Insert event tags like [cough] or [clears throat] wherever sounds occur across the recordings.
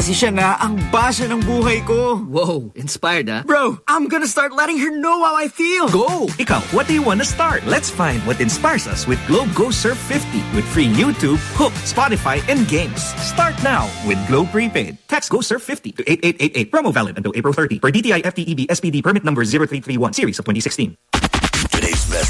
kasi siya na ang ng buhay ko. Whoa, inspired ah. Bro, I'm gonna start letting her know how I feel. Go! Ikaw, what do you want to start? Let's find what inspires us with Globe Go Surf 50 with free YouTube, Hook, Spotify, and games. Start now with Globe Prepaid. Text Go Surf 50 to 8888. Promo valid until April 30 per DTI FTEB SPD permit number 0331 series of 2016.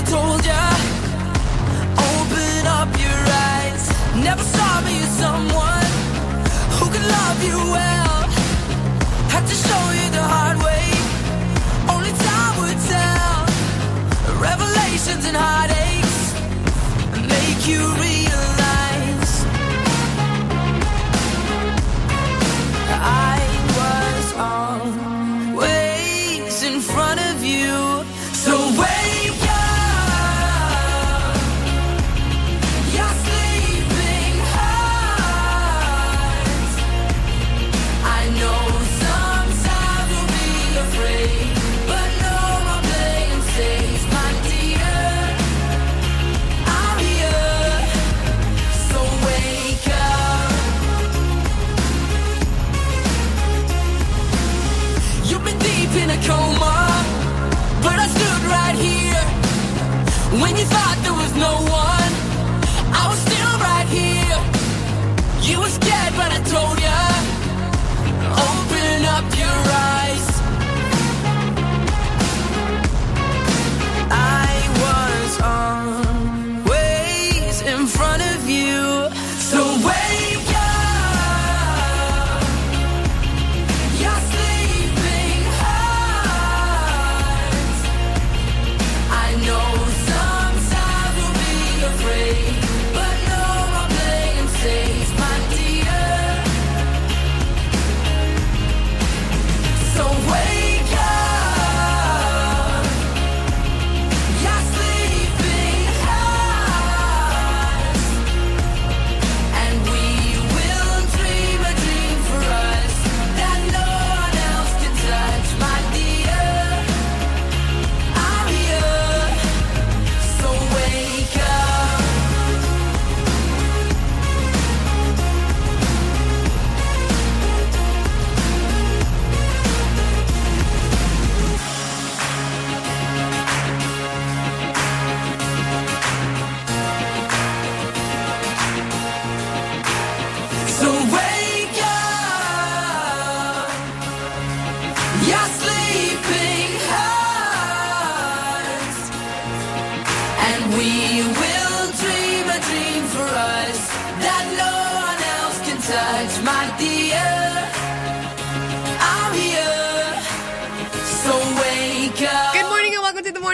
I told ya. Open up your eyes. Never saw me as someone who could love you well. Had to show you the hard way. Only time would tell. Revelations and heartaches make you realize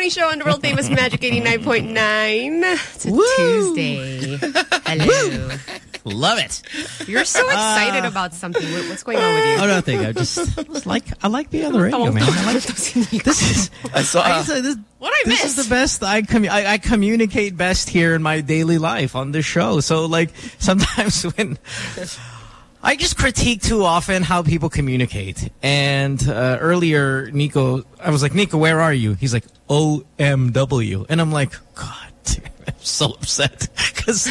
morning show on the world famous Magic 89.9. It's a Tuesday. Hello. Love it. You're so uh, excited about something. What's going on with you? Oh, nothing. I just, just like I like being on the radio, man. I like this is. I saw. I say this, What I this missed? is the best. I, commu- I I communicate best here in my daily life on this show. So like sometimes [laughs] when I just critique too often how people communicate. And uh, earlier, Nico, I was like, Nico, where are you? He's like, OMW, and I'm like, God. damn, I'm so upset [laughs] [laughs] because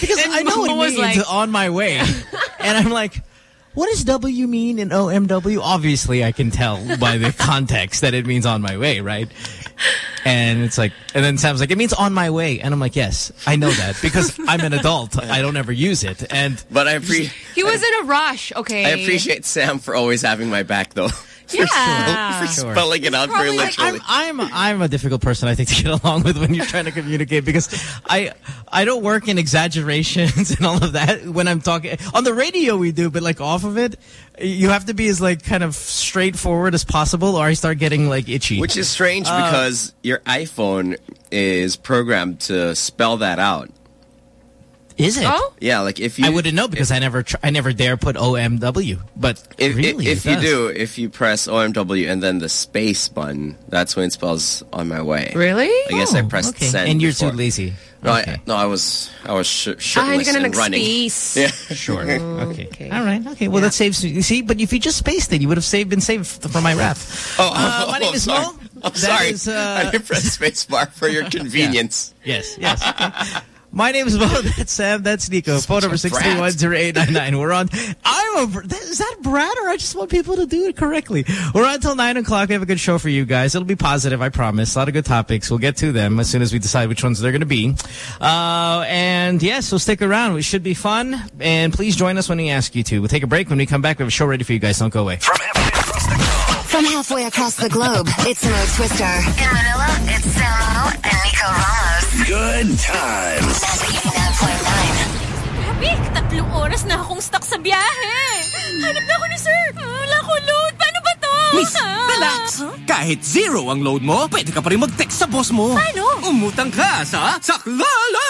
because I know Mo it was means like- on my way, [laughs] and I'm like, what does W mean in OMW? Obviously, I can tell by the [laughs] context that it means on my way, right? And it's like, and then Sam's like, it means on my way. And I'm like, yes, I know that because I'm an adult. [laughs] I don't ever use it. And But I appreciate He was in a rush, okay? I appreciate Sam for always having my back though. Yeah. for Sure. spelling it out very Probably like, literally. I'm I'm I'm a difficult person I think to get [laughs] along with when you're trying to communicate because I I don't work in exaggerations [laughs] and all of that when I'm talking on the radio we do but like off of it you have to be as like kind of straightforward as possible or I start getting like itchy. Which is strange Uh, because your iPhone is programmed to spell that out. Is it? Oh? Yeah, like if you I wouldn't know because I never I never dare put OMW but if, really if, if it you does. do, if you press OMW and then the space button, that's when it spells on my way. Really? I guess I Oh, pressed okay. send. and you're before. too lazy. No, okay. I, no, I was I was sh Ah, hindi shirtless ka na and running. nag-space. [laughs] Yeah. Sure. [laughs] okay. okay. All right. Okay. Well, that saves you see. But if you just spaced it, you would have saved been saved for my [laughs] ref. Oh, Uh, my name oh, is sorry. Mo. I'm That sorry. is, uh, I didn't press space bar for your convenience. Yes. Yes. Okay. My name is Mo. [laughs] That's Sam. That's Nico. Phone number six three one zero eight nine nine. We're on. I'm a. br- that- Is that Brad or I just want people to do it correctly? We're on until nine o'clock. We have a good show for you guys. It'll be positive. I promise. A lot of good topics. We'll get to them as soon as we decide which ones they're going to be. Uh, and yes, so stick around. It should be fun. And please join us when we ask you to. We'll take a break. When we come back, we have a show ready for you guys. Don't go away. From halfway across the globe, it's Mo Twister. In Manila, it's Samo and Nico Ramos. Good times. Magic 89.9. Vic, tatlong oras na akong stuck sa biyahe. Hanap na ako ni sir. Wala ko load. Paano ba to? Miss, Ah. relax. Kahit zero ang load mo, pwede ka pa rin mag-text sa boss mo. Paano? Umutang ka sa Saklala!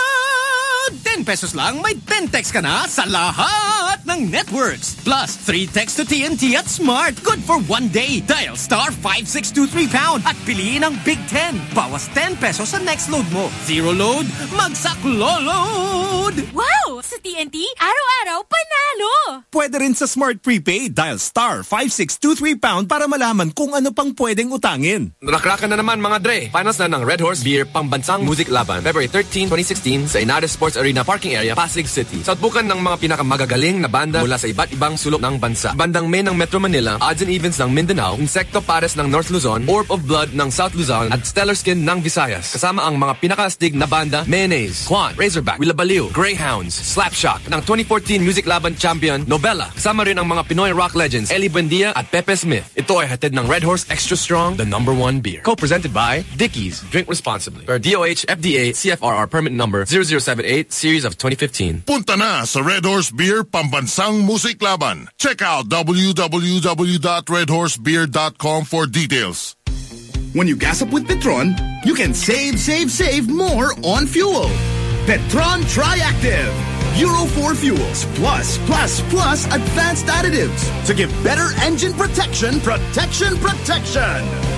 10 pesos lang, may 10 text ka na sa lahat ng networks. Plus, 3 text to TNT at Smart. Good for one day. Dial star 5623 pound at piliin ang Big 10. Bawas 10 pesos sa next load mo. Zero load, magsaklo-load! Wow! Sa TNT, araw-araw, panalo! Pwede rin sa Smart Prepaid. Dial star 5623 pound para malaman kung ano pang pwedeng utangin. Rakrakan na naman mga Dre. Finals na ng Red Horse Beer Pambansang Music Laban. February 13, 2016 sa Inares Sports Arena Parking Area, Pasig City. Sautbukan ng mga pinakamagagaling na banda mula sa iba't ibang sulok ng bansa. Bandang May ng Metro Manila, Odds and Evens ng Mindanao, Insecto Pares ng North Luzon, Orb of Blood ng South Luzon, at Stellar Skin ng Visayas. Kasama ang mga pinakaastig na banda, Mayonnaise, Quan, Razorback, Willabaliw, Greyhounds, Slapshock, ng 2014 Music Laban Champion, Nobela. Kasama rin ang mga Pinoy rock legends, Ellie Buendia at Pepe Smith. Ito ay hatid ng Red Horse Extra Strong, the number one beer. Co-presented by Dickies. Drink responsibly. Per DOH, FDA, CFRR permit number 0078, series of 2015. Punta na sa Red Horse Beer Pambansang Musik Laban. Check out www.redhorsebeer.com for details. When you gas up with Petron, you can save, save, save more on fuel. Petron Triactive. Euro 4 fuels plus, plus, plus advanced additives to give better engine protection, protection, protection.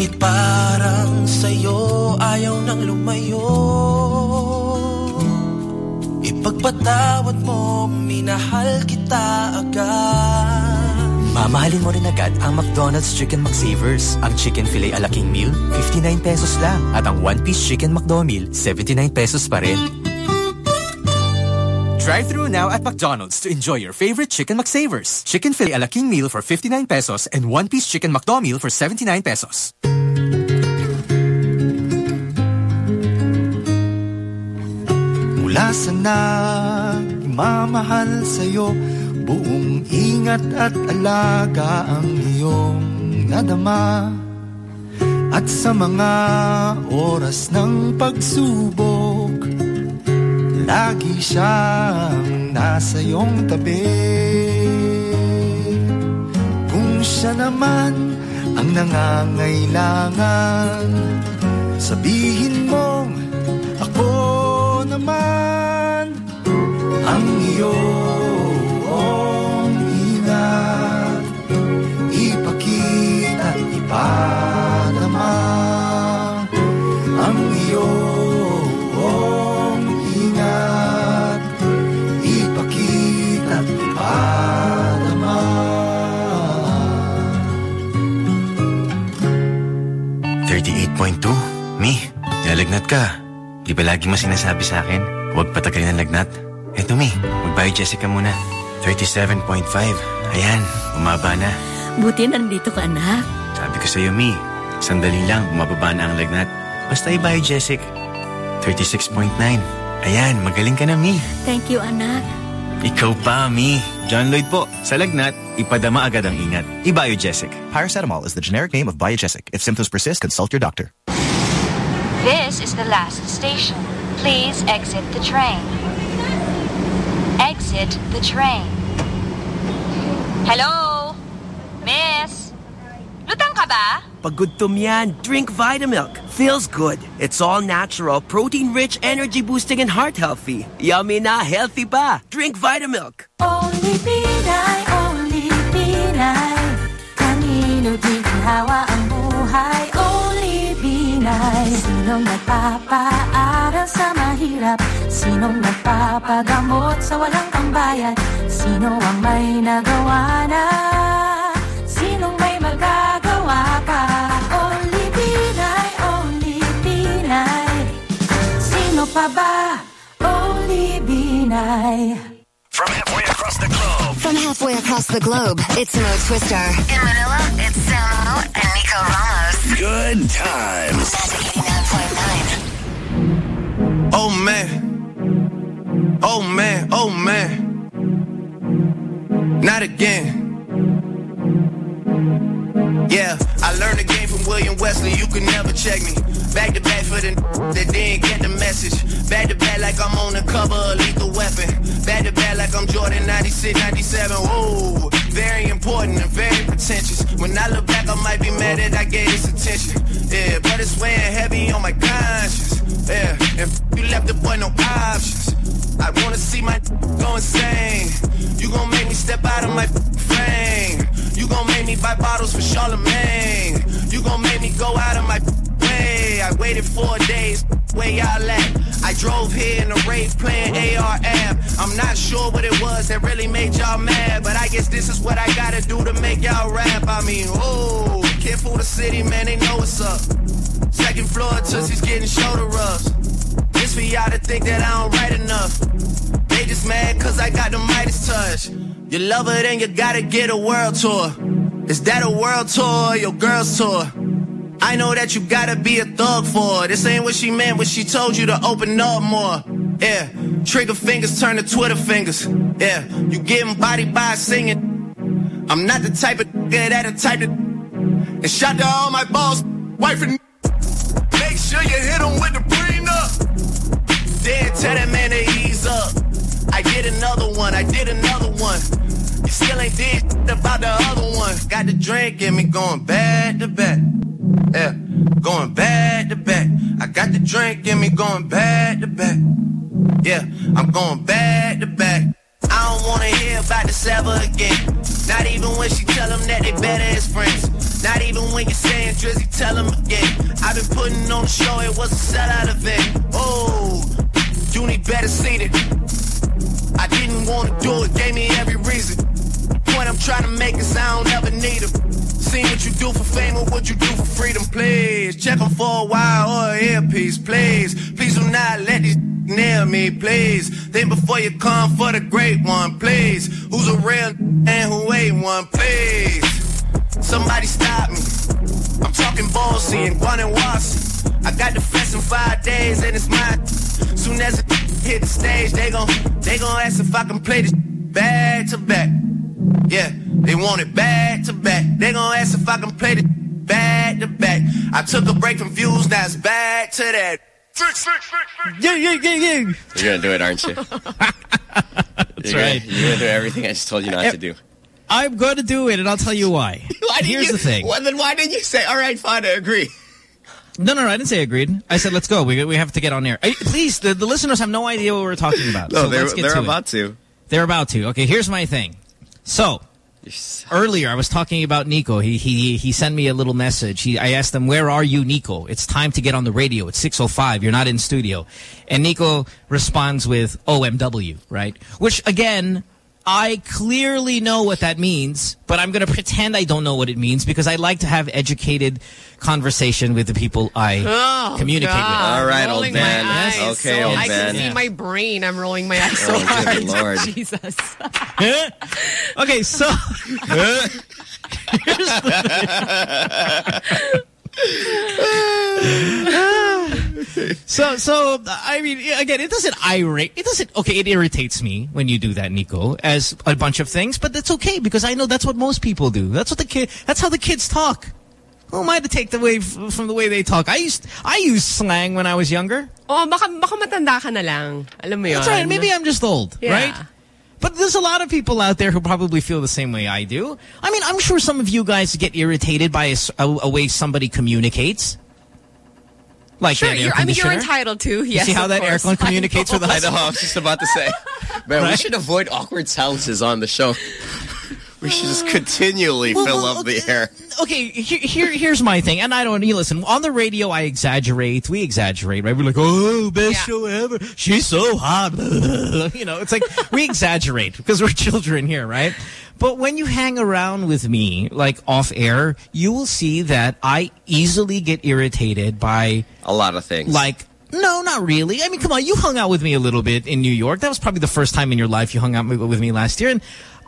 Ngunit parang sa'yo ayaw nang lumayo Ipagpatawad mo, minahal kita agad Mamahalin mo rin agad ang McDonald's Chicken McSavers. Ang Chicken Filet ala King Meal, 59 pesos lang. At ang One Piece Chicken McDo Meal, 79 pesos pa rin. Drive through now at McDonald's to enjoy your favorite Chicken McSavers. Chicken Filet ala King Meal for 59 pesos and One Piece Chicken McDo Meal for 79 pesos. Mula sa nagmamahal sa'yo Buong ingat at alaga ang iyong nadama At sa mga oras ng pagsubok Lagi siyang nasa iyong tabi. Kung siya naman ang nangangailangan Sabihin mong ako naman Ang iyong hina Ipakita, ipanaman Ingat ka. Di ba lagi mo sinasabi sa akin, huwag patagalin ang lagnat? Eto mi, mag-Biogesic ka muna. 37.5. Ayan, bumaba na. Buti nandito ka, anak. Sabi ko sa'yo, Mi, sandali lang, bumababa na ang lagnat. Basta i-Biogesic. 36.9. Ayan, magaling ka na, Mi. Thank you, anak. Ikaw pa, Mi. John Lloyd po. Sa lagnat, ipadama agad ang ingat. I-Biogesic. Paracetamol is the generic name of Biogesic. If symptoms persist, consult your doctor. This is the last station. Please exit the train. Exit the train. Hello? Miss? Lutang ka ba? Pag gutom yan, drink Vitamilk. Feels good. It's all natural, protein-rich, energy-boosting, and heart-healthy. Yummy na, healthy pa. Drink Vitamilk. Only Pinay, only Pinay Kanino di hawa ang buhay Only Pinay Sinong nagpapaaral sa mahirap Sinong nagpapagamot sa walang pambayad Sino ang may nagawa na Sinong may magagawa pa Sino pa ba? Only From halfway across the globe. From halfway across the globe, it's Mo Twister. In Manila, it's Samo and Nico Ramos. Good times. Oh man. Oh man, oh man. Not again. Yeah, I learned the game from William Wesley. You can never check me. Back to back for the that didn't get the message. Back to back like I'm on the cover of Lethal Weapon. Back to back like I'm Jordan 96, 97. Whoa, very important and very pretentious. When I look back, I might be mad that I gave this attention. Yeah, but it's weighing heavy on my conscience. Yeah, and you left the boy no options. I wanna see my go insane. You gon' make me step out of my frame. You gon' make me buy bottles for Charlemagne. You gon' make me go out of my way. I waited four days, where y'all at? I drove here in a rave playing ARM. I'm not sure what it was that really made y'all mad, but I guess this is what I gotta do to make y'all rap. I mean, oh, careful the city, man, they know what's up. Second floor, Tootsie's getting shoulder rubs. This for y'all to think that I don't write enough. They just mad cause I got the Midas touch. You love her, then you gotta get a world tour. Is that a world tour or your girl's tour? I know that you gotta be a thug for her. This ain't what she meant when she told you to open up more. Yeah, trigger fingers turn to Twitter fingers. Yeah, you getting body by singing. I'm not the type of nigga that the type of. And shout to all my balls, wife and. Make sure you hit him with the prenup. Then tell that man to ease up. I did another one, I did another one. Still ain't did about the other one. Got the drink in me going back to back. Yeah, going back to back. I got the drink in me going back to back. Yeah, I'm going back to back. I don't wanna hear about this ever again. Not even when she tell them that they better as friends. Not even when you're saying Drizzy, tell them again. I've been putting on the show, it was a sellout event. Oh, you need better seated. I didn't wanna do it, gave me every reason. Point I'm trying to make is I don't ever need them. Seen what you do for fame or what you do for freedom, please. Check them for a while or an earpiece, please. Please do not let these nail me, please. Think before you come for the great one, please. Who's a real and who ain't one, please. Somebody stop me. I'm talking Ballsy and Guan and Watson. I got the fest in five days and it's mine. Soon as it hit the stage, they gon' they gon' ask if I can play this back to back. Yeah, they want it back to back. They gon' ask if I can play this back to back. I took a break from views, now it's back to that. Yeah, yeah, yeah, yeah. You're gonna do it, aren't you? [laughs] That's you're right. Gonna, you're gonna do everything I just told you not to do. I'm going to do it, and I'll tell you why. [laughs] Why did Here's you, the thing. Well, then why didn't you say, all right, fine, I agree? No, no, no, I didn't say agreed. I said let's go. We we have to get on air. I, please, the, the listeners have no idea what we're talking about. No, so they're, let's get they're to it. about to. They're about to. Okay, here's my thing. So, earlier I was talking about Nico. He he he sent me a little message. He I asked him, "Where are you, Nico? It's time to get on the radio. It's 6:05. You're not in studio." And Nico responds with OMW, right? Which again, I clearly know what that means, but I'm going to pretend I don't know what it means because I like to have educated conversation with the people I Oh, communicate God. with. All right, old Rolling my man. eyes Okay, so old I man. can see my brain. I'm rolling my eyes oh, so Oh, hard. good Lord. [laughs] Jesus. [laughs] okay, so [laughs] [laughs] so so I mean again it doesn't irate it doesn't okay it irritates me when you do that Nico as a bunch of things but that's okay because I know that's what most people do. That's what the kid that's how the kids talk. Who am I to take the way from the way they talk? I used I used slang when I was younger. Oh, baka, baka matanda ka na lang. Alam mo yun? that's right maybe I'm just old Yeah. right? But there's a lot of people out there who probably feel the same way I do. I mean I'm sure some of you guys get irritated by a way somebody communicates like Sure, that air you're, I mean, you're entitled to. Yes, see how that course. aircon communicates with [laughs] I us? know, I was just about to say. Man, we should avoid awkward silences on the show. We should just continually Well, fill well, up the air. Uh, okay, here, here, here's my thing, and I don't. You listen on the radio. I exaggerate. We exaggerate, right? We're like, oh, best show ever. She's so hot. [laughs] you know, it's like we exaggerate because we're children here, right? But when you hang around with me, like off air, you will see that I easily get irritated by a lot of things. Like. No, not really. I mean, come on. You hung out with me a little bit in New York. That was probably the first time in your life you hung out with with me last year. And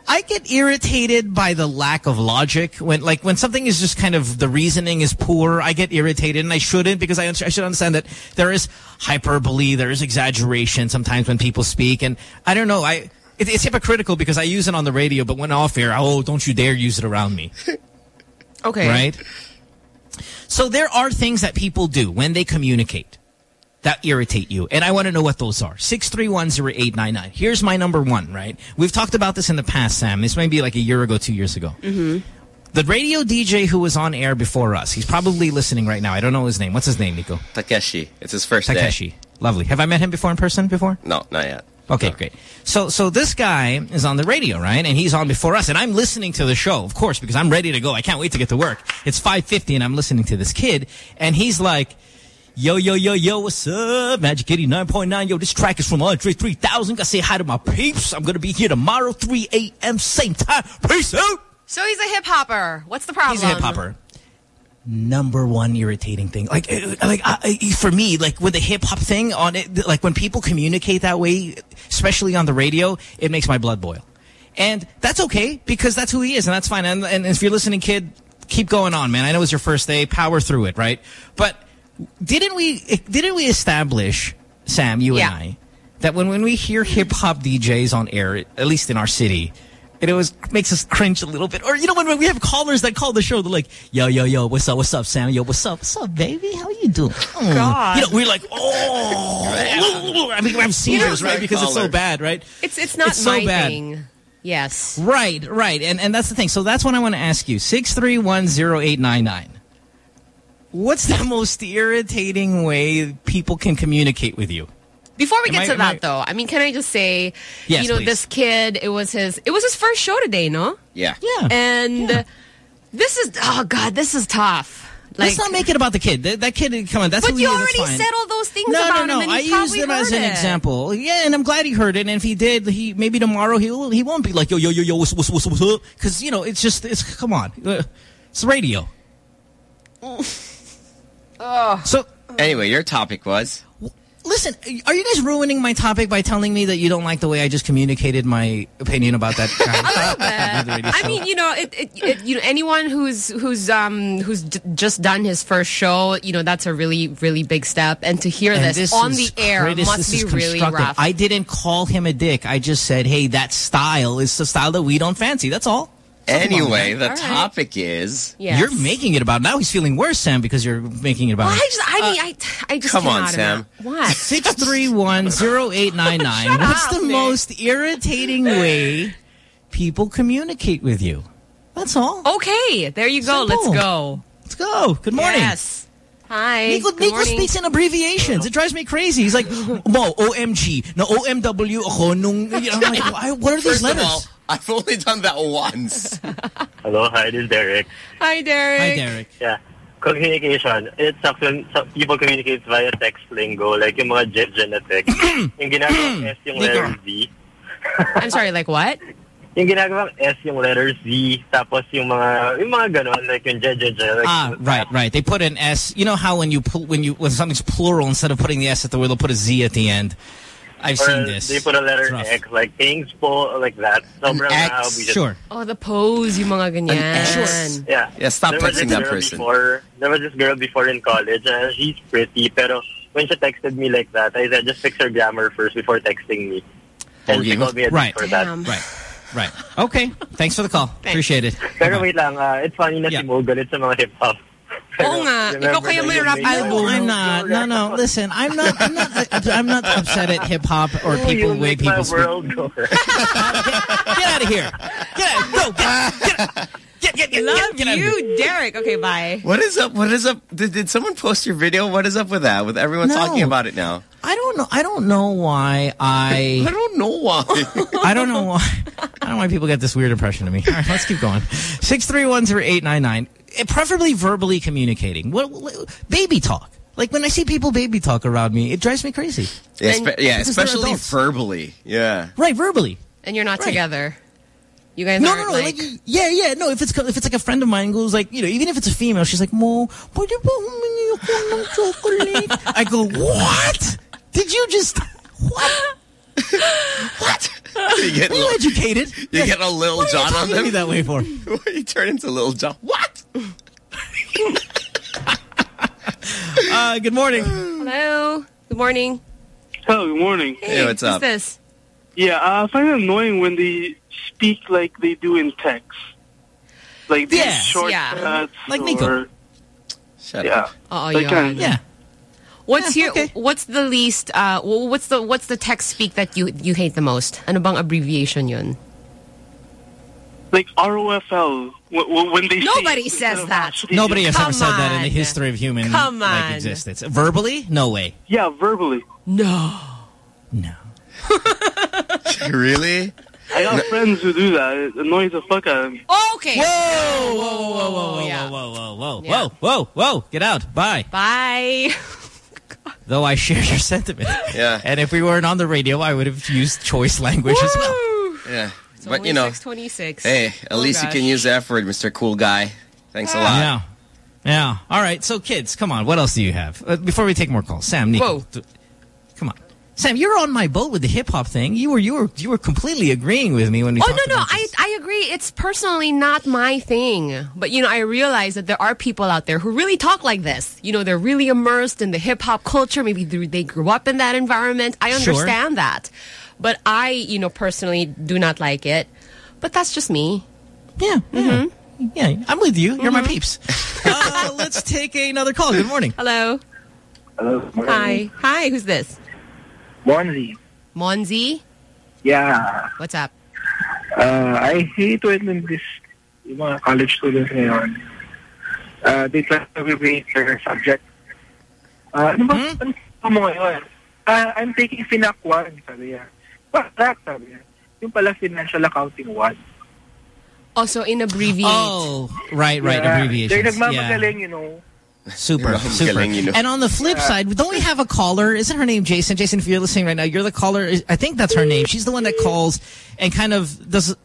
I get irritated by the lack of logic when, like, when something is just kind of the reasoning is poor. I get irritated, and I shouldn't because I, I should understand that there is hyperbole, there is exaggeration sometimes when people speak, and I don't know. I it, it's hypocritical because I use it on the radio, but when off air, oh, don't you dare use it around me. [laughs] Okay. Right. So there are things that people do when they communicate that irritate you. And I want to know what those are. 6310899. Here's my number one, right? We've talked about this in the past, Sam. This might be like a year ago, two years ago. Mm-hmm. The radio DJ who was on air before us, he's probably listening right now. I don't know his name. What's his name, Nico? Takeshi. It's his first Takeshi. day. Lovely. Have I met him before in person before? No, not yet. Okay, great. So, so this guy is on the radio, right? And he's on before us, and I'm listening to the show, of course, because I'm ready to go. I can't wait to get to work. It's 5:50, and I'm listening to this kid, and he's like, "Yo, yo, yo, yo, what's up, Magic 89.9? Yo, this track is from Andre 3000. Gotta say hi to my peeps. I'm gonna be here tomorrow, 3 a.m. same time. Peace out." So he's a hip hopper. What's the problem? He's a hip hopper. Number one irritating thing, like, uh, like uh, uh, for me, like with the hip hop thing on it, like when people communicate that way, especially on the radio, it makes my blood boil, and that's okay because that's who he is, and that's fine. And, and if you're listening, kid, keep going on, man. I know it's your first day, power through it, right? But didn't we didn't we establish, Sam, you Yeah. and I, that when when we hear hip hop DJs on air, at least in our city. It always makes us cringe a little bit. Or, you know, when, when we have callers that call the show, they're like, yo, yo, yo, what's up, what's up, Sam? Yo, what's up, what's up, baby? How you doing? Mm. God. You know, we're like, oh. I mean, we have seizures, You know, right? Because it's so bad, right? It's it's not It's so bad. thing. Yes. Right, right. And and that's the thing. So that's what I want to ask you. 6310899. What's the [laughs] most irritating way people can communicate with you? Before we Am get I- to that, I- though, I mean, can I just say, Yes, you know, please. this kid, it was his, it was his first show today, no? Yeah. Yeah. And this is, oh God, this is tough. Let's not make it about the kid. That, that kid, come on, that's But who he you is, that's already fine. said all those things no, about no, no. him, and I he used probably them as heard an it. example. Yeah, and I'm glad he heard it. And if he did, he maybe tomorrow he'll he won't be like yo yo yo yo what's what's what's what's up because you know it's just it's come on it's radio. [laughs] Oh. So Anyway, your topic was listen, are you guys ruining my topic by telling me that you don't like the way I just communicated my opinion about that guy? [laughs] I mean, you know, it, it, it, you know, anyone who's who's um who's d just done his first show, you know, that's a really really big step. And to hear And this, on the air criti- must this be really rough. I didn't call him a dick. I just said, hey, that style is the style that we don't fancy. That's all. Nothing wrong with anyway. that. The All right. topic is Yes. You're making it about now. He's feeling worse, Sam, because you're making it about. Well. I just, I uh, mean, I, I just come on, Sam. What? Six three one zero eight nine nine. [laughs] What's up, the Nick. most irritating way people communicate with you? That's all. Okay, there you go. Simple. Let's go. Let's go. Good morning. Yes. Hi. Nico, Good Nico morning. speaks in abbreviations. It drives me crazy. He's like, [laughs] Mo, OMG. No, OMW ako nung... You [laughs] know, I'm like, [laughs] why, what are these First of letters? all, I've only done that once. Hello, hi, this is Derek. Hi, Derek. Hi, Derek. Yeah. Communication, it's actually, so people communicate via text lingo, like yung mga jet gen na text. [clears throat] yung ginagawa S yung Nico. letter V. I'm sorry, like what? Yung ginagawang S yung letter Z, tapos yung mga, yung mga ganon, like yung je, je, je. Like, Ah, right, right. They put an S. You know how when you pl- when you when something's plural instead of putting the S at the word, they'll put a Z at the end. I've or seen this. They put a letter X, like things po, like that. Sobrang X, uh, we just, Sure. Oh, the pose, yung mga ganyan. Yeah. Yeah, stop there was texting this that girl person. Before, there was this girl before in college, and she's pretty, pero when she texted me like that, I said, just fix her grammar first before texting me. And she called me a Right. for that. Right. Right. Okay. Thanks for the call. Appreciate it. Pero wait lang, uh, it's funny na si Mo galit sa mga hip-hop. Oo nga. Ikaw kaya may rap album. I'm not. No, no. Listen, I'm not. I'm not. [laughs] I'm not upset at hip hop or people you the way make my people speak. world go [laughs] Get out of here. Get out. Go. Get. Get. Get. Get. Love get, get out of here. you, Derek. Okay, bye. What is up? What is up? Did, did someone post your video? What is up with that? With everyone No. talking about it now? I don't know. I don't know why I. [laughs] I don't know why. I don't know why. I don't know why people get this weird impression of me. All right, let's keep going. Six three one zero eight nine nine. Eh, Preferably verbally communicating. What, what- baby talk. Like when I see people baby talk around me, it drives me crazy. Yeah, spe- yeah especially verbally. Yeah. Right, verbally. And you're not Right. together. You guys No, aren't no, no. like... Like, yeah, yeah. No, if it's if it's like a friend of mine goes like, you know, even if it's a female, she's like, Mo, pwede ba humingi ako ng chocolate? [laughs] I go, what? Did you just what? what? You get, Are you educated? you get a little What are you John on talking to them? me that way for? [laughs] you turn into a Little John. What? [laughs] Uh, good morning. Hello. Good morning. Hello, good morning. Hey, what's Who's up? this? Yeah, uh, I find it annoying when they speak like they do in text. Like these Yes, yeah. shortcuts. Like Nico. or- Shut yeah. up. Oh, Like, yeah. kind of- Yeah. What's Yeah, your okay. what's the least uh what's the what's the text speak that you you hate the most? Ano bang abbreviation yun? Like ROFL. wh- wh- When they Nobody instead says that. Nobody has Come ever said that in the history of human Come like, existence. Verbally? No way. Yeah, verbally. No. No. [laughs] really? I got friends who do that. It annoys the fuck out of me. Okay. Whoa, whoa, whoa, whoa, whoa, Yeah. whoa, whoa, whoa, Yeah. whoa, whoa, whoa. Get out. Bye. Bye. [laughs] Though I share your sentiment. Yeah. And if we weren't on the radio, I would have used choice language as well. Yeah. It's but only you know, 626. hey, at Oh, least you can use the F word, Mr. Cool Guy. Thanks a lot. Yeah. Yeah. All right. So, kids, come on. What else do you have? Uh, before we take more calls, Sam, Nico. Whoa. th- Come on. Sam, you're on my boat with the hip hop thing. You were you were you were completely agreeing with me when we Oh talked no no about I this. I agree it's personally not my thing but you know I realize that there are people out there who really talk like this you know they're really immersed in the hip hop culture maybe they they grew up in that environment I Sure. understand that but I you know personally do not like it but that's just me Yeah. Yeah. Yeah. I'm with you. You're Mm-hmm. my peeps. [laughs] uh, let's take another call. Good morning. hello Hello. hi hi who's this Monzi. Monzi Yeah. what's up Uh, I hate when this yung mga college students ngayon, uh, they try to abbreviate their subject. Uh, ano ba, ano mo ngayon? Uh, I'm taking FINAC 1, sabi niya. What that, sabi niya? Yung pala financial accounting 1. also in abbreviate Oh, right, right. Yeah. Abbreviations. They're Yeah. nagmamagaling, you know. Super, super. you know. And on the flip side, don't we have a caller? Isn't her name Jason? Jason, if you're listening right now, you're the caller. I think that's her name. She's the one that calls and kind of does.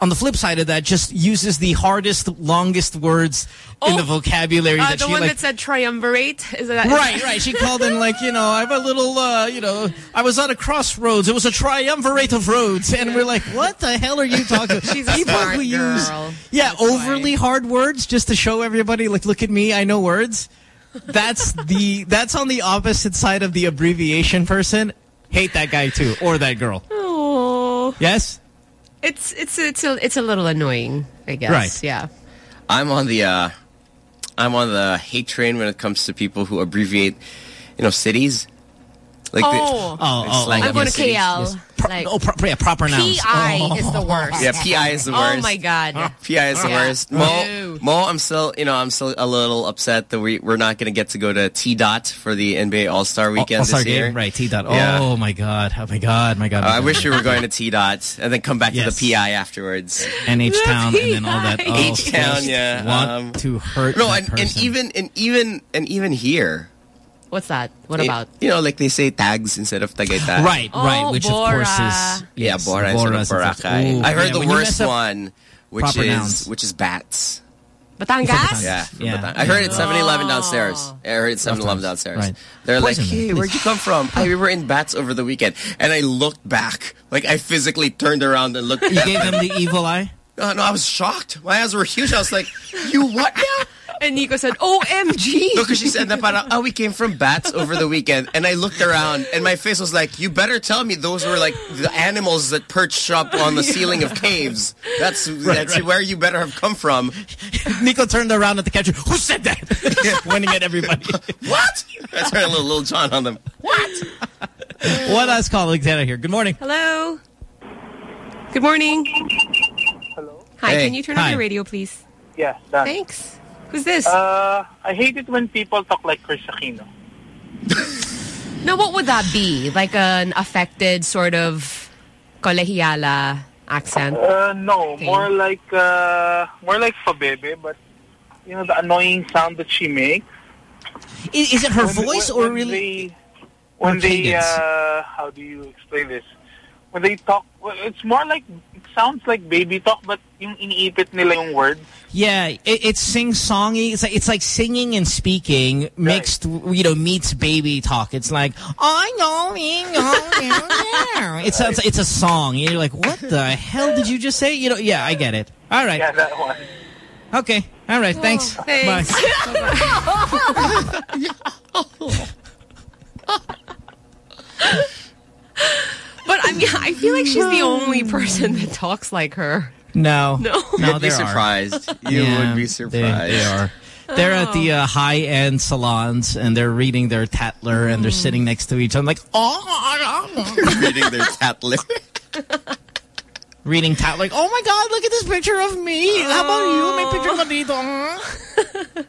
On the flip side of that, just uses the hardest, longest words in the vocabulary uh, that the she one like. that said triumvirate is that Right, right. She called in like, you know, I have a little, uh, you know, I was at a crossroads. It was a triumvirate of roads. And we're like, what the hell are you talking about? [laughs] She's People who use, yeah, overly hard words just to show everybody, like, look at me, I know words. That's the, that's on the opposite side of the abbreviation person. Hate that guy too, or that girl. oh Yes? It's it's it's a it's a little annoying I guess Right. yeah I'm on the uh, I'm on the hate train when it comes to people who abbreviate, you know, cities. Like the- Oh. Oh, like oh, slang oh, I'm of going the to cities. KL. Like, Oh, pro yeah, proper nouns. PI Oh. is the worst. Yeah, PI is the worst. Oh my god. [laughs] PI is the Yeah. worst. Mo, Mo, I'm still, you know, I'm still a little upset that we we're not going to get to go to T Dot for the NBA All Star Weekend All-Star this year. game, right? T dot. Yeah. Oh my god! Oh my god! My god! Uh, my I wish we were going to T Dot and then come back Yes. to the PI afterwards. and H Town and then all that. Oh, H-Town, just yeah, Want um, to hurt No, that and, and even and even and even here, What's that? What Eh, about? You know, like they say tags instead of tagaytay. Right, right, Oh, which of course Bora. is Yeah, yes, Bora instead Bora instead of- Boracay. Ooh, I heard yeah, the worst one, which is nouns. which is bats. Batangas? Yeah, Yeah. Batangas. I heard it 7-Eleven Oh. downstairs. I heard it 7-Eleven downstairs. Right. They're like, Poison them, hey, please." where'd you come from? [laughs] I, we were in Bats over the weekend. And I looked back. Like, I physically turned around and looked You gave them the evil eye? [laughs] No, no, I was shocked. My eyes were huge. I was like, you what now? And Nico said, OMG. No, because she said that parang, oh, we came from bats over the weekend. And I looked around and my face was like, you better tell me those were like the animals that perched up on the ceiling of caves. That's, that's right. where you better have come from. Nico turned around at the catcher. Who said that? [laughs] [laughs] Pointing at everybody. What? I turned a little, little John on them. What? What last call, Alexander here. Good morning. Hello. Good morning. Hello. Hi, Hey. can you turn on Hi. your radio, please? Yeah, done. Thanks. Who's this? Uh, I hate it when people talk like Kris Aquino. [laughs] now, what would that be? Like an affected sort of colegiala accent? Uh, no, more like uh, more like Fabebe, but you know the annoying sound that she makes. Is, is it her When- voice when- or when really? They, when they, uh, how do you explain this? When they talk, well, it's more like sounds like baby talk, but yung iniipit nila yung words. Yeah, it, it's sing-songy. It's like it's like singing and speaking mixed, you know, meets baby talk. It's like, I know, me, know, [laughs] It sounds it's a song. You're like, what the hell did you just say? You know, yeah, I get it. All right. Yeah, that one. Okay. All right. Thanks. Oh, thanks. [laughs] [laughs] But I mean, I feel like she's the only person that talks like her. No. No. No, You'd be there are. surprised. You Yeah, would be surprised. they are. They're at the Oh. uh, high-end salons and they're reading their Tatler and they're Mm. sitting next to each other like, oh, [laughs] Reading their Tatler. [laughs] reading Tatler like, oh my God, look at this picture of me. How about you? May picture ka [laughs] dito.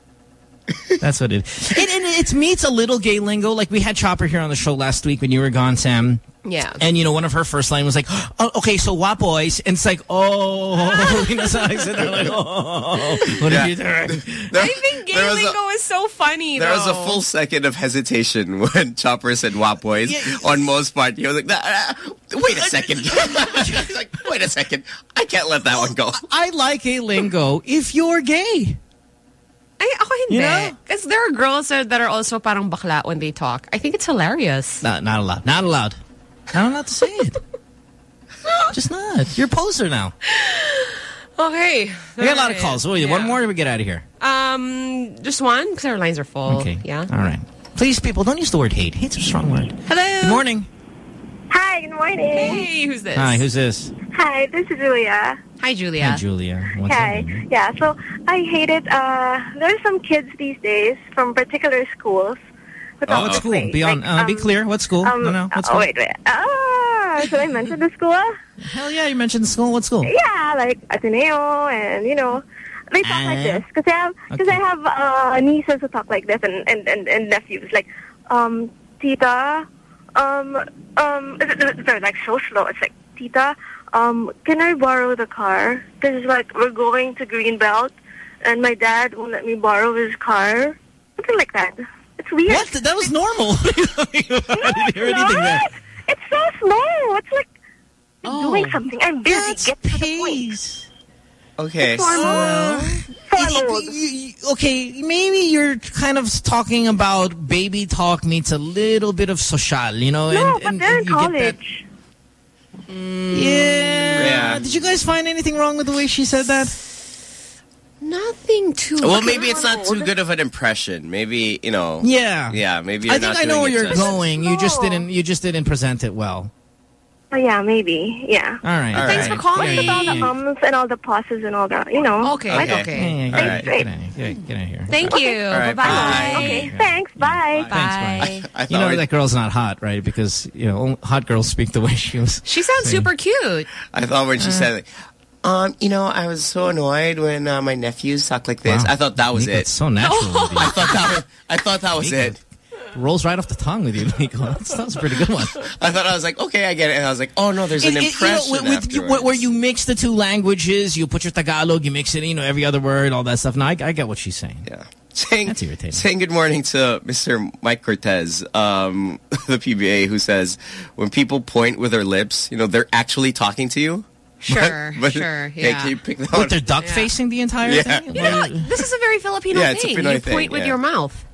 That's what it is. And, and it meets a little gay lingo. Like we had Chopper here on the show last week when you were gone, Sam. Yeah. And, you know, one of her first line was like, oh, okay, so what boys? And it's like, oh, [laughs] you know, so I said, oh, like, oh, what Yeah. are you doing? I think gay there was a- lingo is so funny, There was a full second of hesitation [laughs] when Chopper said "wap boys" on Mo's part. He was like, "Nah, nah, "Wait a second. [laughs] He's like, "Wait a second. I can't let that one go." I like gay lingo if you're gay. Hindi. You know? Because there are girls that that are also parang bakla when they talk. I think it's hilarious. No, not allowed. Not allowed. Not allowed to say it. [laughs] Just not. You're a poser now. Okay. We got a lot of calls. Wait, One more and we get out of here. Um, just one because our lines are full. Okay. Yeah. All right. Please, people, don't use the word hate. Hate's a strong word. Hello. Good morning. Hi, good morning. Hey, who's this? Hi, who's this? Hi, this is Julia. Hi, Julia. Hi, Julia. What's Hi. baby? Yeah, so I hate it. Uh, there are some kids these days from particular schools. who talk What this school? way. Be on, Like, uh, be um, clear. What school? Um, no, no. What oh, school? wait, wait. Ah, should I mention the school? Hell yeah, you mentioned the school. What school? Yeah, like Ateneo and, you know, they talk like Ah. this. Because I have, cause I have uh, nieces who talk like this and, and, and, and nephews. Like, um, Tita, um, um, they're like so slow. It's like, Tita, um, can I borrow the car? Because, like, we're going to Greenbelt and my dad won't let me borrow his car. Something like that. It's weird. What? That was normal. [laughs] I didn't hear anything there. It's so slow. It's like Oh, doing something. I'm busy. Get to the point. Okay. Formal. Formal. Okay, maybe you're kind of talking about baby talk meets a little bit of social, you know? No, and, but and, they're and in you get that- college. Mm, yeah. Yeah. Did you guys find anything wrong with the way she said that? Nothing too. Well, maybe it's not too good of an impression. Maybe you know. Yeah. Yeah. Maybe you're I think not I know where you're just- going. You just didn't. You just didn't present it well. Oh, yeah, maybe. Yeah. All right. All Thanks right. for calling. With all the ums and all the pauses and all that, you know. Okay. Like, Okay. Okay. Yeah, yeah, All get, right. get, out of here. Get, get out of here. Thank you. All right, Bye-bye. Okay, thanks. Bye. Thanks, Bye. I You know we- that girl's not hot, right? Because you know hot girls speak the way she was. She sounds saying. super cute. I thought when she Uh. said, like, um, you know, I was so annoyed when uh, my nephews talk like this. Wow. I thought that was Nico, it. It's so natural. with. [laughs] I thought that was, I thought that was Nico. it. Rolls right off the tongue with you, Nico. [laughs] That that's a pretty good one. I thought I was like, okay, I get it. And I was like, oh no, there's an It- it- impression you know, with, with you, where you mix the two languages, you put your Tagalog, you mix it, you know, every other word, all that stuff. Now, I, I get what she's saying. Yeah. saying, That's irritating. saying good morning to Mr. Mike Cortez, um, [laughs] the PBA, who says when people point with their lips, you know, they're actually talking to you. Sure, but, but, sure, hey, yeah. can you pick that What, one? they're duck facing the entire Yeah. thing? You know, this is a very Filipino Yeah, it's a thing. Pinoy you thing, point with your mouth.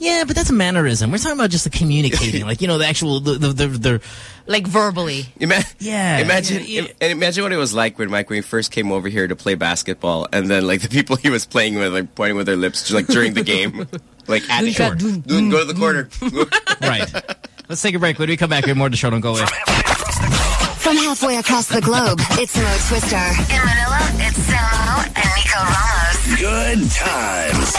Yeah, but that's a mannerism. We're talking about just the communicating, [laughs] like you know, the actual the the the, the Like verbally. Ima Yeah. Imagine Yeah, im- and imagine what it was like when Mike when he first came over here to play basketball, and then like [laughs] the people he was playing with, like pointing with their lips, like during the game, like at [laughs] the ka, dun, Dun, go to the corner. right. Let's take a break. When we come back, we have more to show. Don't go away. From halfway across the globe, it's Mo Twister. In Manila, it's Samo and Nico Ramos. Good times.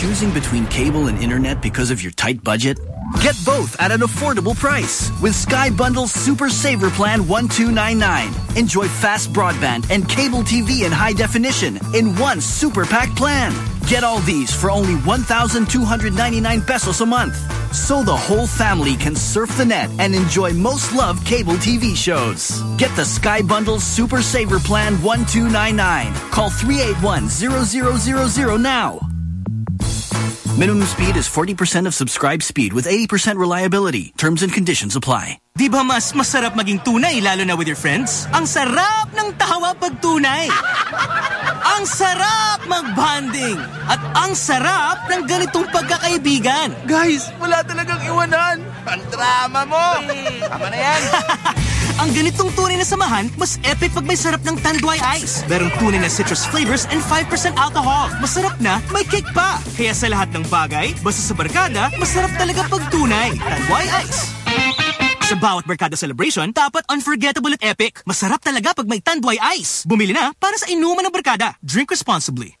Choosing between cable and internet because of your tight budget? Get both at an affordable price with Sky Bundle's Super Saver Plan 1299. Enjoy fast broadband and cable TV in high definition in one super pack plan. Get all these for only 1,299 pesos a month. So the whole family can surf the net and enjoy most loved cable TV shows. Get the Sky Bundle's Super Saver Plan 1299. Call 381-0000 now. Minimum speed is 40% of subscribed speed with 80% reliability. Terms and conditions apply. Di ba mas masarap maging tunay lalo na with your friends? Ang sarap ng tawa pag tunay. [laughs] ang sarap magbanding. At ang sarap ng ganitong pagkakaibigan. Guys, wala talagang iwanan. Ang drama mo. Tama na yan. [laughs] Ang ganitong tunay na samahan, mas epic pag may sarap ng Tanduay Ice. Merong tunay na citrus flavors and 5% alcohol. Masarap na, may kick pa. Kaya sa lahat ng bagay, basta sa barkada, masarap talaga pag tunay. Tanduay Ice. Sa bawat barkada celebration, dapat unforgettable at epic. Masarap talaga pag may Tanduay Ice. Bumili na para sa inuman ng barkada. Drink responsibly.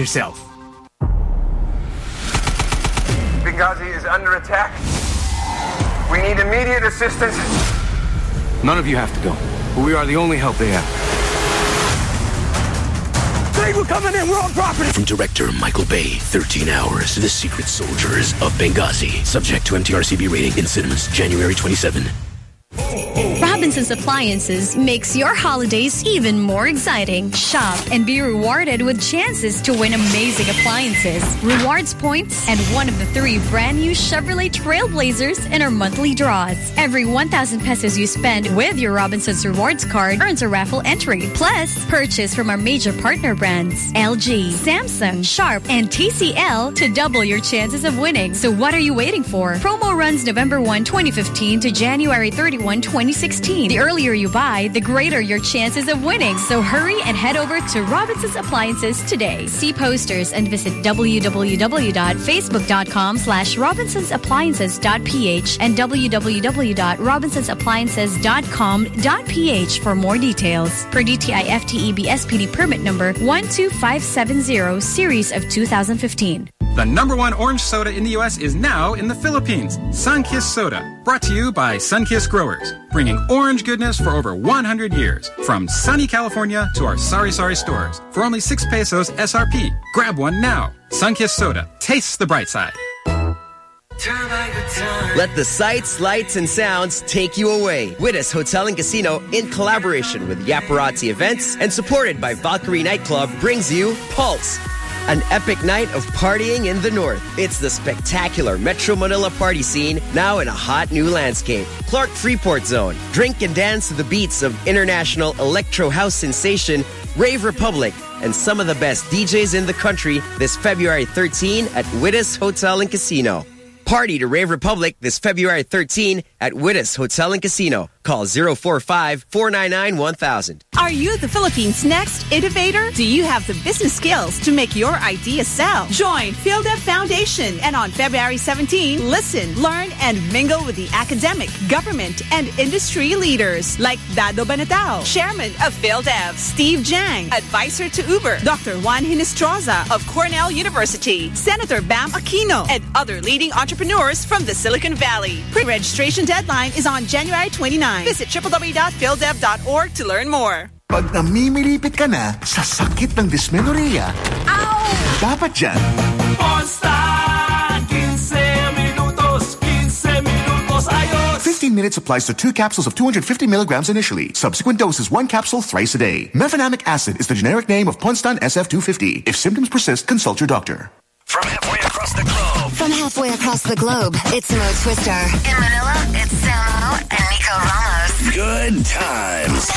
yourself. Benghazi is under attack. We need immediate assistance. None of you have to go. But we are the only help they have. Hey, we're coming in. We're on property. From director Michael Bay, 13 Hours, The Secret Soldiers of Benghazi. Subject to MTRCB rating in cinemas January 27. Robinson's Appliances makes your holidays even more exciting. Shop and be rewarded with chances to win amazing appliances, rewards points, and one of the three brand new Chevrolet Trailblazers in our monthly draws. Every 1,000 pesos you spend with your Robinson's Rewards card earns a raffle entry. Plus, purchase from our major partner brands LG, Samsung, Sharp, and TCL to double your chances of winning. So what are you waiting for? Promo runs November 1, 2015 to January 31, 2016. The earlier you buy, the greater your chances of winning. So hurry and head over to Robinson's Appliances today. See posters and visit www.facebook.com slash robinsonsappliances.ph and www.robinsonsappliances.com.ph for more details. Per DTI FTEB SPD permit number 12570 series of 2015. The number one orange soda in the U.S. is now in the Philippines. Sunkist Soda. Brought to you by Sunkist Growers. Bringing orange goodness for over 100 years. From sunny California to our Sari Sari stores. For only 6 pesos SRP. Grab one now. Sunkist Soda. Tastes the bright side. Let the sights, lights, and sounds take you away. Widus Hotel and Casino, in collaboration with Yaparazzi Events and supported by Valkyrie Nightclub, brings you Pulse. An epic night of partying in the north. It's the spectacular Metro Manila party scene, now in a hot new landscape. Clark Freeport Zone. Drink and dance to the beats of international electro house sensation Rave Republic and some of the best DJs in the country this February 13 at Widus Hotel and Casino. Party to Rave Republic this February 13 at Widus Hotel and Casino. Call 045 499 1000. Are you the Philippines' next innovator? Do you have the business skills to make your idea sell? Join PhilDev Foundation and on February 17, listen, learn, and mingle with the academic, government, and industry leaders like Dado Banatao, Chairman of PhilDev, Steve Jang, Advisor to Uber, Dr. Juan Hinestroza of Cornell University, Senator Bam Aquino, and other leading entrepreneurs from the Silicon Valley. Pre-registration deadline is on January 29. Visit www.phildev.org to learn more. Pag namimilipit ka na sa sakit ng dysmenorrhea, dapat dyan. Ponstan! 15 minutos, 15 minutos, ayos! 15 minutes applies to two capsules of 250 milligrams initially. Subsequent doses, one capsule thrice a day. Mefenamic acid is the generic name of Ponstan SF250. If symptoms persist, consult your doctor. From halfway across the globe. From halfway across the globe, it's Mo Twister. In Manila, it's Samo and Nico Ramos. Good times.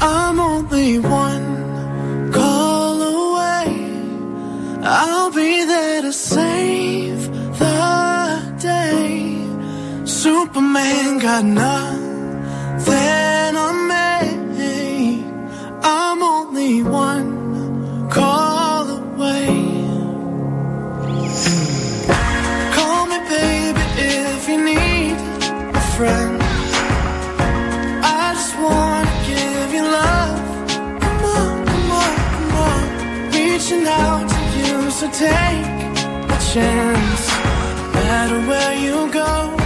I'm only one call away. I'll be there to save the day. Superman got nothing on me. I'm only one Reaching out to you, so take a chance. No matter where you go,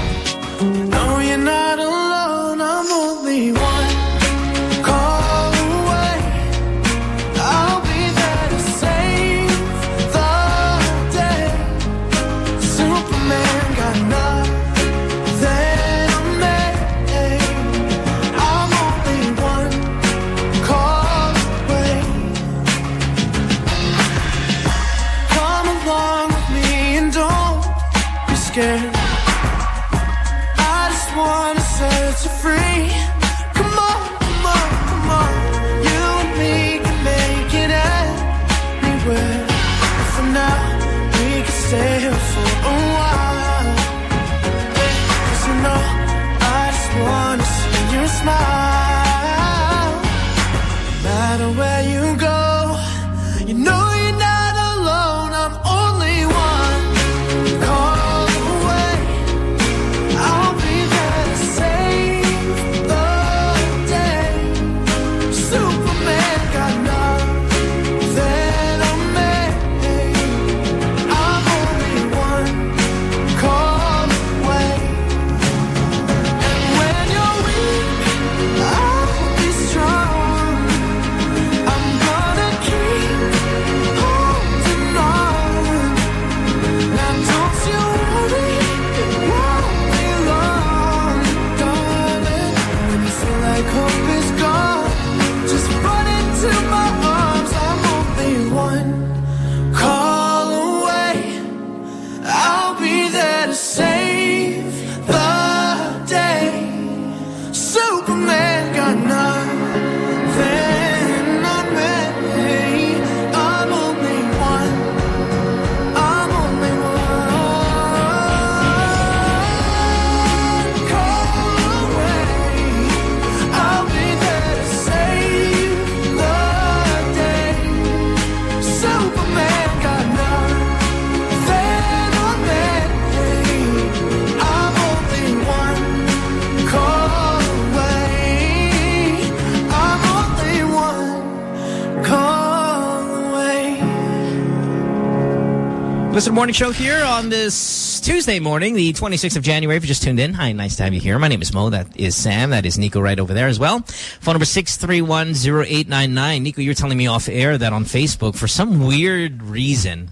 Listen, morning show here on this Tuesday morning, the 26th of January. If you just tuned in, hi, nice to have you here. My name is Mo. That is Sam. That is Nico right over there as well. Phone number 6310899. Nico, you were telling me off air that on Facebook, for some weird reason,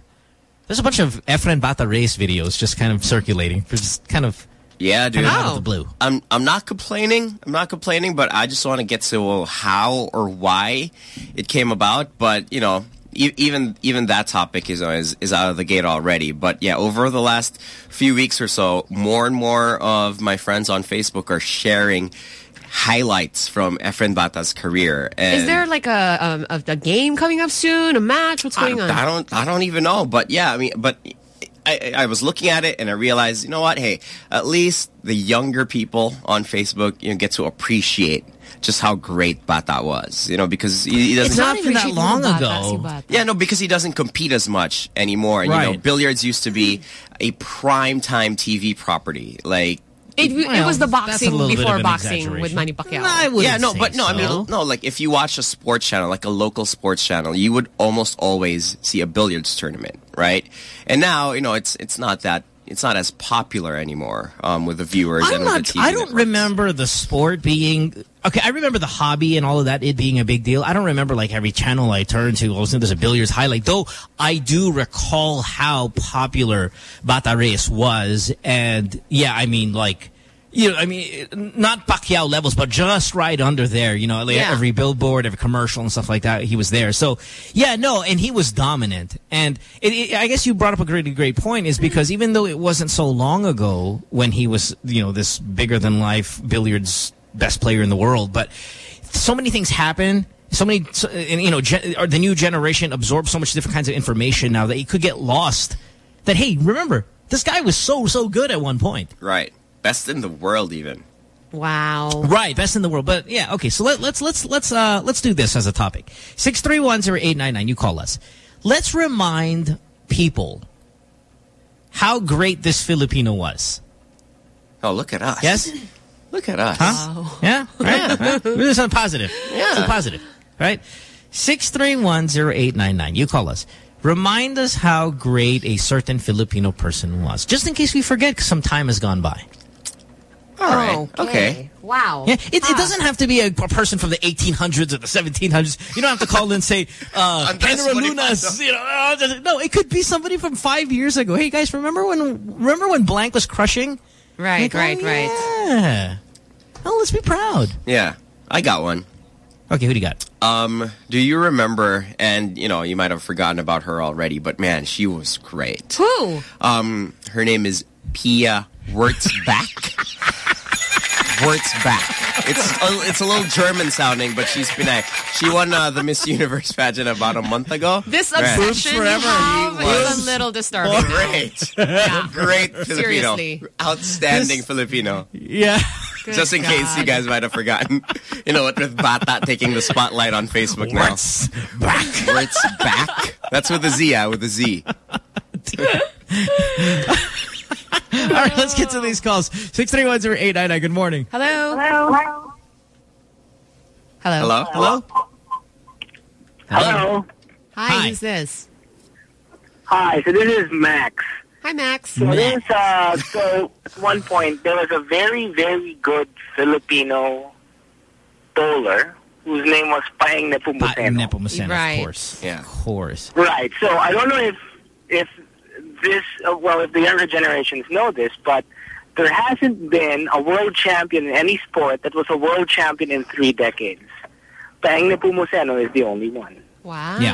there's a bunch of Efren Bata Reyes videos just kind of circulating. Just kind of Yeah, dude. Out of the blue. I'm I'm not complaining. I'm not complaining, but I just want to get to how or why it came about. But you know, even even that topic is, is is out of the gate already. But yeah, over the last few weeks or so, more and more of my friends on Facebook are sharing highlights from Efren Bata's career. And Is there like a, um, a a game coming up soon? A match? What's going on? I don't I don't even know, but yeah, I mean, but I, I was looking at it and I realized, you know what? Hey, at least the younger people on Facebook, you know, get to appreciate just how great Bata was. You know, because he, he doesn't. It's not even that long ago. Yeah, no, because he doesn't compete as much anymore. And, You know, Right. billiards used to be a prime time TV property. Like It, it was the boxing before boxing with Manny Pacquiao. yeah, no, but no, I mean, no, like if you watch a sports channel, like a local sports channel, you would almost always see a billiards tournament, right? And now, you know, it's it's not that it's not as popular anymore um, with the viewers I'm and not. with the TV. I don't remember the sport being okay. I remember the hobby and all of that it being a big deal. I don't remember like every channel I turn to. All of a sudden, there's a billiards highlight. Though I do recall how popular Bata Reyes was, and yeah, I mean like. You know, I mean, not Pacquiao levels, but just right under there. You know, like Yeah. every billboard, every commercial and stuff like that, he was there. So, yeah, no, and he was dominant. And it, it, I guess you brought up a great, great point, is because even though it wasn't so long ago when he was, you know, this bigger than life billiards best player in the world, but so many things happen. So many, so, and, you know, gen, the new generation absorbs so much different kinds of information now that it could get lost. That hey, remember this guy was so so good at one point. Right, best in the world, even. Wow. Right, best in the world. But yeah, okay. So let, let's let's let's uh let's do this as a topic. Six three one zero eight nine nine. You call us. Let's remind people how great this Filipino was. Oh, look at us. Yes. [laughs] Look at us. Huh? Yeah. Right. [laughs] Yeah. We're doing something positive. Yeah. Something positive. Right. Six three one zero eight nine nine. You call us. Remind us how great a certain Filipino person was, just in case we forget, because some time has gone by. All right. Okay. Wow. Yeah, it, it doesn't have to be a, a person from the 1800s or the 1700s. You don't have to call and say, uh, [laughs] Andres Henry Lunas. You know, uh, no, it could be somebody from five years ago. Hey, guys, remember when remember when Blank was crushing? Right, Like, oh, right, right. Yeah. Oh, let's be proud. Yeah, I got one. Okay, who do you got? Um, do you remember? And you know, you might have forgotten about her already, but man, she was great. Who? Um, her name is Pia Wurtzbach. [laughs] Wurtzbach. It's a, it's a little German sounding, but she's been a, she won uh, the Miss Universe pageant about a month ago. This Man. obsession you have is a little disturbing. Great. Great Filipino. Seriously. Outstanding Filipino. Yeah. Good Just in case you guys might have forgotten. You know what, with Bata taking the spotlight on Facebook now. Wurtz back. Wurtz back. That's with a Z, yeah, with a Z. [laughs] All right, let's get to these calls. Six three one zero eight nine nine. Good morning. Hello. Hello. Hello. Hello? Hello. Hello. Hi, Hi. who's this? Hi, so this is Max. Hi, Max. So there's uh so at one point there was a very, very good Filipino bowler whose name was Paeng Nepomuceno. Nepomuceno, Right. of course. Yeah. Of course. Right. So I don't know if if this uh, well if the younger generations know this, but there hasn't been a world champion in any sport that was a world champion in three decades. Paeng Nepomuceno is the only one. Wow. Yeah.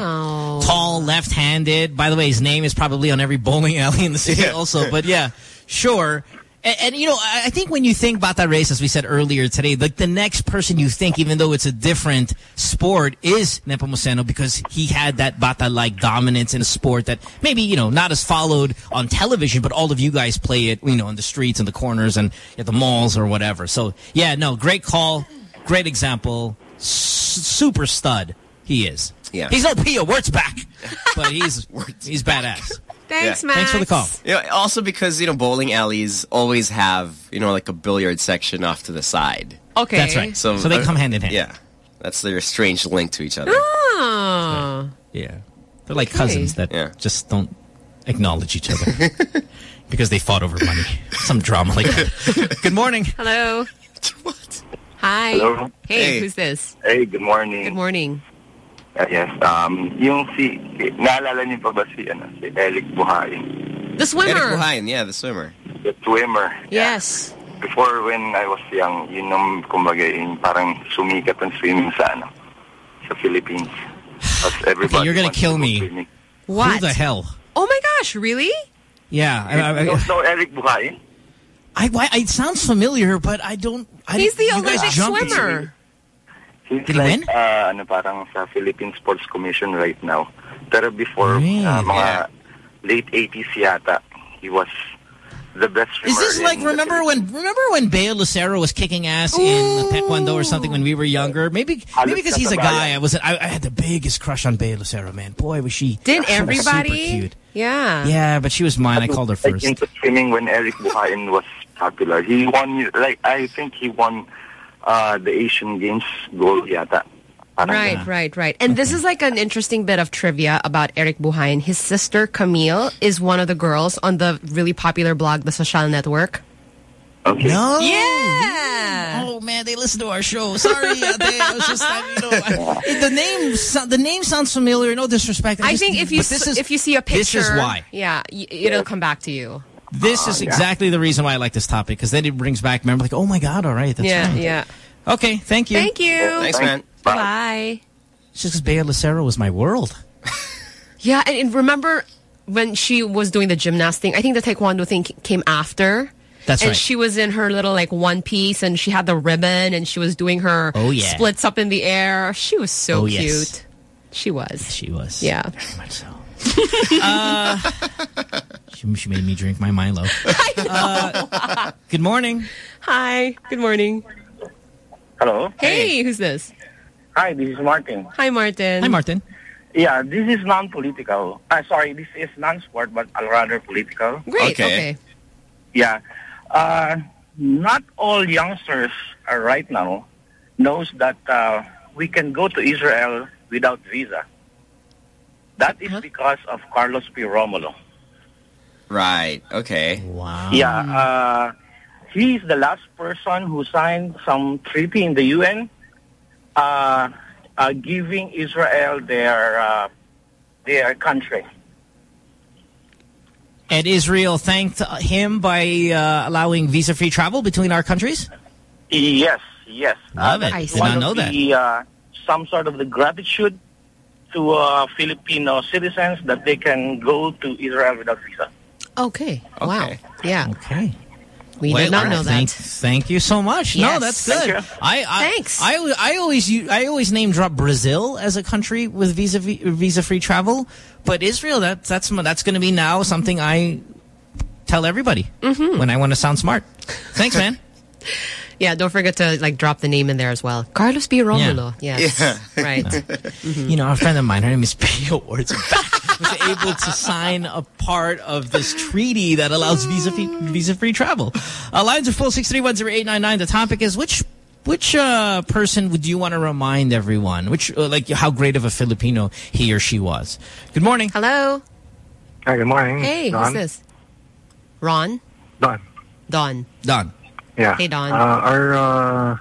Tall, left-handed. By the way, his name is probably on every bowling [laughs] alley in the city Yeah. also. But yeah, sure. And, and, you know, I, I think when you think Bata Reyes, as we said earlier today, like the next person you think, even though it's a different sport, is Nepomuceno because he had that Bata-like dominance in a sport that maybe, you know, not as followed on television, but all of you guys play it, you know, in the streets and the corners and at the malls or whatever. So, yeah, no, great call. Great example. S super stud. He is. Yeah. He's no Pia Wurtzbach, [laughs] but he's he's badass. Thanks, Yeah. Max. Thanks for the call. You know, also because, you know, bowling alleys always have, you know, like a billiard section off to the side. Okay. That's right. So, they uh, come hand in hand. Yeah. That's their strange link to each other. Oh. Yeah. They're like Okay. cousins that Yeah. just don't acknowledge each other [laughs] because they fought over money. Some drama like that. [laughs] Good morning. Hello. [laughs] What? Hi. Hello. Hey, Hey. who's this? Hey, good morning. Good morning. Uh, yes, um, yung si, naalala niyo pa ba si, ano, si Eric Buhain? The swimmer. Eric swimmer. Buhain, yeah, the swimmer. The swimmer. Yes. Before when I was young, yun ang, kumbaga, yung parang sumikat ang swimming sa, ano, sa Philippines. Because everybody Okay, you're gonna kill to me. swimming. What? Who the hell? Oh my gosh, really? Yeah. I, I, don't know Eric Buhain? I, why- it sounds familiar, but I don't. I, He's the you guys Olympic jumped- swimmer. He's Did like, win? uh, ano, parang sa Philippine Sports Commission right now. Pero before, Really? uh, mga Yeah. late 80s yata, he was the best Is this like remember when remember when Bea Lucero was kicking ass in Taekwondo or something when we were younger? Maybe maybe because he's a guy. I was I, I had the biggest crush on Bea Lucero, man. Boy, was she Didn't she was everybody? super cute. Yeah. Yeah, but she was mine. I called her like first. into swimming when Eric Buhain was popular. He won like I think he won uh, the Asian Games gold yata. Parang Right, ganun. right, right. And this is like an interesting bit of trivia about Eric Buhain. His sister Camille is one of the girls on the really popular blog, The Social Network. Okay. No. Yeah. Oh man, they listen to our show. Sorry, Ate. I was just, you know, I, the name, the name sounds familiar. No disrespect. I just- think if you this is, if you see a picture, this is why. Yeah, it'll come back to you. This ah, is yeah. exactly the reason why I like this topic because then it brings back memory. Like, oh my god, all right, that's yeah, right. yeah. Okay, thank you. Thank you. Thanks, man. Bye. It's just because Bea Lucero was my world. [laughs] Yeah, and, and remember when she was doing the gymnast thing? I think the taekwondo thing came after. That's right and right. she was in her little like one piece, and she had the ribbon, and she was doing her Oh, yeah. splits up in the air. She was so Oh, cute. yes. She was. She was. Yeah. Very much so. uh, she, [laughs] she made me drink my Milo. [laughs] Uh, good morning. Hi. Good morning. Hello. Hey, who's this? Hi, this is Martin. Hi, Martin. Hi, Martin. Yeah, this is non-political. Uh, sorry, this is non-sport, but rather political. Great. Okay. Okay. Yeah. Uh, not all youngsters uh, right now knows that uh, we can go to Israel without visa. That is because of Carlos P. Romulo. Right. Okay. Wow. Yeah. Uh, he's the last person who signed some treaty in the UN uh, uh, giving Israel their uh, their country. And Israel thanked him by uh, allowing visa-free travel between our countries? Yes, yes. Love it. I did not of know that. the, Uh, some sort of the gratitude to uh, Filipino citizens that they can go to Israel without visa. Okay. Wow. Yeah. Okay. We Well, did not know that. Thank you so much. No, that's good. you. I, I, Thanks. I, al- I always u- I always name drop Brazil as a country with visa visa free travel, but Israel that that's that's going to be now something I tell everybody Mm-hmm. when I want to sound smart. Thanks, man. [laughs] Yeah, don't forget to like drop the name in there as well. Carlos B. Romulo. Yes. Yeah. [laughs] Right. You know, a friend of mine, her name is Pio Words, [laughs] was able to sign a part of this treaty that allows visa free, visa free travel. Uh, lines are full six three one zero eight nine nine. The topic is which which uh, person would you want to remind everyone? Which uh, like how great of a Filipino he or she was? Good morning. Hello. Hi, good morning. Hey, who's this? Ron. Don. Don. Don. Yeah. Hey, Don. Uh, our uh,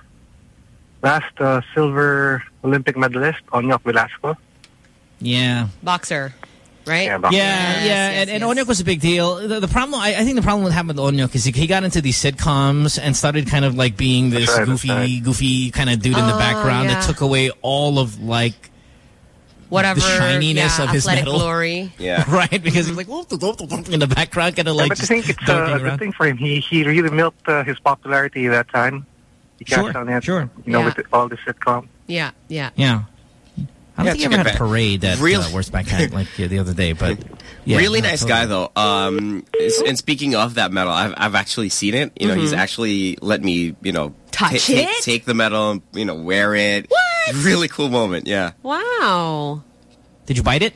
last uh, silver Olympic medalist, Onyok Velasco. Yeah. Boxer. Right? Yeah, Yeah, boxer. yeah, yes, and, and. Onyok was a big deal. The, the problem, I, I think the problem with happened with Onyok is he, he got into these sitcoms and started kind of like being this right, goofy, right. goofy kind of dude in the Oh, background yeah. that took away all of like Whatever. the shininess yeah, of his athletic medal. glory. Yeah. [laughs] right? Because he was like in the background, kind of Yeah, like but I think it's uh, a good thing for him. He he really milked uh, his popularity that time. He Sure, on it. sure. You know, Yeah. with the, all the sitcom. Yeah, yeah. Yeah. I don't Yeah, think he ever had a parade at Real- uh, Worst Backhand like uh, the other day, but yeah, really no, nice totally. guy though. Um, and speaking of that medal, I've I've actually seen it. You know, he's actually let me you know Touch take it? take the medal and you know wear it. What? [laughs] Really cool moment. Yeah. Wow. Did you bite it?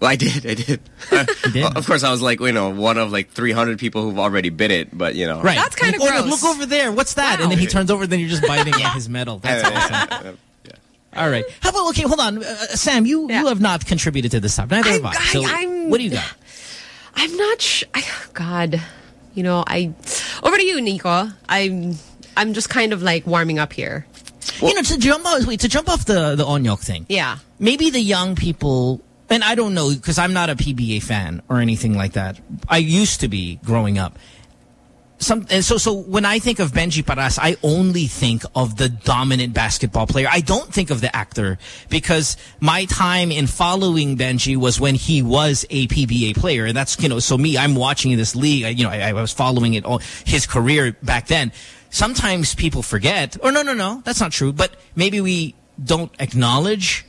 Well, I did. I did. [laughs] Uh, did? Of course, I was like you know one of like 300 people who've already bit it, but you know. Right. That's kinda Look, oh. Look over there. What's that? And then he turns over. Then you're just biting [laughs] at his medal. That's awesome. All right. How about okay? Hold on, uh, Sam. You Yeah. you have not contributed to this topic. Neither have I. I- So I'm- what do you got? [sighs] I'm not sure. [sighs] God, you know, I. Over to you, Nico. I'm. I'm just kind of like warming up here. You know, to jump off, wait, to jump off the the Onyok thing. Yeah. Maybe the young people, and I don't know because I'm not a PBA fan or anything like that. I used to be growing up. Some and so so when I think of Benji Paras, I only think of the dominant basketball player. I don't think of the actor because my time in following Benji was when he was a PBA player, and that's you know. So me, I'm watching this league. I, you know, I, I was following it all his career back then. Sometimes people forget, or no, no, no, that's not true. But maybe we don't acknowledge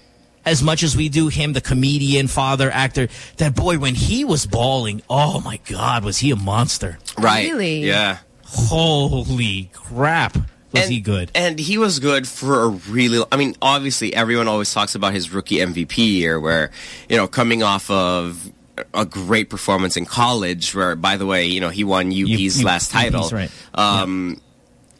as much as we do him, the comedian, father, actor. That boy, when he was bawling, oh my God, was he a monster? Right. Really? Yeah. Holy crap. Was and, he good? And he was good for a really. I mean, obviously, everyone always talks about his rookie MVP year, where you know, coming off of a great performance in college, where by the way, you know, he won UP's U- last title. UP's right. Um,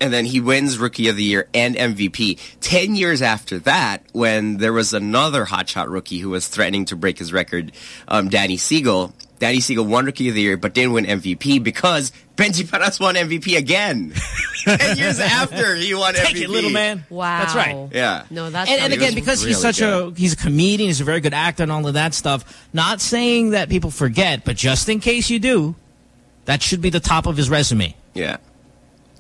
And then he wins Rookie of the Year and MVP. Ten years after that, when there was another hotshot rookie who was threatening to break his record, um, Danny Siegel. Danny Siegel won Rookie of the Year, but didn't win MVP because Benji Paras won MVP again. [laughs] Ten years after he won Take MVP. it, little man. Wow. That's right. Yeah. No, that's and, and again, was because he's really such a he's a comedian, he's a very good actor, and all of that stuff. Not saying that people forget, but just in case you do, that should be the top of his resume. Yeah.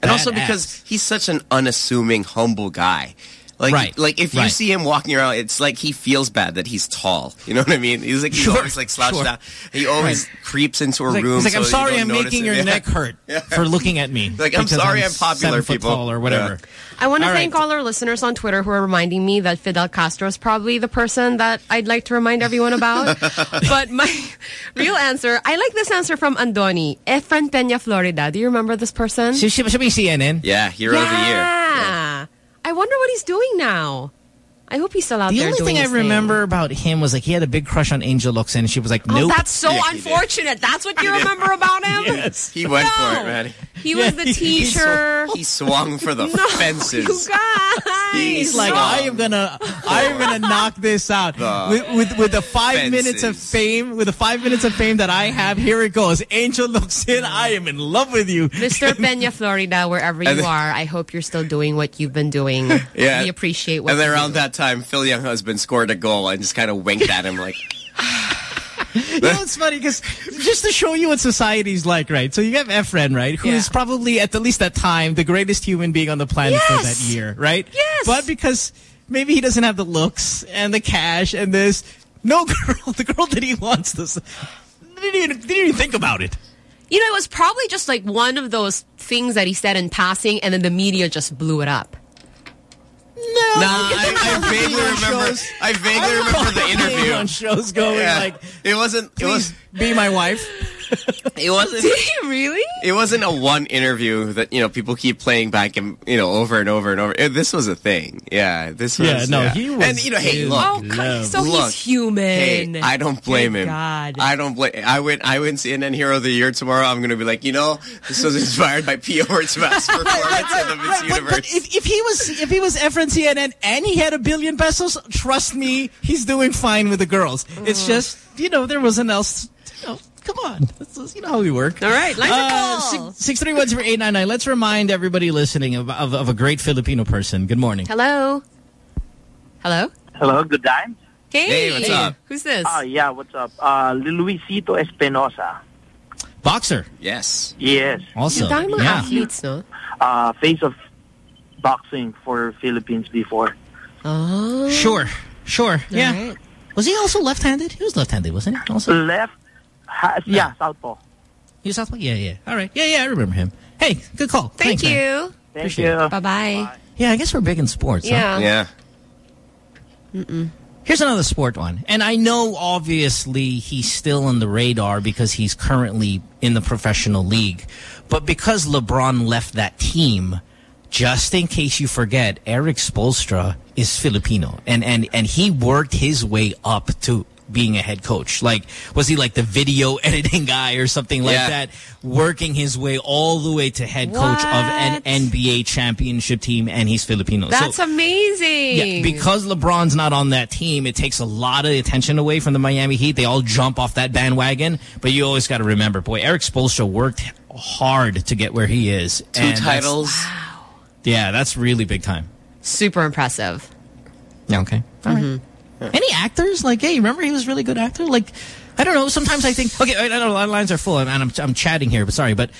And also because he's such an unassuming, humble guy. Like, Right. like if you Right. see him walking around, it's like he feels bad that he's tall. You know what I mean? He's like, he's Sure, always like slouched sure. down. He always creeps into a He's like, room. he's like, I'm you sorry, I'm making it." your [laughs] Yeah. neck hurt Yeah. for looking at me. Like, I'm sorry I'm popular, seven foot people. tall or whatever. I want to All thank right. all our listeners on Twitter who are reminding me that Fidel Castro is probably the person that I'd like to remind everyone about. [laughs] but my [laughs] real answer, I like this answer from Andoni. Eh, Efren Peñaflorida. Do you remember this person? Should, should, should be CNN. Yeah, hero of the year. Yeah. I wonder what he's doing now. I hope he's still out The there only doing thing I his thing. remember about him was like he had a big crush on Angel Locsin, and she was like, Oh, "Nope." that's so Yeah, he did. unfortunate. That's what you remember about him? [laughs] yes. He went No. for it, man. He was the [laughs] teacher. He swung for the [laughs] no, fences. you guys. He's like. I am gonna, I am gonna knock this out with, with with the five fences. minutes of fame, with the five minutes of fame that I have. Here it goes. Angel Locsin. I am in love with you, Mr. Peñaflorida, wherever you then- are, I hope you're still doing what you've been doing. Yeah. We appreciate what And then you around do. that time, Phil Younghusband scored a goal and just kind of winked at him like, [sighs] You know, it's funny because just to show you what society's like, right? So you have Efren, right? Who is Yeah. probably, at the least that time, the greatest human being on the planet for that year, right? Yes. But because maybe he doesn't have the looks and the cash and this, no [laughs] girl, the girl that he wants this, didn't even, didn't even think about it. You know, it was probably just like one of those things that he said in passing, and then the media just blew it up. No. Nah, I, I [laughs] vaguely remember. I vaguely remember the interview. on shows going Yeah. like, it wasn't. It was. Please be my wife. It wasn't. [laughs] Did he really? It wasn't a one interview that you know people keep playing back and you know over and over and over. It- this was a thing. Yeah, this was. Yeah, no, he was And you know, hey, in look. Oh, God, so Look, he's human. Hey, I don't blame Good him. God. I don't blame. I win. I win CNN Hero of the Year tomorrow. I'm going to be like, you know, this was inspired by P. Hortzman's [laughs] performance in the Miss Right, but, Universe. but if, if he was if he was Efren CNN and he had a billion pesos, trust me, he's doing fine with the girls. It's mm. just you know there wasn't else. You know, come on, This is- you know how we work. All right, lines are Uh, full. six three one zero eight nine nine. Let's remind everybody listening of, of of a great Filipino person. Good morning. Hello? Hello? Hello, good time. Hey. Hey, what's up? Who's this? Ah, yeah, what's up? Uh, Luisito Espinosa. Boxer, yes. Yes. also. You're talking about yeah. athletes, no? Uh, face of boxing for Philippines before. Oh. Sure, sure. Yeah. right. Was he also left-handed? He was left-handed, wasn't he? Also, Left, ha yeah, southpaw. You was southpaw. Yeah, yeah. All right. Yeah, yeah. I remember him. Hey, good call. Thank Thanks, man. you. Thank Appreciate you. Bye-bye. Yeah, I guess we're big in sports. huh? Yeah. Yeah. Here's another sport one. And I know, obviously, he's still on the radar because he's currently in the professional league. But because LeBron left that team, just in case you forget, Eric Spoelstra is Filipino. And, and, and he worked his way up to being a head coach. Like, was he like the video [laughs] editing guy or something like Yeah. that? Working his way all the way to head coach of an NBA championship team, and he's Filipino. So- That's amazing. yeah, because LeBron's not on that team, it takes a lot of attention away from the Miami Heat. They all jump off that bandwagon. But you always got to remember, boy, Eric Spoelstra worked hard to get where he is. Two And that's- titles. Yeah, that's really big time. Super impressive. Yeah, okay. All right. Mm-hmm. Any actors? Like, hey, remember he was a really good actor? Like, I don't know. Sometimes I think, okay, I don't know, our lines are full and I'm, I'm chatting here, but sorry. But,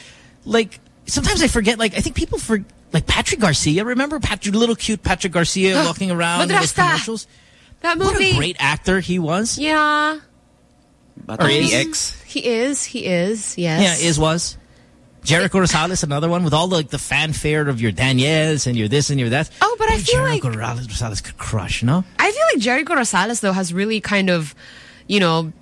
like, sometimes I forget, like, I think people for like Patrick Garcia. Remember Patrick, little cute Patrick Garcia walking around in those commercials? That What movie. a great actor he was. Yeah. Bata Or is- He is. He is. Yes. Yeah, is was. Jericho Rosales, another one with all the, like, the fanfare of your Daniels and your this and your that. Oh, but I feel Jericho like Rosales, Rosales could crush, no? I feel like Jericho Rosales though has really kind of, you know,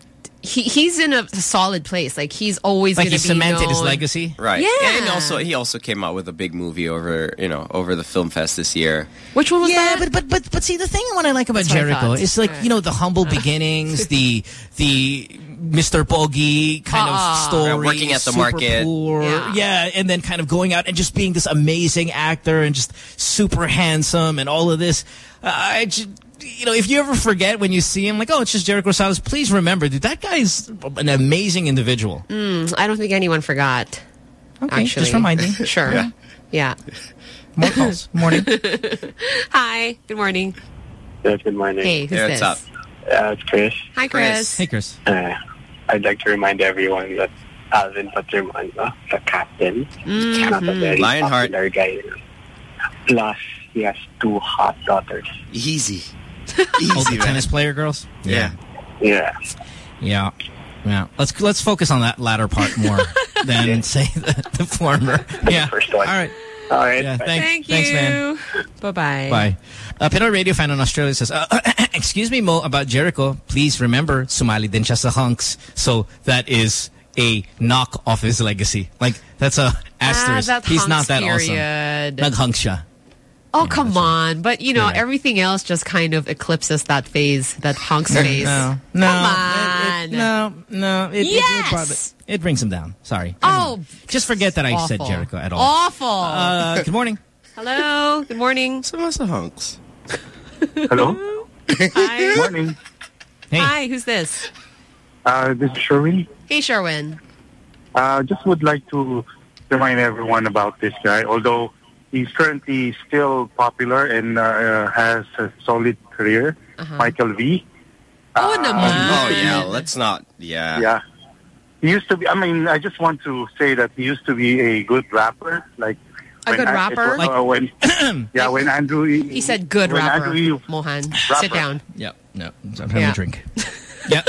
he he's in a solid place. Like he's always Like going he to be cemented his legacy. Right. Yeah. And also, he also came out with a big movie over, you know, over the film fest this year. Which one was yeah, that? but but but but see the thing what I like about That's Jericho is like you know the humble beginnings, the the Mr. Pogi kind Ah. of story, Yeah, working at the super market. poor, Yeah. yeah, and then kind of going out and just being this amazing actor and just super handsome and all of this. Uh, I just, you know, if you ever forget when you see him, like, oh, it's just Jericho Rosales, please remember, dude, that guy's an amazing individual. Mm, I don't think anyone forgot. Okay, actually. just reminding. [laughs] Sure. Yeah. Yeah. More calls. Morning. [laughs] Hi. Good morning. Yes, good morning. Hey, who's Yeah, this? what's up? Uh, it's Chris. Hi, Chris. Hey, Chris. Uh, I'd like to remind everyone that Alvin Patrimonio, the captain, is kind of a Mhm. very Lionheart. popular guy. Plus, he has two hot daughters. Easy. Easy, the tennis player girls? Yeah. Yeah. Yeah. Yeah. Let's let's focus on that latter part more [laughs] than say the, the former. Yeah. First one. All right. All right. Yeah. bye. Thank, Thank Thanks, man. you. Bye-bye. Bye. A Pinoy radio fan in Australia says, uh, [coughs] excuse me, Mo, about Jericho. Please remember, sumali din siya sa hunks. So that is a knock off his legacy. Like, that's a asterisk. Ah, that He's not that period. awesome. Nag-hunk siya. Oh, come on. But, you know, Yeah. everything else just kind of eclipses that phase, that hunks phase. No. No. Come It- it- on. no. No. It, it- Yes! it, brought- it brings him down. Sorry. Oh, Just forget that I said. Jericho at all. Awful. Uh, good morning. Hello. Good morning. Some of the hunks. Hello? Hi. [laughs] Morning. Hey. Hi, who's this? Uh, this is Sherwin. Hey, Sherwin. Uh, just would like to remind everyone about this guy, although he's currently still popular and uh, has a solid career, Uh-huh. Michael V. Oh, naman. Oh, yeah. Let's not. Yeah. Yeah. He used to be, I mean, I just want to say that he used to be a good rapper. Like, A good I- rapper? was, uh, when, [clears throat] yeah, when Andrew... He said good when rapper. Andrew Eve- Mohan, Rapper. sit down. Yep. No. I'm having Yeah. a drink. [laughs] yeah.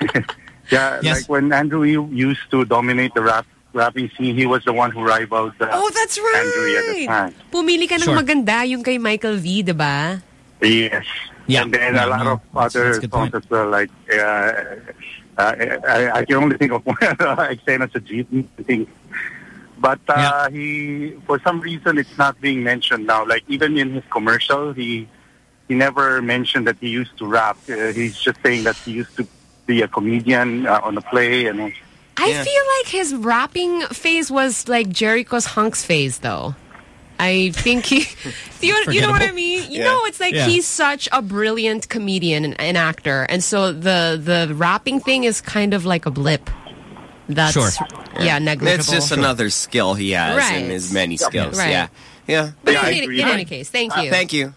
[laughs] Yeah, Yes. like when Andrew used to dominate the rap rapping scene, he was the one who rivaled uh, Oh, that's Andrew at the right. time. Pumili ka ng Sure. maganda yung kay Michael V, di ba? Yes. Yeah. And then Yeah, a lot no, of other that's songs as well, like uh, uh, I, I can only think of [laughs] one, I say Exena sa Jeepney thing. But uh, he, for some reason, it's not being mentioned now. Like even in his commercial, he he never mentioned that he used to rap. Uh, he's just saying that he used to be a comedian uh, on a play and. I Yeah. feel like his rapping phase was like Jericho's hunks phase, though. I think he, [laughs] you, you know what I mean? You Yeah. know, it's like Yeah. he's such a brilliant comedian and, and actor, and so the the rapping thing is kind of like a blip. That's Sure. yeah, negligible. It's just another skill he has Right. in his many skills. Right. Yeah. Yeah. But Yeah, in, agree. in any case, thank uh, you. Thank you.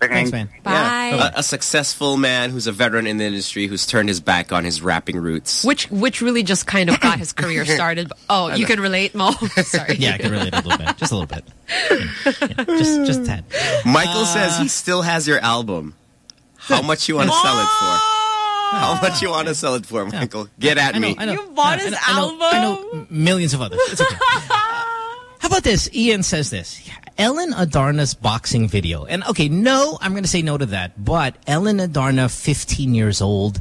Thanks, man. Bye. Yeah. A, a successful man who's a veteran in the industry who's turned his back on his rapping roots. Which which really just kind of got his career [laughs] started. Oh, you can relate, Mo. [laughs] Sorry. Yeah, I can relate a little bit. Just a little bit. Yeah, just, just a tad. Michael Uh, says he still has your album. How much you want to sell it for? How much you want to sell it for, Michael? Get at I know, me. I know. You bought I his album? I know, I know millions of others. It's okay. [laughs] How about this? Ian says this. Ellen Adarna's boxing video. And okay, no, I'm going to say no to that. But Ellen Adarna, 15 years old,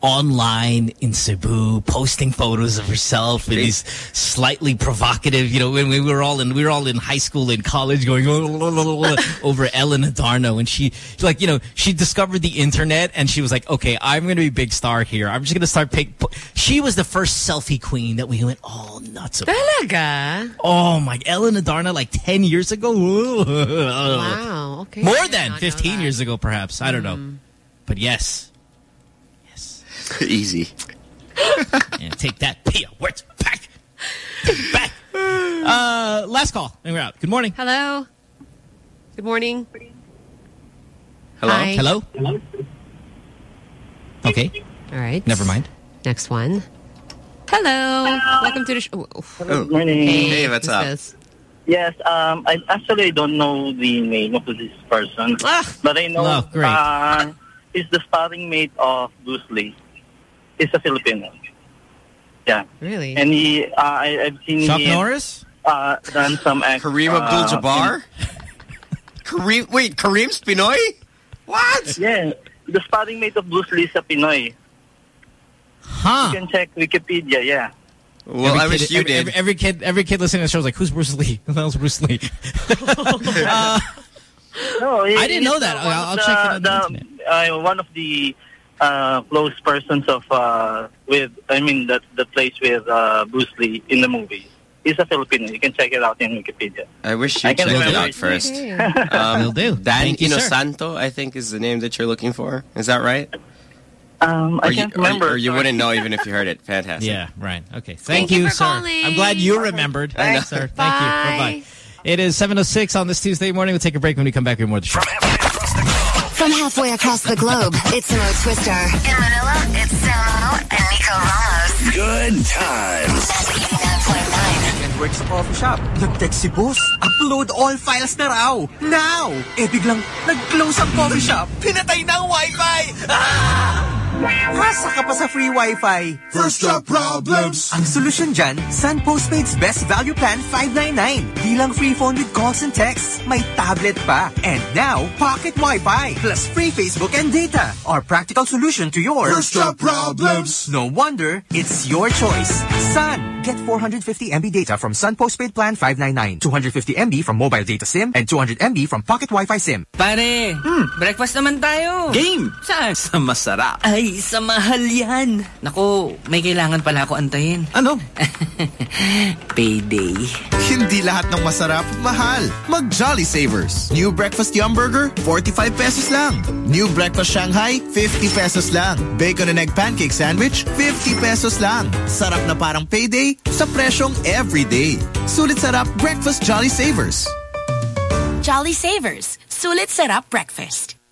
online in Cebu, posting photos of herself with these slightly provocative, you know, when we were all in, we were all in high school and college going [laughs] over Ellen Adarna And she, like, you know, she discovered the internet and she was like, okay, I'm going to be a big star here. I'm just going to start pick. She was the first selfie queen that we went all nuts about. Talaga? Oh my, Ellen Adarna like 10 years ago? [laughs] Wow. Okay. More than 15 years ago, perhaps. I don't know. But yes. [laughs] Easy. Yeah, take that, Pia. Where's back? back. Uh, last call. And we're out. Good morning. Hello. Good morning. Hello? Hi. Hello? Okay. All right. Never mind. Next one. Hello. Welcome to the show. Good morning. Hey, Hey, what's up? this? Yes, um, I actually don't know the name of this person, Ah. but I know Oh, uh, he's the sparring mate of Bruce Lee. He's a Filipino. Yeah. Really? And he, uh, I, I've seen Chuck he, Norris? Uh, done some act. [laughs] Kareem uh, Abdul-Jabbar? [laughs] Kareem, wait, Kareem Spinoy? What? Yeah, the sparring mate of Bruce Lee sa Pinoy. Huh. You can check Wikipedia, yeah. Well, every I kid, wish you every, did. Every, every kid, every kid listening to the show is like, "Who's Bruce Lee? Who the hell's Bruce Lee?" uh, [laughs] No, he- I didn't know that. uh, I'll- I'll check it on the the, uh, one of the uh, close persons of uh, with, I mean, that the place with uh, Bruce Lee in the movie. He's a Filipino. You can check it out in Wikipedia. I wish you I can checked it out first. name. Um, [laughs] Will do. Dan Thank you. Inosanto, I think, is the name that you're looking for. Is that right? Um, I or can't you, remember. Or, you wouldn't know even if you heard it. [laughs] Fantastic. Yeah, right. Okay. Thank, Thank you you, sir. calling. I'm glad you remembered. I know. sir. Thank Bye. you. Bye-bye. It is 7.06 on this Tuesday morning. We'll take a break when we come back with more of the show. From halfway across the globe, it's Mo Twister. In Manila, it's Samo and Nico Ramos. Good times. That's 89.9. And works sa coffee shop. Nag-text si boss. Upload all files na raw. Now! Eh biglang nag-close ang coffee shop. Pinatay na ang wifi. Ah! Hasa ka pa sa free wifi. First job problems. Ang solusyon dyan, Sun Postpaid's Best Value Plan 599. Di lang free phone with calls and texts, may tablet pa. And now, pocket Wi-Fi plus free Facebook and data. Our practical solution to your First job problems. No wonder, it's your choice. Sun. Get 450 MB data from Sun Postpaid Plan 599, 250 MB from mobile data SIM, and 200 MB from pocket Wi-Fi SIM. Pare, hmm. breakfast naman tayo. Game! Saan? Sa masarap. Ay, sa mahal yan. Naku, may kailangan pala ako antayin. Ano? [laughs] Payday. Hindi lahat ng masarap, mahal. Mag Jolly Savers. New Breakfast Yum Burger, 45 pesos lang. New Breakfast Shanghai, 50 pesos lang. Bacon and Egg Pancake Sandwich, 50 pesos lang. Sarap na parang payday sa presyong everyday. Sulit sarap Breakfast Jolly Savers. Jolly Savers. Sulit Sarap Breakfast.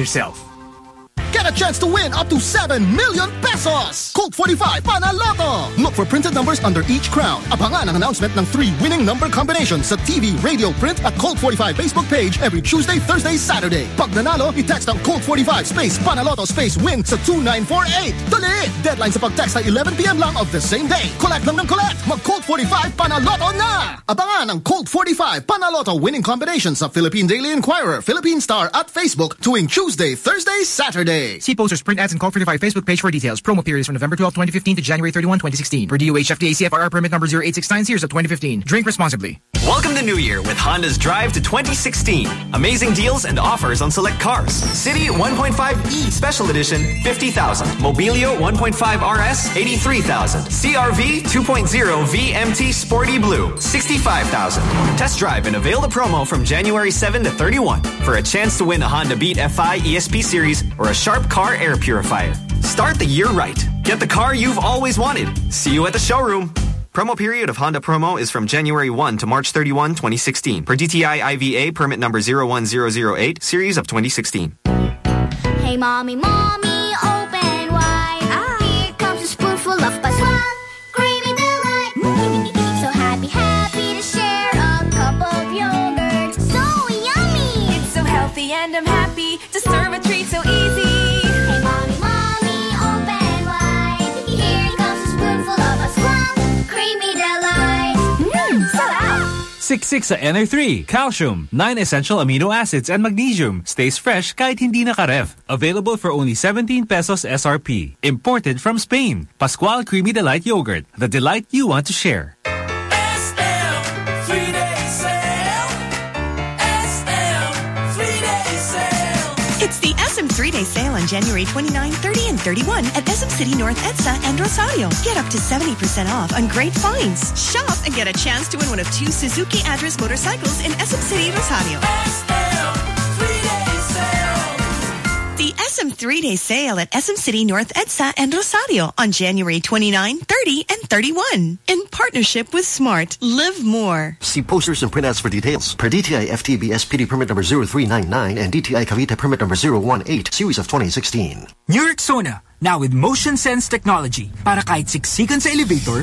yourself. Get a chance to win up to 7 million pesos! Colt 45 Panaloto! Look for printed numbers under each crown. Abangan ang announcement ng three winning number combinations sa TV, radio, print at Colt 45 Facebook page every Tuesday, Thursday, Saturday. Pag nanalo, i-text ang Colt 45 space Panaloto space win sa 2948. Dali! Deadline sa pag-text ay 11pm lang of the same day. Collect lang ng collect. Mag Colt 45 Panaloto na! Abangan ang Colt 45 Panaloto winning combinations sa Philippine Daily Inquirer, Philippine Star at Facebook tuwing Tuesday, Thursday, Saturday. See posters, print ads, and Colt 45 Facebook page for details. Promo periods from November 12, 2015 to January 31, 2016. Per DOH FDA CFR permit number 0869 series of 2015. Drink responsibly. Welcome to New Year with Honda's Drive to 2016. Amazing deals and offers on select cars. City 1.5e Special Edition, 50,000. Mobilio 1.5 RS, 83,000. CRV 2.0 VMT Sporty Blue, 65,000. Test drive and avail the promo from January 7 to 31 for a chance to win a Honda Beat FI ESP Series or a Sharp Car Air Purifier. Start the year right. Get the car you've always wanted. See you at the showroom. Promo period of Honda promo is from January 1 to March 31, 2016. Per DTI IVA permit number 01008, series of 2016. Hey, mommy, mommy, 66 sa NR3, calcium, 9 essential amino acids and magnesium. Stays fresh kahit hindi nakaref. Available for only 17 pesos SRP. Imported from Spain. Pascual Creamy Delight Yogurt. The delight you want to share. Three-day sale on January 29, 30, and 31 at SM City North EDSA and Rosario. Get up to 70% off on great finds. Shop and get a chance to win one of two Suzuki address motorcycles in SM City Rosario. SM three-day sale at SM City North EDSA and Rosario on January 29, 30, and 31. In partnership with Smart. Live more. See posters and print ads for details. Per DTI FTB SPD permit number 0399 and DTI Cavite permit number 018, series of 2016. New Rexona, now with motion sense technology. Para kahit siksikan sa elevator,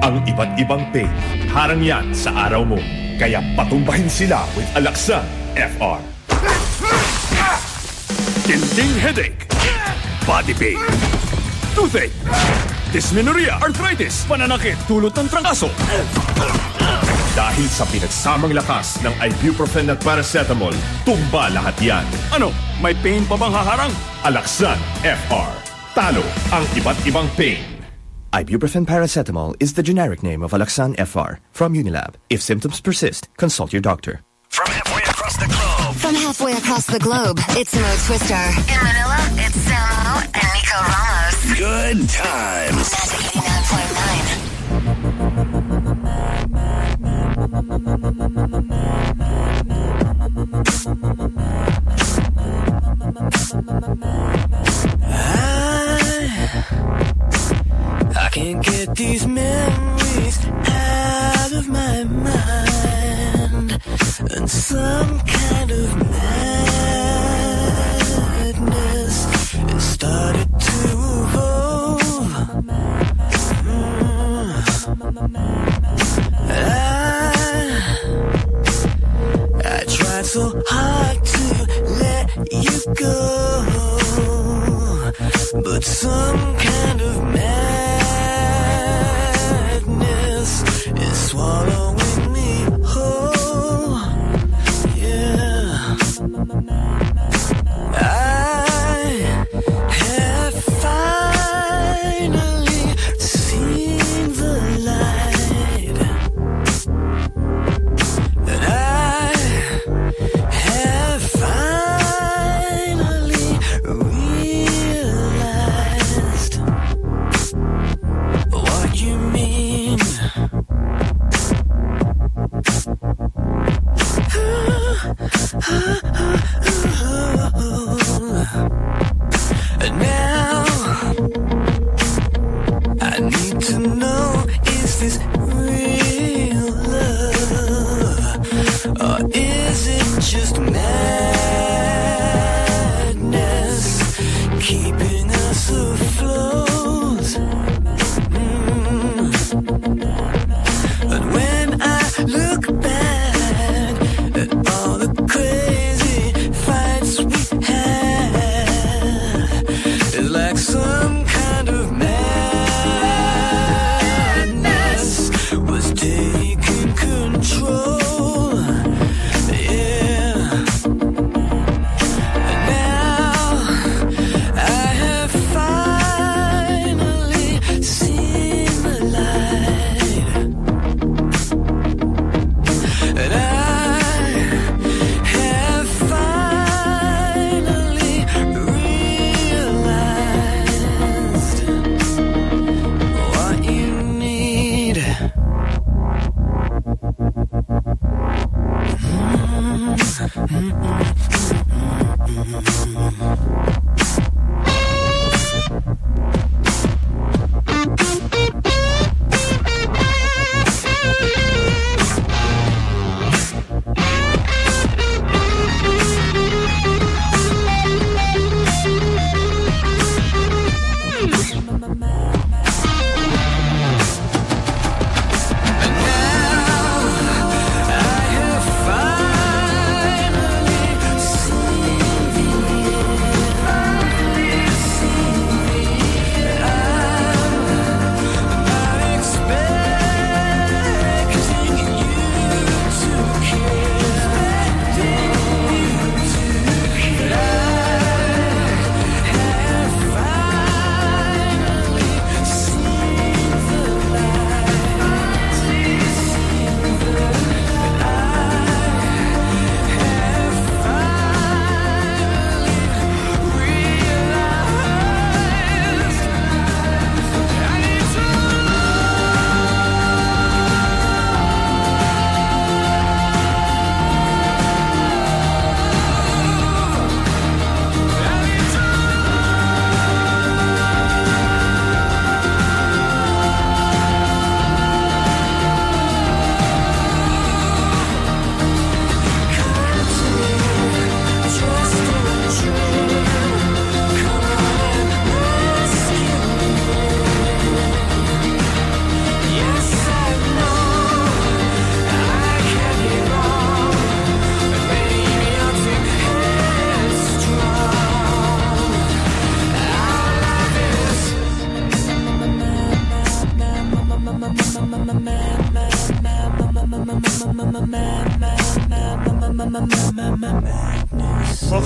Ang iba't ibang pain, harang yan sa araw mo. Kaya patumbahin sila with Alaxan FR. Tinting headache, body pain, toothache, dysmenorrhea, arthritis, pananakit, tulot ng trangkaso. Dahil sa pinagsamang lakas ng ibuprofen at paracetamol, tumba lahat yan. Ano, may pain pa bang haharang? Alaxan FR. Talo ang iba't ibang pain. Ibuprofen paracetamol is the generic name of Alaxan FR from Unilab. If symptoms persist, consult your doctor. From halfway across the globe, From halfway across the globe, it's Mo Twister. In Manila, it's Samo and Nico Ramos. Good times. Magic 89.9. I can't get these memories out of my mind. And some kind of madness has started to evolve. Mm. I, I tried so hard to let you go. But some kind of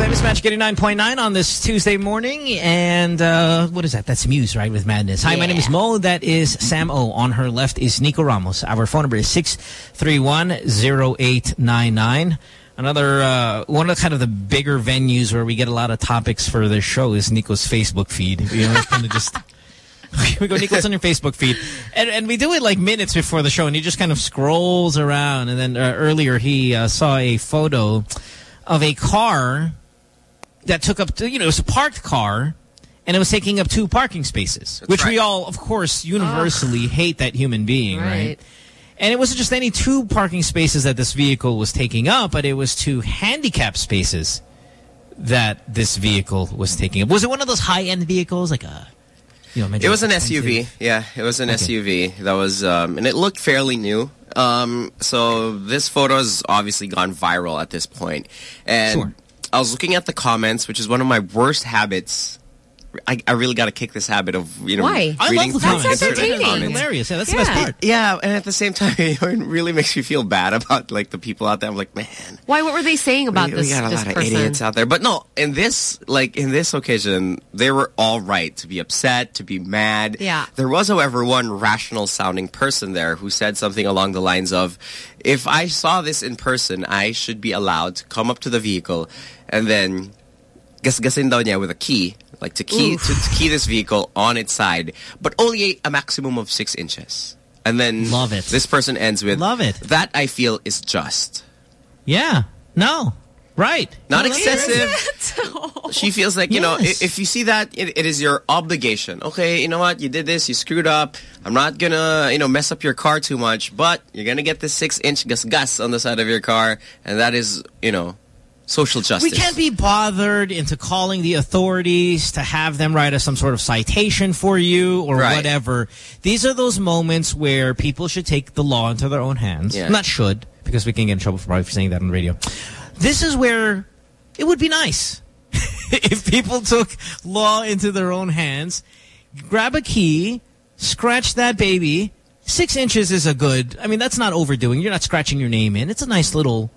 famous Magic 89.9 on this Tuesday morning. And uh, what is that? That's Muse, right, with Madness. Hi, my name is Mo. That is Sam O. On her left is Nico Ramos. Our phone number is 631-0899. Another, uh, one of the kind of the bigger venues where we get a lot of topics for this show is Nico's Facebook feed. You know, kind of just... [laughs] we go, Nico's on your Facebook feed. And, and we do it like minutes before the show, and he just kind of scrolls around. And then uh, earlier he uh, saw a photo of a car that took up, you know, it was a parked car, and it was taking up two parking spaces, which we all, of course, universally hate that human being, right? Right. And it wasn't just any two parking spaces that this vehicle was taking up, but it was two handicap spaces that this vehicle was taking up. Was it one of those high-end vehicles, like a, you know, It was an expensive- SUV. Yeah, it was an Okay. SUV. That was, um, and it looked fairly new. Um, so this photo has obviously gone viral at this point. And I was looking at the comments, which is one of my worst habits. I, I really got to kick this habit of, you know, Why? I reading love the through comments. internet That's entertaining. comments. Hilarious. Yeah, that's the best Yeah. part. Yeah, and at the same time, [laughs] it really makes me feel bad about like the people out there. I'm like, man, Why? What were they saying about we, this? we got a this lot of person? idiots out there. But no, in this like in this occasion, they were all right to be upset, to be mad. Yeah. There was, however, one rational sounding person there who said something along the lines of, if I saw this in person, I should be allowed to come up to the vehicle and then gasgasin daw niya with a key, like to key to, to key this vehicle on its side, but only a, a maximum of six inches. And then love it. This person ends with love it. That I feel is just. Yeah. No. Right. Not [laughs] No, that's- excessive. She feels like, you know, i- Yes. if you see that, it, it is your obligation. Okay, you know what? You did this, you screwed up. I'm not gonna, you know, mess up your car too much, but you're gonna get this six-inch gas gas on the side of your car, and that is, you know, social justice. We can't be bothered into calling the authorities to have them write us some sort of citation for you or Right. whatever. These are those moments where people should take the law into their own hands. Yeah. Not should, because we can get in trouble for probably for saying that on the radio. This is where it would be nice [laughs] if people took law into their own hands, grab a key, scratch that baby. Six inches is a good, I mean, that's not overdoing. You're not scratching your name in. It's a nice little,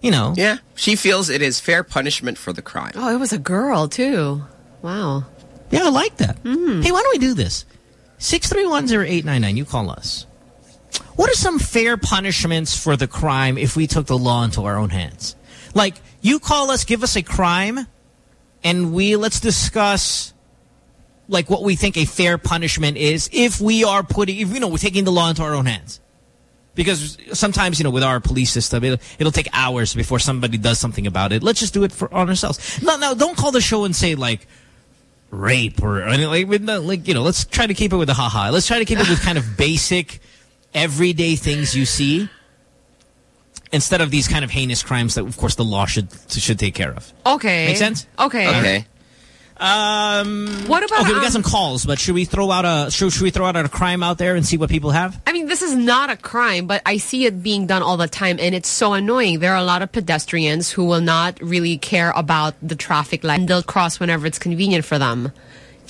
you know. Yeah, she feels it is fair punishment for the crime. Oh, it was a girl too. Wow. Yeah, I like that. Mm. Hey, why don't we do this? 6310899, you call us. What are some fair punishments for the crime if we took the law into our own hands? Like, you call us, give us a crime, and we let's discuss like what we think a fair punishment is if we are putting, if, you know, we're taking the law into our own hands. Because sometimes, you know, with our police system, it'll, it'll take hours before somebody does something about it. Let's just do it for on ourselves. No, no, don't call the show and say like rape or I mean, like, with like you know. Let's try to keep it with the haha. Let's try to keep it with kind of [laughs] basic, everyday things you see, instead of these kind of heinous crimes that, of course, the law should should take care of. Okay. Make sense? Okay. Okay. Um, What about, Okay, we got um, some calls, but should we throw out a should, should we throw out a crime out there and see what people have? I mean, this is not a crime, but I see it being done all the time, and it's so annoying. There are a lot of pedestrians who will not really care about the traffic light, and they'll cross whenever it's convenient for them.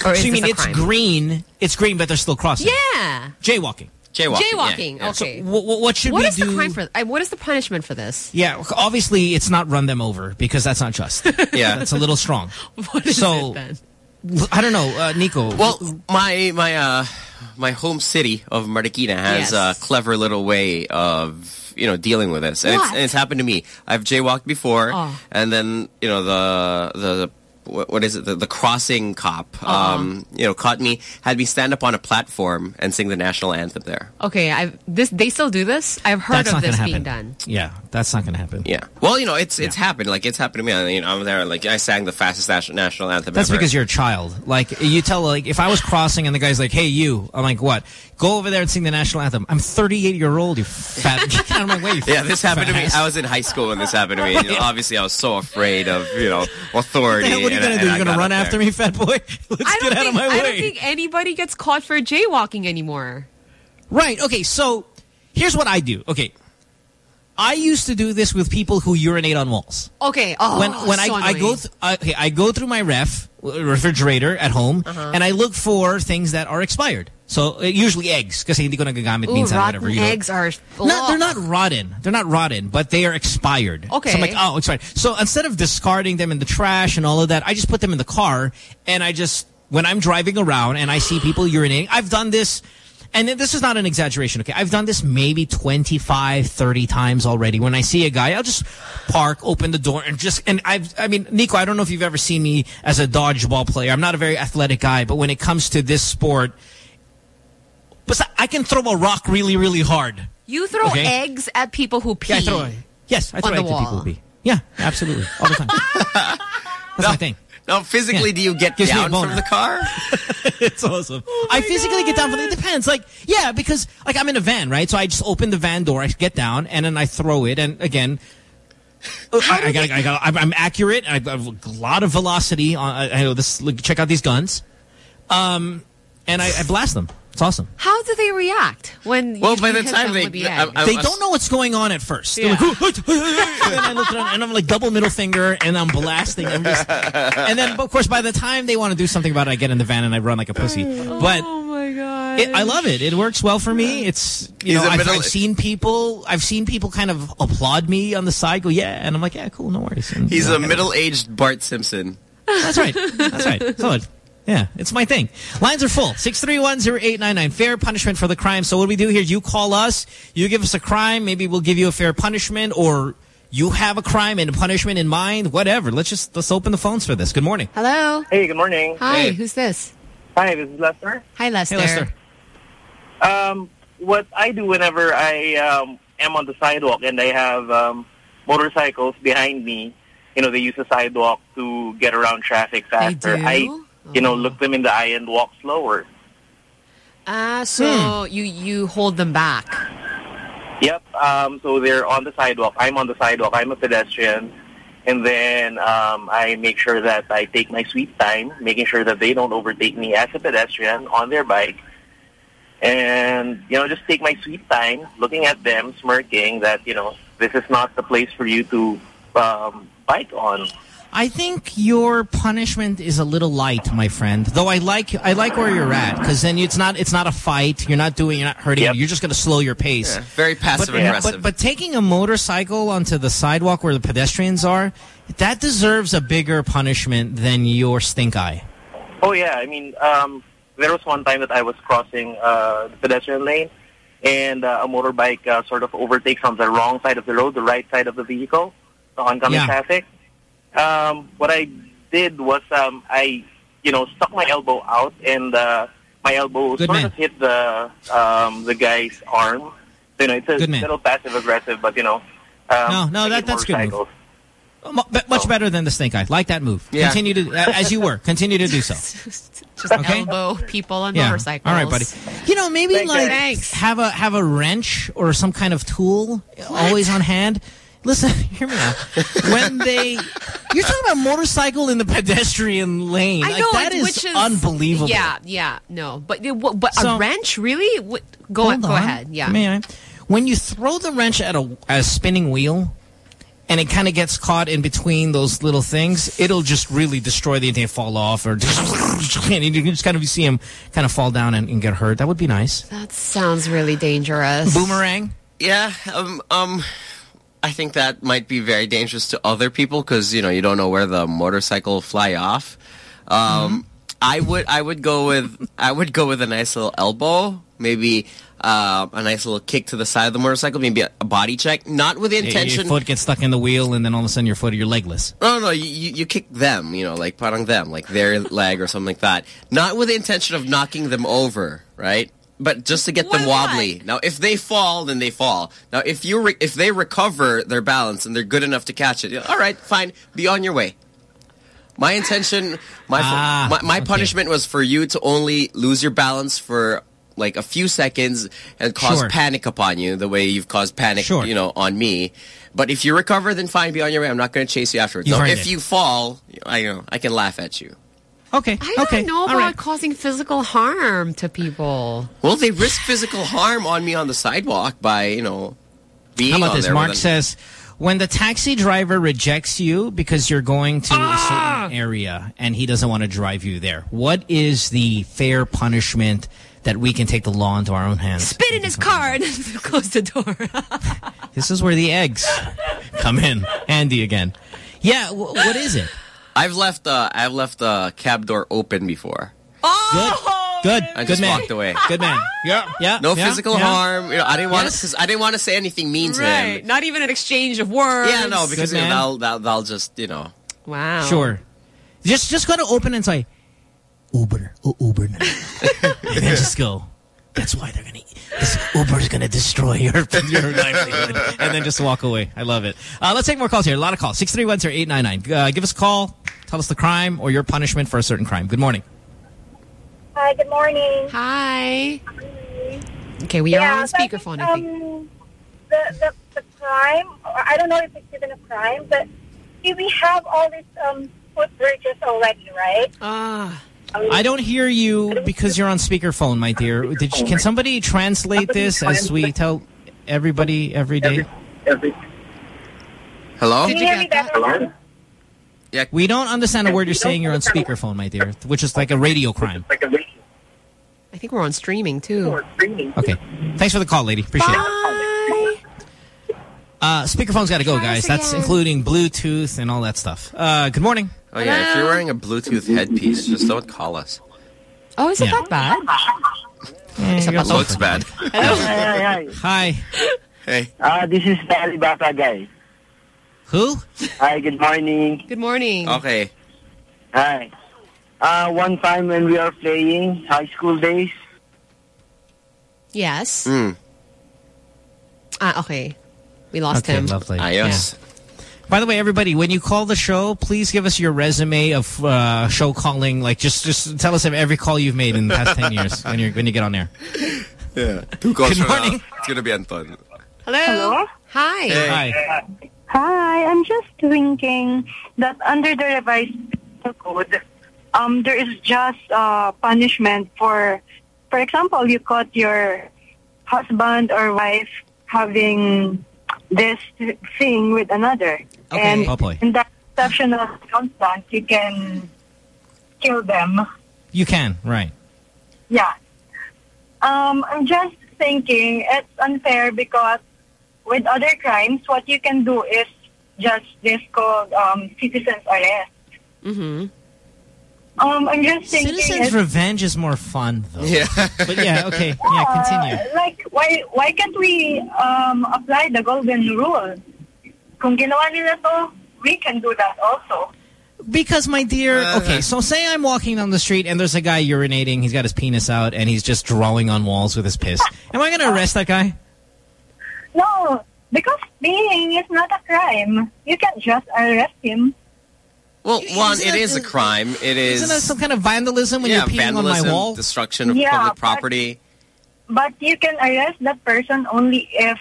Or so you mean it's green? It's green, but they're still crossing. Yeah. Jaywalking. Jaywalking. Okay. So wh- what should What we is the do? crime for? uh, What is the punishment for this? Yeah, obviously it's not run them over because that's not just. [laughs] Yeah. that's a little strong. [laughs] What is so, it then? I don't know, uh, Nico. Well, my my uh my home city of Marikina has Yes. a clever little way of you know dealing with this, and it's, and it's happened to me. I've jaywalked before, Oh. and then you know the the. What what is it? The, the crossing cop, Uh-huh. um, you know, caught me, had me stand up on a platform and sing the national anthem there. Okay, I've this. They still do this. I've heard That's of this being done. Yeah, that's not going to happen. Yeah. Well, you know, it's it's happened. Like it's happened to me. I, you know, I'm there. Like I sang the fastest national national anthem. That's ever. because you're a child. Like you tell, like if I was crossing and the guy's like, "Hey, you," I'm like, "What? Go over there and sing the national anthem." I'm 38 year old. You fat. [laughs] Get out of my way. Yeah, this happened to me. ass. I was in high school when this happened to me. And, [laughs] you know, obviously, I was so afraid of you know authority. What the hell, what are you gonna do? You're gonna run after there. me, fat boy? [laughs] Let's I don't get out think, of my I don't think anybody gets caught for jaywalking anymore. Right. Okay. So here's what I do. Okay. I used to do this with people who urinate on walls. Okay. Oh, when when so I, I go th I, okay, I go through my ref refrigerator at home Uh-huh. and I look for things that are expired. So uh, usually eggs kasi hindi ko nagagamit Ooh, minsan rotten whatever. You know. eggs are... Not, they're not rotten. They're not rotten, but they are expired. Okay. So I'm like, oh, expired. So instead of discarding them in the trash and all of that, I just put them in the car and I just, when I'm driving around and I see people urinating, I've done this, and this is not an exaggeration, okay? I've done this maybe 25, 30 times already. When I see a guy, I'll just park, open the door, and just, and I've, I mean, Nico, I don't know if you've ever seen me as a dodgeball player. I'm not a very athletic guy, but when it comes to this sport, but I can throw a rock really, really hard. You throw Okay. eggs at people who pee Yeah, I throw it. Yes, I throw on the eggs at wall. people who pee. Yeah, absolutely. All the time. [laughs] That's my thing. No, physically, Yeah. do you get Gives down from the car? [laughs] it's awesome. I physically get down from it. depends. Like, yeah, because like I'm in a van, right? So I just open the van door, I get down, and then I throw it. And again, I, I got, I got, I'm, I'm accurate. I have a lot of velocity. On, I, I know this. Look, check out these guns. Um, and I, I blast them. It's awesome. How do they react when Well, you by the time they- with the I- egg? I- they don't know what's going on at first. They're Yeah. like, and then I look around and I'm like double middle finger and I'm blasting. I'm just, [laughs] and then of course by the time they want to do something about it, I get in the van and I run like a pussy. Oh but oh my god, I love it. It works well for me. It's you He's know a I've, I've seen people I've seen people kind of applaud me on the side. Go yeah, and I'm like yeah, cool, no worries. And, He's you know, a middle-aged Bart Simpson. That's right. That's right. [laughs] So it, yeah, it's my thing. Lines are full. 631-0899. Fair punishment for the crime. So what do we do here, you call us, you give us a crime, maybe we'll give you a fair punishment, or you have a crime and a punishment in mind, whatever. Let's just, let's open the phones for this. Good morning. Hello. Hey, good morning. Hi, Hey. who's this? Hi, this is Lester. Hi, Lester. Hey, Lester. Um, what I do whenever I um, am on the sidewalk and I have um, motorcycles behind me, you know, they use the sidewalk to get around traffic faster. do? I, you know, look them in the eye and walk slower. Ah, so Hmm. you you hold them back. Yep. Um, so they're on the sidewalk. I'm on the sidewalk. I'm a pedestrian. And then um, I make sure that I take my sweet time, making sure that they don't overtake me as a pedestrian on their bike. And, you know, just take my sweet time, looking at them, smirking that, you know, this is not the place for you to um, bike on. I think your punishment is a little light, my friend. Though I like I like where you're at because then it's not it's not a fight. You're not doing you're not hurting. Yep. You're just going to slow your pace. Yeah, very passive but, aggressive. But, but taking a motorcycle onto the sidewalk where the pedestrians are, that deserves a bigger punishment than your stink eye. Oh, yeah. I mean, um, there was one time that I was crossing uh, the pedestrian lane and uh, a motorbike uh, sort of overtakes on the wrong side of the road, the right side of the vehicle, the oncoming Yeah. traffic. Um, what I did was um, I, you know, stuck my elbow out and uh, my elbow Good sort man. of hit the um, the guy's arm. You know, it's a Good little passive aggressive, but you know. Um, No, no, I that- that's good move. motorcycles. Mu- but Much better than the stink eye. Like that move. Yeah. Continue to, uh, as you were, [laughs] continue to do so. Just Okay. elbow people on Yeah. motorcycles. All right, buddy. You know, maybe Thank like Thanks. have a have a wrench or some kind of tool always on hand. Listen, [laughs] hear me out. When they, you're talking about motorcycle in the pedestrian lane. I like, know, that is, which is unbelievable. Yeah, yeah, no, but it- what- but So- a wrench really? What, go Hold go ahead. Yeah. May I? When you throw the wrench at a, at a spinning wheel, and it kind of gets caught in between those little things, it'll just really destroy the entire fall off, or just, [laughs] and you can just kind of see him kind of fall down and, and get hurt. That would be nice. That sounds really dangerous. Boomerang. Yeah, um, um, I think that might be very dangerous to other people because you know you don't know where the motorcycle will fly off. Um, I would I would go with I would go with a nice little elbow, maybe uh, a nice little kick to the side of the motorcycle, maybe a, a body check, not with the intention. Your intention. foot gets stuck in the wheel, and then all of a sudden your foot, you're legless. No, no, you, you you kick them, you know, like parang them, like their [laughs] leg or something like that. Not with the intention of knocking them over, right? But just to get them wobbly. Now, if they fall, then they fall. Now, if you re if they recover their balance and they're good enough to catch it, all right, fine, be on your way. My intention, my Ah, my, my okay. punishment was for you to only lose your balance for like a few seconds and cause Sure. panic upon you, the way you've caused panic, Sure. you know, on me. But if you recover, then fine, be on your way. I'm not going to chase you afterwards. You've if it. you fall, I you know I can laugh at you. Okay. I don't okay. know about right. causing physical harm to people. Well, they risk physical harm on me on the sidewalk by, you know, being How about on this? there Mark says, When the taxi driver rejects you because you're going to a ah! certain area and he doesn't want to drive you there, what is the fair punishment that we can take the law into our own hands? Spit in his car and [laughs] close the door. [laughs] This is where the eggs come in. Andy again. Yeah, w- what is it? I've left uh, I've left the cab door open before. Oh, Good. I Good just man. walked away. Good man. [laughs] Yeah. Yeah. No yeah, physical yeah. harm. You know, I didn't want Yes. to because I didn't want to say anything mean to right. him. Not even an exchange of words. Yeah, no, because Good you know, man. that'll, that'll that'll just you know. Wow. Sure. Just just go to open and say, Uber, oh, Uber. na." [laughs] and then just go. That's why they're gonna. This Uber's gonna destroy your [laughs] your livelihood, and then just walk away. I love it. Uh, let's take more calls here. A lot of calls. Six three one zero eight nine nine. Uh, give us a call. Tell us the crime or your punishment for a certain crime. Good morning. Hi, good morning. Hi. Okay, we are Yeah, on so I think, speakerphone, I think. Um, the, the, the crime, or I don't know if it's even a crime, but see, we have all these um, food bridges already, right? Ah. I don't hear you because you're on speakerphone, my dear. Did you, can somebody translate this as we tell everybody every day? Hello. Can you hear me better? Yeah. We don't understand a word you're saying. You're on speakerphone, my dear, which is like a radio crime. I think we're on streaming, too. Okay. Thanks for the call, lady. Appreciate it. Uh, speakerphone's got to go, guys. That's including Bluetooth and all that stuff. Uh, good morning. Oh yeah, if you're wearing a Bluetooth headpiece, just don't call us. Oh, is it Yeah. that bad? Yeah, So it's bad. Hi, hi, Hi. Hey. Uh, this is Pali Bata guy. Who? Hi, good morning. Good morning. Okay. Hi. Uh, one time when we are playing high school days, Yes. Mm. Ah, okay. We lost Okay, him. lovely. Ayos. By the way, everybody, when you call the show, please give us your resume of uh, show calling. Like, just just tell us of every call you've made in the past ten years when you when you get on there. Yeah. Two calls [laughs] Good from now. morning. It's gonna be Anton. Hello. Hello? Hi. Hey. Hi. Hi, I'm just thinking that under the revised code, um, there is just uh, punishment for, for example, you caught your husband or wife having this thing with another. Okay. And Oh, boy. in that exceptional circumstance, you can kill them. You can, right? Yeah. Um, I'm just thinking it's unfair because with other crimes, what you can do is just this called um, citizen's arrest. Mm-hmm. Um, I'm just thinking, Citizens' revenge is more fun, though. Yeah. But yeah, okay, yeah, [laughs] continue. uh, like, why why can't we um, apply the golden rule? Kung ginawa nila to, we can do that also. Because, my dear, Uh, okay, so say I'm walking down the street and there's a guy urinating, he's got his penis out, and he's just drawing on walls with his piss. [laughs] Am I going to arrest that guy? No, because being is not a crime. You can't just arrest him. Well, one, Isn't it that is a crime. It is. Isn't that some kind of vandalism when yeah, you're peeing vandalism, on my wall? destruction of Yeah, public but- property. But you can arrest that person only if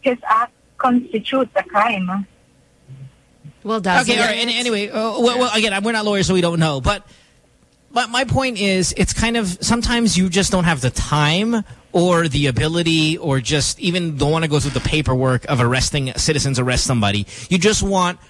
his act constitutes a crime. Well, does Okay, it? all right. And anyway, uh, well, well, again, we're not lawyers, so we don't know. But, but my point is, it's kind of sometimes you just don't have the time or the ability, or just even don't want to go through the paperwork of arresting citizens arrest somebody. You just want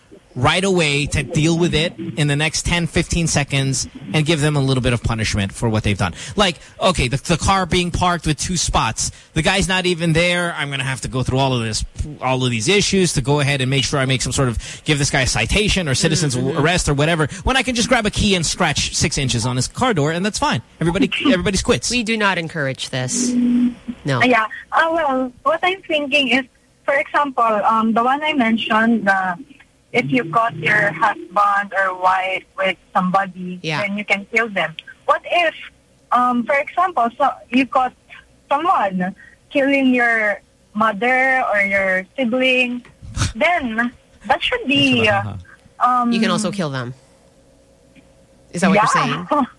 right away to deal with it in the next 10, 15 seconds and give them a little bit of punishment for what they've done. Like, okay, the, the car being parked with two spots. The guy's not even there. I'm going to have to go through all of this, all of these issues to go ahead and make sure I make some sort of, give this guy a citation or citizen's arrest or whatever, when I can just grab a key and scratch six inches on his car door and that's fine. Everybody, [laughs] everybody's quits. We do not encourage this. No. Uh, Yeah. Uh, well, what I'm thinking is, for example, um, the one I mentioned, uh, if you caught your husband or wife with somebody, Yeah. then you can kill them. What if, um, for example, so you caught someone killing your mother or your sibling? then that should be. Uh, um, You can also kill them. Is that what yeah. you're saying? [laughs]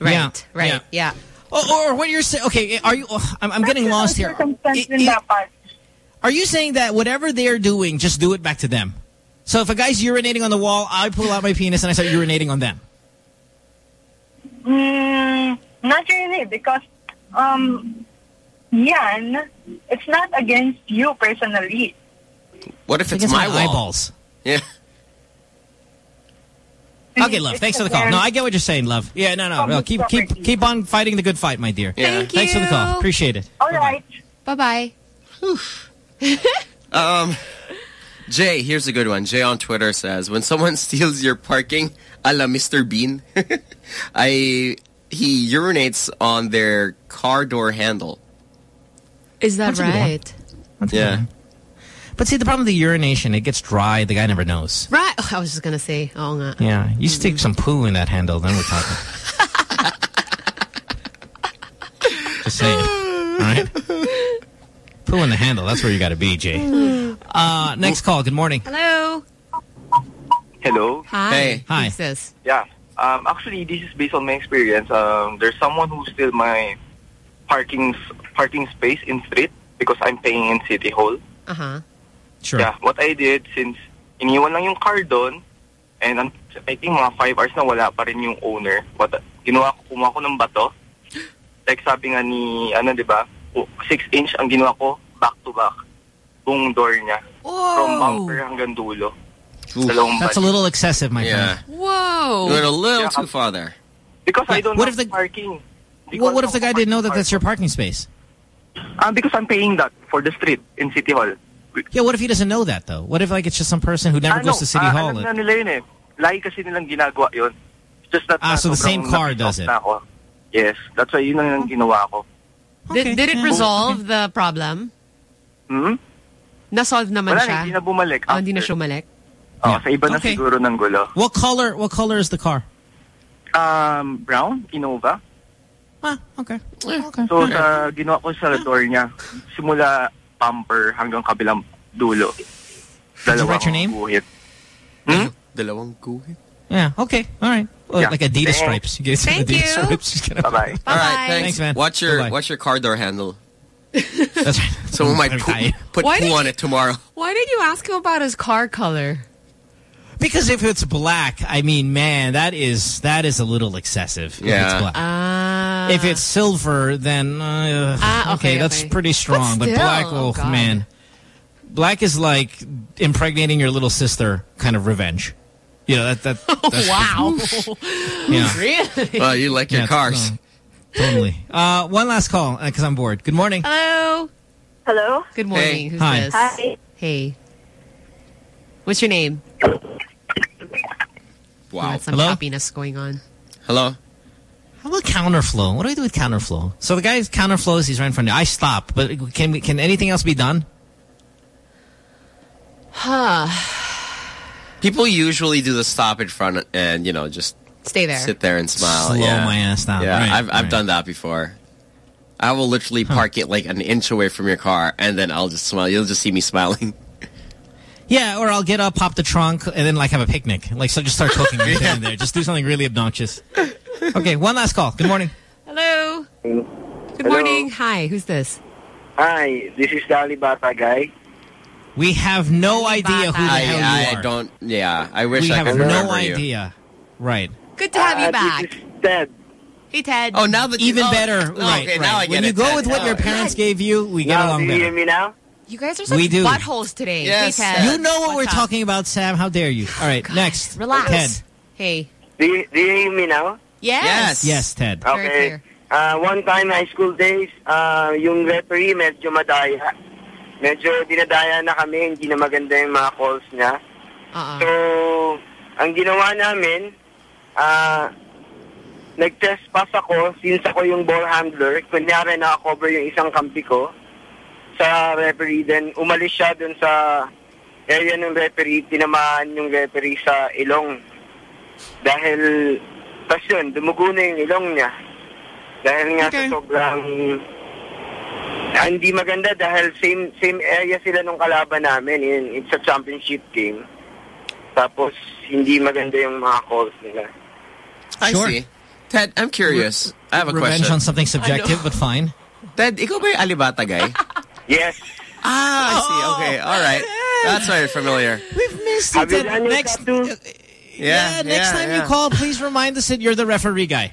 Right. Yeah, Right. Yeah. Or, or what you're saying, okay, are you, oh, I'm, I'm getting lost here. Circumstance It- in that part. Are you saying that whatever they're doing, just do it back to them? So if a guy's urinating on the wall, I pull out my penis and I start urinating on them. Mm, not really, because um, yan, it's not against you personally. What if I it's my my wall? eyeballs. Yeah. [laughs] Okay, love. Thanks for the call. No, I get what you're saying, love. Yeah, no, no, no. Keep, keep, keep on fighting the good fight, my dear. Yeah. Thank Thanks for the you. call. Appreciate it. All right. Bye-bye. Um, Jay, here's a good one. Jay on Twitter says, when someone [laughs] steals your parking, a la Mr. Bean, [laughs] I he urinates on their car door handle. Is that That's a good one. right? Yeah. But see, the problem with the urination, it gets dry. The guy never knows. Right. Oh, I was just going to say, oh, nga. Yeah, you stick some poo in that handle, then we're talking. [laughs] Just saying. All right? Poo in the handle, that's where you got to be, Jay. Uh, next call, good morning. Hello. Hello. Hi. Hey. Hi. Who's this? Yeah. Um, actually, this is based on my experience. Um, there's someone who steal my parking parking space in street because I'm paying in City Hall. Uh-huh. Sure. Yeah. What I did since iniwan lang yung car doon and um, I think mga 5 hours na wala pa rin yung owner. What ginawa ko kumuha ko ng bato. [gasps] Like sabi nga ni ano 'di ba? 6 inch ang ginawa ko back to back. Buong door niya. From bumper hanggang dulo. That's a little excessive, my Yeah. friend. Whoa. You went a little Yeah. too far there. Because I don't what have if the- parking. Well, what if the guy didn't know that Because that's your parking space? Um, because I'm paying that for the street in City Hall. Yeah, what if he doesn't know that, though? What if, like, it's just some person who never Ano, goes to City ah, Hall? Alam na nila yun eh. Lagi kasi nilang ginagawa yun. Just that Ah, so the same car does it. Ako. Yes, that's why yun lang ginawa ko. Did, did it resolve the problem? Hmm? Na-solve naman Wala siya? na, hindi na bumalik. Oh, hindi na siya umalik? Oh, sa iba na Okay. siguro ng gulo. What color, what color is the car? Um, brown, Innova. Ah, okay. Okay. So, sa ginawa ko sa door niya, simula bumper hanggang kabilang dulo. Did you write your name? guhit. Dalawang guhit. Yeah, okay. All right. Well, Yeah. Like Adidas stripes. You get Thank Adidas you. stripes. [laughs] Bye-bye. All right, thanks. Thanks, man. What's your Bye-bye. what's your car door handle? That's right. [laughs] Someone might put, put Why poo on you- it tomorrow. Why did you ask him about his car color? Because if it's black, I mean, man, that is that is a little excessive. If Yeah. it's black. Ah. if it's silver, then uh, Ah, okay, that's okay. pretty strong. But, still, black, oh, oh, man, black is like impregnating your little sister, kind of revenge. You know that that. [laughs] That's wow. [laughs] Yeah. really? Well, you like your Yeah, cars. No, totally. Uh, one last call because I'm bored. Good morning. Hello. Hello? Good morning. Hey. Who's Hi. this? Hi. Hey. What's your name? Wow. Got some Hello? happiness going on. Hello. How about counterflow? What do I do with counterflow? So the guy's counterflows. He's right in front of me. I stop, but can we? Can anything else be done? Huh. People usually do the stop in front and you know just Stay there. sit there and smile. Slow yeah. my ass down. Yeah, Right, I've I've right. done that before. I will literally park it like an inch away from your car, and then I'll just smile. You'll just see me smiling. [laughs] Yeah, or I'll get up, pop the trunk, and then like have a picnic. Like so, just start cooking right then and [laughs] there. Just do something really obnoxious. Okay, one last call. Good morning. Hello. Good Hello. morning. Hi. Who's this? Hi, this is the Alibata guy. We have no idea who the I, hell you I are. don't. Yeah, I wish we I have could no remember you. idea. Right. Good to have Uh, you back. Ted. Hey, Ted. Oh, now that Even you, oh, better. oh, right. Okay, right. now I get when you go Ted. with what your Oh, parents gave you, we get Now, along do you better. hear me now? You guys are such We do. buttholes today. Yes, hey, Ted. You know what What's we're up? talking about, Sam. How dare you? All right, next. Relax. Ted. Hey. Do you, do you hear me now? Yes. Yes. Yes, Ted. Very Okay. clear. Uh, one time high school days, uh, yung referee medyo madaya. Medyo dinadaya na kami, hindi na maganda yung mga calls niya. Uh-uh. So, ang ginawa namin, ah, nag-test pass ako since ako yung ball handler. Kunyari nakakover yung isang kampi ko sa referee. Then, umalis siya dun sa area ng referee. Tinamaan yung referee sa ilong. Dahil, tas yun, dumugo na yung ilong niya. Dahil nga sa sobrang ah, hindi maganda dahil same same area sila nung kalaban namin in it's a championship game. Tapos hindi maganda yung mga calls nila. I Sure. see. Ted, I'm curious. I have a Revenge question. on something subjective, but fine. Ted, ikaw ba yung Alibata guy? [laughs] Yes. ah, I see. Okay, all right. That's very familiar. We've missed you it. done your Next, tattoo? yeah, next time you call, please remind us that you're the referee guy.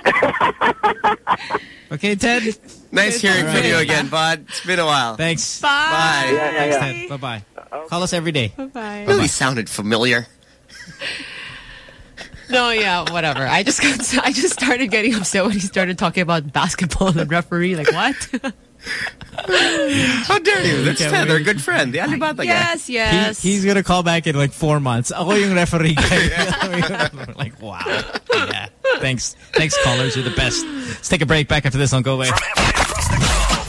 [laughs] okay, Ted? Nice hearing All from you again, bud. It's been a while. Thanks. Bye. Bye. Yeah, yeah, yeah. Thanks, Ted. Bye-bye. Call us every day. Bye. Bye. Really sounded familiar. [laughs] No, yeah, whatever. I just got, I just started getting upset when he started talking about basketball and referee. Like what? How dare you? That's Okay, Ted, we- good friend, the Alibata guy. yes, He, yes. he's gonna call back in like four months. Ako yung referee guy. [laughs] [laughs] like, wow. Yeah. Thanks. Thanks, callers. You're the best. Let's take a break. Back after this on Go Away.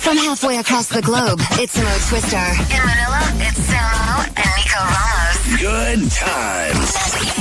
From halfway across the globe, it's Mo Twister. In Manila, it's Samo and Nico Ramos. Good times.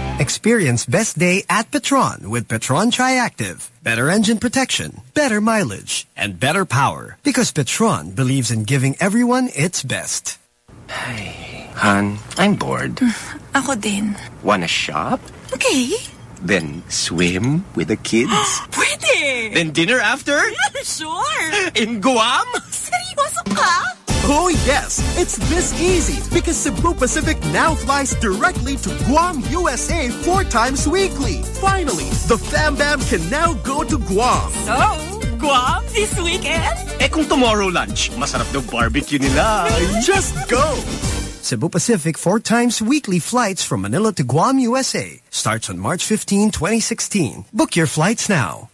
Experience best day at Petron with Petron Triactive. Better engine protection, better mileage, and better power. Because Petron believes in giving everyone its best. Hey, Han, I'm bored. Mm, ako din. Wanna shop? Okay. Then swim with the kids? [gasps] Pwede! then dinner after? [laughs] sure! In Guam? [laughs] Seryoso ka? Oh yes, it's this easy because Cebu Pacific now flies directly to Guam, USA four times weekly. Finally, the Fam Bam can now go to Guam. So, Guam this weekend? Eh kung tomorrow lunch, masarap daw barbecue nila. Just go! Cebu Pacific four times weekly flights from Manila to Guam, USA starts on March 15, 2016. Book your flights now.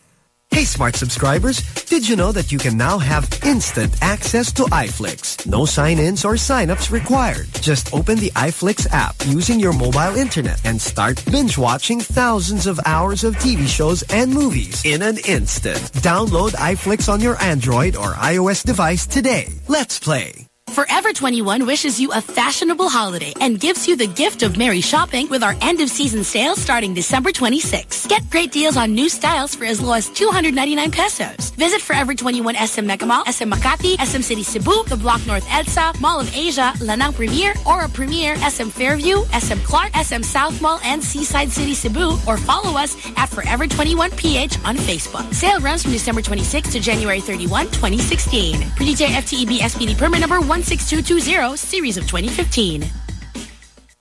Hey smart subscribers, did you know that you can now have instant access to iFlix? No sign-ins or sign-ups required. Just open the iFlix app using your mobile internet and start binge-watching thousands of hours of TV shows and movies in an instant. Download iFlix on your Android or iOS device today. Let's play. Forever 21 wishes you a fashionable holiday and gives you the gift of merry shopping with our end of season sale starting December 26. Get great deals on new styles for as low as 299 pesos. Visit Forever 21 SM Megamall, SM Makati, SM City Cebu, The Block North EDSA, Mall of Asia, Lanang Premier, Aura Premier, SM Fairview, SM Clark, SM South Mall, and Seaside City Cebu, or follow us at Forever 21 PH on Facebook. Sale runs from December 26 to January 31, 2016. Pretty SPD permit number 16220, series of 2015.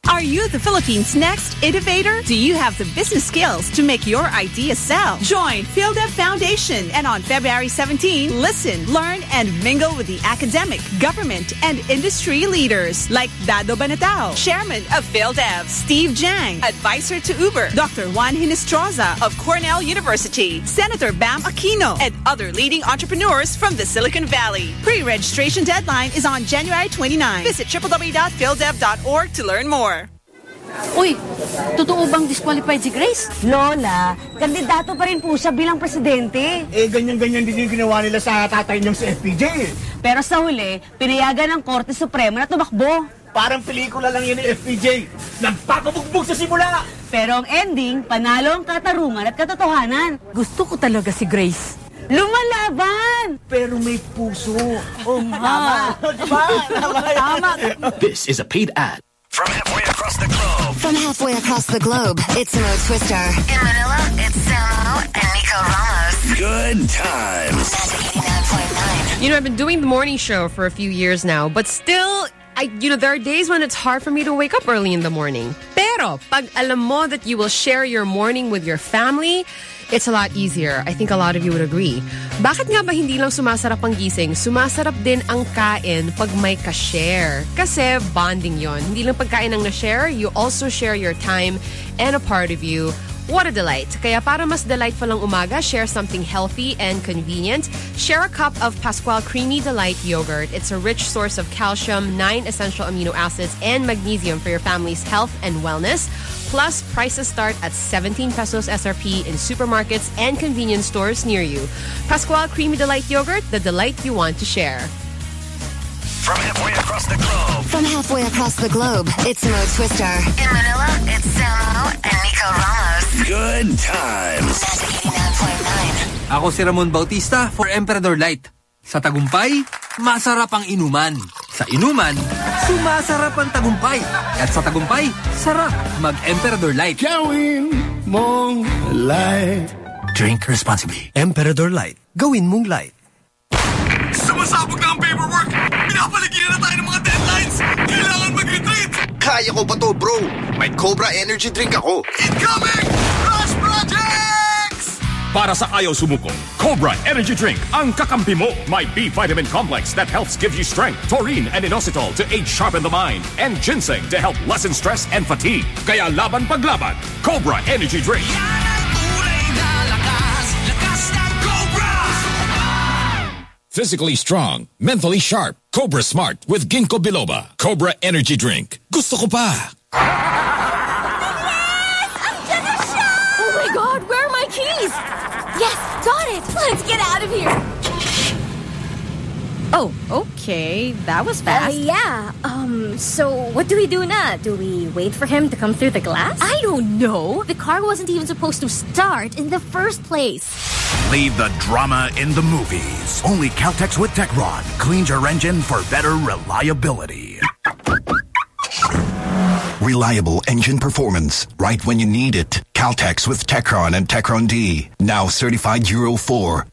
Are you the Philippines' next innovator? Do you have the business skills to make your idea sell? Join PhilDev Foundation and on February 17, listen, learn, and mingle with the academic, government, and industry leaders like Dado Banatao, Chairman of PhilDev, Steve Jang, Advisor to Uber, Dr. Juan Hinestroza of Cornell University, Senator Bam Aquino, and other leading entrepreneurs from the Silicon Valley. Pre-registration deadline is on January 29. Visit www.phildev.org to learn more. Uy, totoo bang disqualified si Grace? Lola, kandidato pa rin po siya bilang presidente. Eh, ganyan-ganyan din yung ginawa nila sa tatay niyang si FPJ. Pero sa huli, pinayagan ng Korte Suprema na tumakbo. Parang pelikula lang yun ni FPJ. Nagpapabugbog sa simula. Pero ang ending, panalo ang katarungan at katotohanan. Gusto ko talaga si Grace. Lumalaban! Pero may puso. Oh, [laughs] tama. Tama. Tama. This is a paid ad. From halfway. From halfway across the globe, it's Mo Twister. In Manila, it's Samo and Nico Ramos. Good times. You know, I've been doing the morning show for a few years now, but still, I, you know, there are days when it's hard for me to wake up early in the morning. Pero, pag alam mo that you will share your morning with your family, it's a lot easier. I think a lot of you would agree. Bakit nga ba hindi lang sumasarap ang gising? Sumasarap din ang kain pag may ka-share. Kasi bonding yon. Hindi lang pagkain ang na-share, you also share your time and a part of you What a delight. Kaya para mas delightful ang umaga, share something healthy and convenient. Share a cup of Pascual Creamy Delight yogurt. It's a rich source of calcium, nine essential amino acids, and magnesium for your family's health and wellness. Plus, prices start at 17 pesos SRP in supermarkets and convenience stores near you. Pascual Creamy Delight yogurt, the delight you want to share. From halfway across the globe. From halfway across the globe, it's Mo Twister. In Manila, it's Samo and Nico Ramos. Good times. Ako si Ramon Bautista for Emperador Light. Sa tagumpay, masarap ang inuman. Sa inuman, sumasarap ang tagumpay. At sa tagumpay, sarap mag-Emperador Light. Gawin mong light. Drink responsibly. Emperador Light. Gawin mong light. Sumasabog na ang paperwork! Pinapaligiran na tayo ng mga deadlines! Kailangan mag-retreat! Kaya ko pa to, bro. May Cobra Energy Drink ako. Incoming! Rush Projects! Para sa ayaw sumuko, Cobra Energy Drink ang kakampi mo. May B vitamin complex that helps give you strength, taurine and inositol to aid sharpen the mind, and ginseng to help lessen stress and fatigue. Kaya laban paglaban, Cobra Energy Drink. Physically strong, mentally sharp. Cobra Smart with Ginkgo biloba. Cobra Energy Drink. Gusto ko pa. Got it. Let's get out of here. Oh, okay. That was Uh, fast. yeah. Um, so what do we do now? Do we wait for him to come through the glass? I don't know. The car wasn't even supposed to start in the first place. Leave the drama in the movies. Only Caltex with Techron cleans your engine for better reliability. Reliable engine performance right when you need it. Caltex with Techron and Techron D. Now certified Euro 4.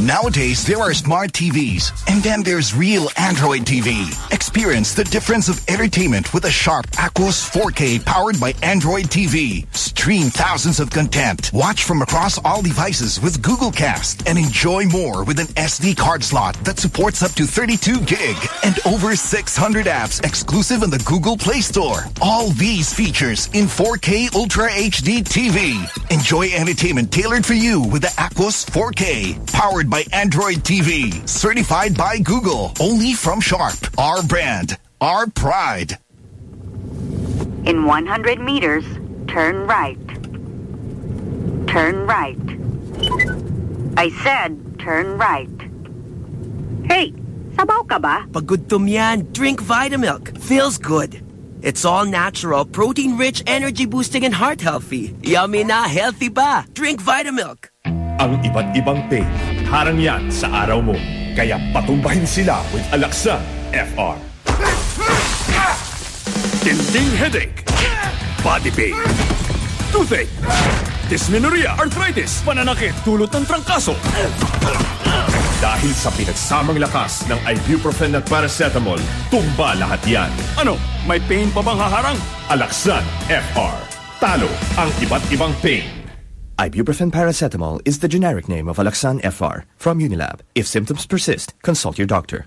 Nowadays, there are smart TVs, and then there's real Android TV. Experience the difference of entertainment with a sharp Aquos 4K powered by Android TV. Stream thousands of content. Watch from across all devices with Google Cast and enjoy more with an SD card slot that supports up to 32 gig and over 600 apps exclusive in the Google Play Store. All these features in 4K Ultra HD TV. Enjoy entertainment tailored for you with the Aquos 4K, powered by Android TV, certified by Google. Only from Sharp. Our brand, our pride. In 100 meters, turn right. Turn right. I said turn right. Hey, sabaw ka ba? Pagudtom yan. Drink Vitamilk. Feels good. It's all natural, protein-rich, energy-boosting, and heart-healthy. Yummy na, healthy pa. Drink Vitamilk. Ang iba't ibang pain, harang yan sa araw mo. Kaya patumbahin sila with Alaxan FR. Tinding headache, body pain, toothache, dysmenorrhea, arthritis, pananakit, tulot ng trangkaso. Dahil sa pinagsamang lakas ng ibuprofen at paracetamol, tumba lahat yan. Ano, may pain pa bang haharang? Alaxan FR. Talo ang iba't ibang pain. Ibuprofen paracetamol is the generic name of Alaxan FR from Unilab. If symptoms persist, consult your doctor.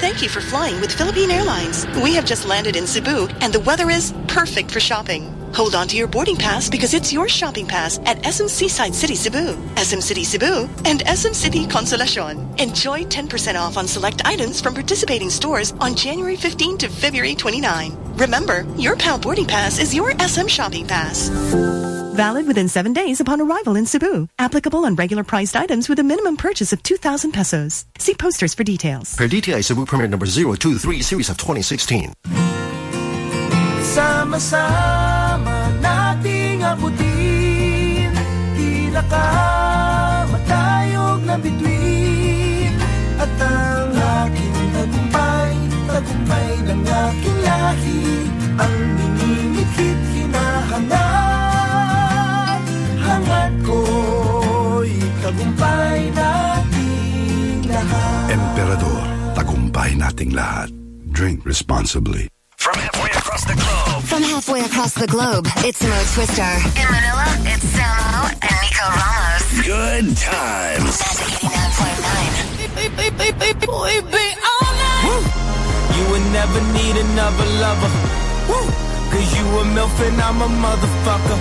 Thank you for flying with Philippine Airlines. We have just landed in Cebu and the weather is perfect for shopping. Hold on to your boarding pass because it's your shopping pass at SM Seaside City Cebu, SM City Cebu, and SM City Consolacion. Enjoy 10% off on select items from participating stores on January 15 to February 29. Remember, your PAL boarding pass is your SM shopping pass. Valid within seven days upon arrival in Cebu. Applicable on regular priced items with a minimum purchase of 2,000 pesos. See posters for details. Per DTI Cebu permit number 023 series of 2016. Sama-sama nating abutin Tila ka matayog na bituin At ang aking tagumpay Tagumpay ng aking lahi. Ang minimikit hinahanap. Hangat ko'y tagumpay nating lahat. Emperador, tagumpay nating lahat. Drink responsibly. From halfway across the globe. From halfway across the globe, it's Mo Twister. In Manila, it's Samo and Nico Ramos. Good times. You would never need another lover. Woo! Cause you a MILF and I'm a motherfucker.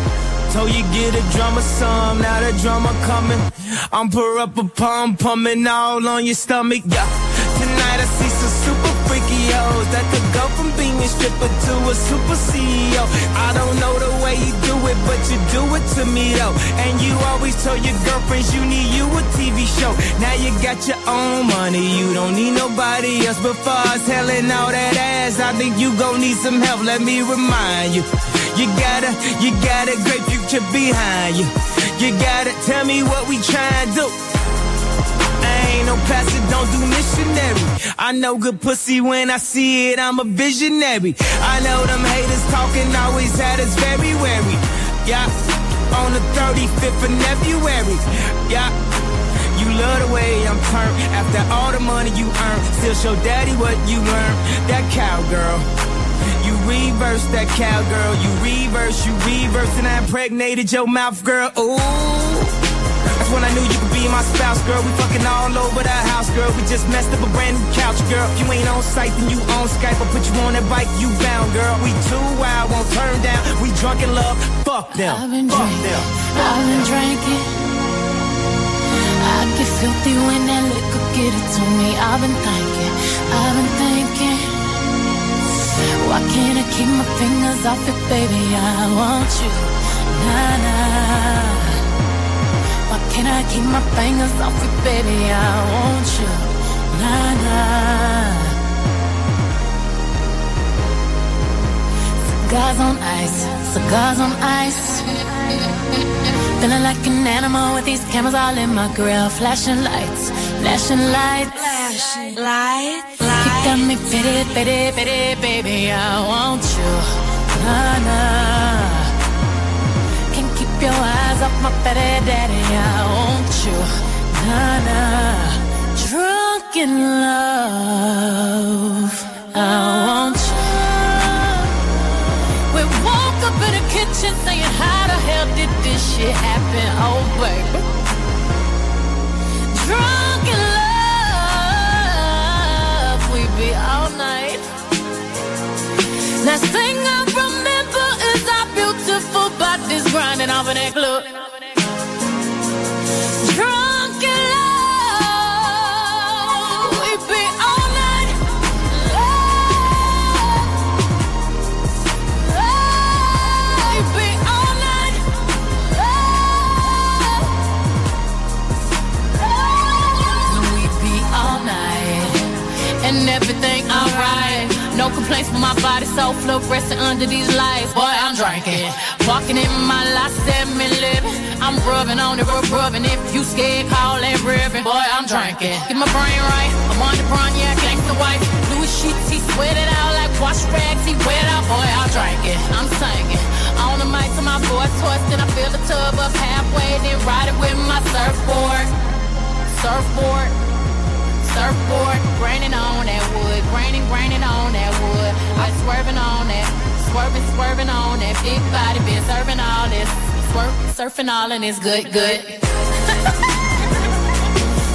Told you get a drummer some, now the drummer coming. I'm per up a pum pumping all on your stomach, yeah. Tonight I see some super freaky hoes that could go being a stripper to a super CEO. I don't know the way you do it, but you do it to me though. And you always told your girlfriends you need you a TV show. Now you got your own money, you don't need nobody else. But far as selling all that ass, I think you gon' need some help. Let me remind you. You gotta, you got a great future behind you. You gotta tell me what we tryin' to do. Ain't no pastor, don't do missionary. I know good pussy when I see it, I'm a visionary. I know them haters talking always had us very wary. Yeah, on the 35th of February. Yeah. You love the way I'm turned after all the money you earn. Still show daddy what you learned. That cowgirl. You reverse that cowgirl. You reverse, you reverse, and I impregnated your mouth, girl. Ooh. That's when I knew you be my spouse, girl. We fucking all over the house, girl. We just messed up a brand new couch, girl. If you ain't on site, then you on Skype. I'll put you on that bike, you bound, girl. We too wild, won't turn down. We drunk in love, fuck them. I've been fuck drinking. them. I've been drinking. I get filthy when that liquor get it to me. I've been thinking, I've been thinking. Why can't I keep my fingers off it, baby? I want you, nah nah. Can't I keep my fingers off it, baby? I want you, nah nah. Cigars on ice, cigars on ice. Feeling like an animal with these cameras all in my grill. Flashing lights, flashing lights. Flashing lights. You got me pity, pity, pity, baby. I want you. Nah, nah. Keep your eyes off my petty daddy. I want you. Nah, nah. Drunk in love. I want you. We woke up in the kitchen saying, How the hell did this shit happen? Oh, baby. Drunk in love, we be all night. Last thing I remember grinding off in that club. Complaints for my body, so fluorescent under these lights. Boy, I'm drinking. Walking in my last seven living. I'm rubbing on it, rub rubbing. If you scared, call that ribbon. Boy, I'm drinking. Get my brain right. I'm on the brawn, yeah, gangsta wife. Louis sheets, he sweat it out like wash rags. He wet out, boy, I'm drinking. I'm singing. On the mic to my voice twisting. I fill the tub up halfway, then ride it with my surfboard. Surfboard. Surfboard, graining on that wood, graining, graining on that wood. I swerving on that, swerving, swerving on that big body, been serving all this, swerp, surfing all and it's good, good. [laughs]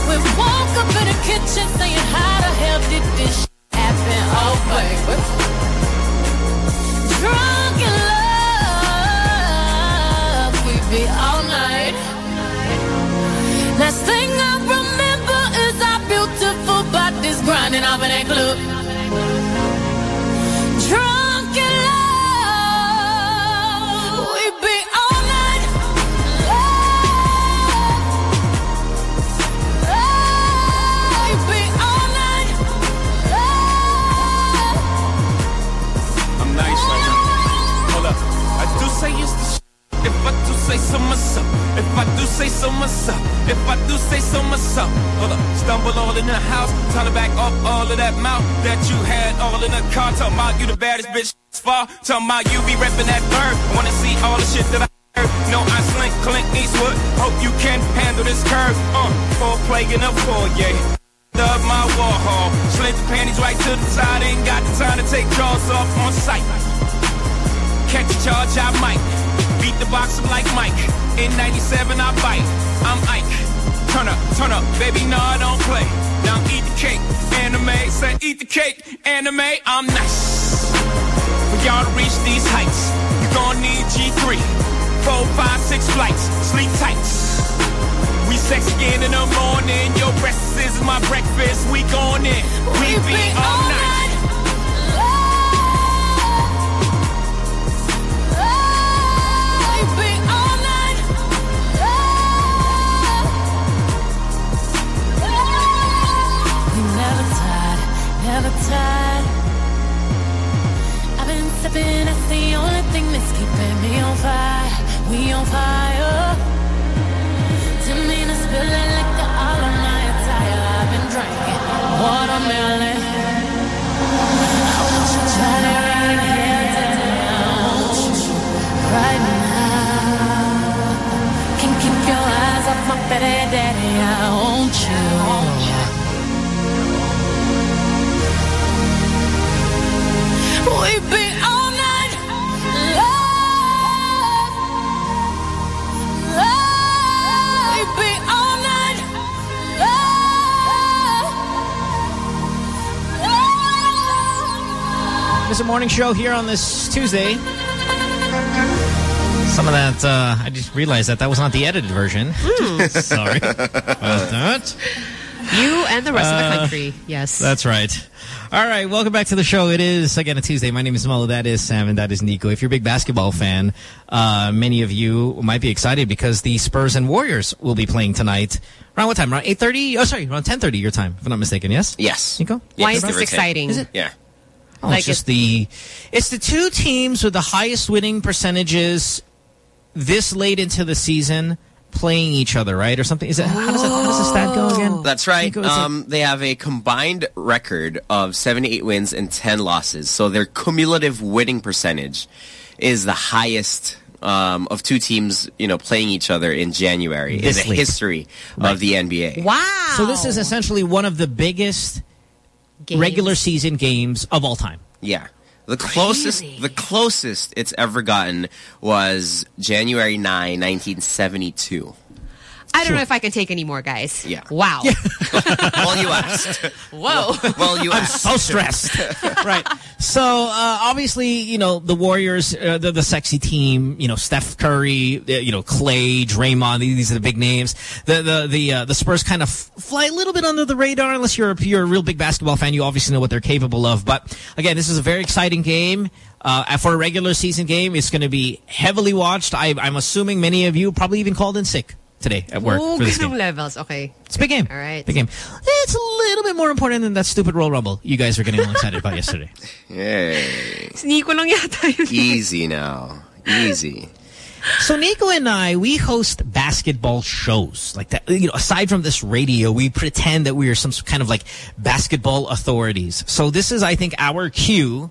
we woke up in the kitchen saying, How the hell did this shit happen? Oh, baby. Drunk in love, we be all night. Last thing I grinding off in that club. Say so myself. If I do say so myself. If I do say so myself. Hold up. Stumble all in the house. Trying to back off all of that mouth that you had all in the car. Talking about you the baddest bitch far. Talking about you be repping that bird. Wanna see all the shit that I heard. No, I slink Clint Eastwood. Hope you can handle this curve. Uh, for plague in a foyer. Up my Warhol. Slid the panties right to the side. Ain't got the time to take jaws off on sight. Catch a charge, I might. Beat the box up like Mike. In 97, I bite. I'm Ike. Turn up, turn up, baby, no, I don't play. Now eat the cake, Anna Mae. Say eat the cake, Anna Mae. I'm nice. For y'all reach these heights, you gon' need G3. Four, five, six flights, sleep tight. We sex again in the morning. Your breakfast is my breakfast. We gone in. We be all night. Show here on this Tuesday. Some of that, uh, I just realized that that was not the edited version. [laughs] Sorry about that. You and the rest of the Uh, country. Yes. That's right. All right, welcome back to the show. It is, again, a Tuesday. My name is Mo. That is Sam, and that is Nico. If you're a big basketball fan, uh, many of you might be excited because the Spurs and Warriors will be playing tonight. Around what time? Around 8.30? Oh, sorry, around 10.30 your time, if I'm not mistaken, yes? Yes. Nico? Why is this exciting? Is it? Yeah. Oh, Like it's just the it's the two teams with the highest winning percentages this late into the season playing each other, right? Or something. Is it how does that, how does the stat go again? That's right. Nico, is Um, they have a combined record of 78 wins and 10 losses. So their cumulative winning percentage is the highest um, of two teams, you know, playing each other in January This in the late. history of the NBA. Wow. So this is essentially one of the biggest regular season games of all time. Yeah. The closest the closest it's ever gotten was January 9, 1972. I don't know if I can take any more, guys. Yeah. Wow. [laughs] well, you asked. Whoa. Well, you I'm asked. so stressed. [laughs] right. So uh, obviously, you know, the Warriors, uh, the, the sexy team, you know, Steph Curry, uh, you know, Clay, Draymond, these are the big names. The the the uh, the Spurs kind of fly a little bit under the radar unless you're a, you're a real big basketball fan. You obviously know what they're capable of. But again, this is a very exciting game. Uh, for a regular season game, it's going to be heavily watched. I, I'm assuming many of you probably even called in sick today at work Oh, for this ganong [laughs] game. levels. Okay. It's a big game. All right. Big game. It's a little bit more important than that stupid Royal Rumble you guys were getting all excited about yesterday. [laughs] Yay. Nico lang yata yun. Easy now. Easy. So Nico and I, we host basketball shows like that. You know, aside from this radio, we pretend that we are some kind of like basketball authorities. So this is, I think, our cue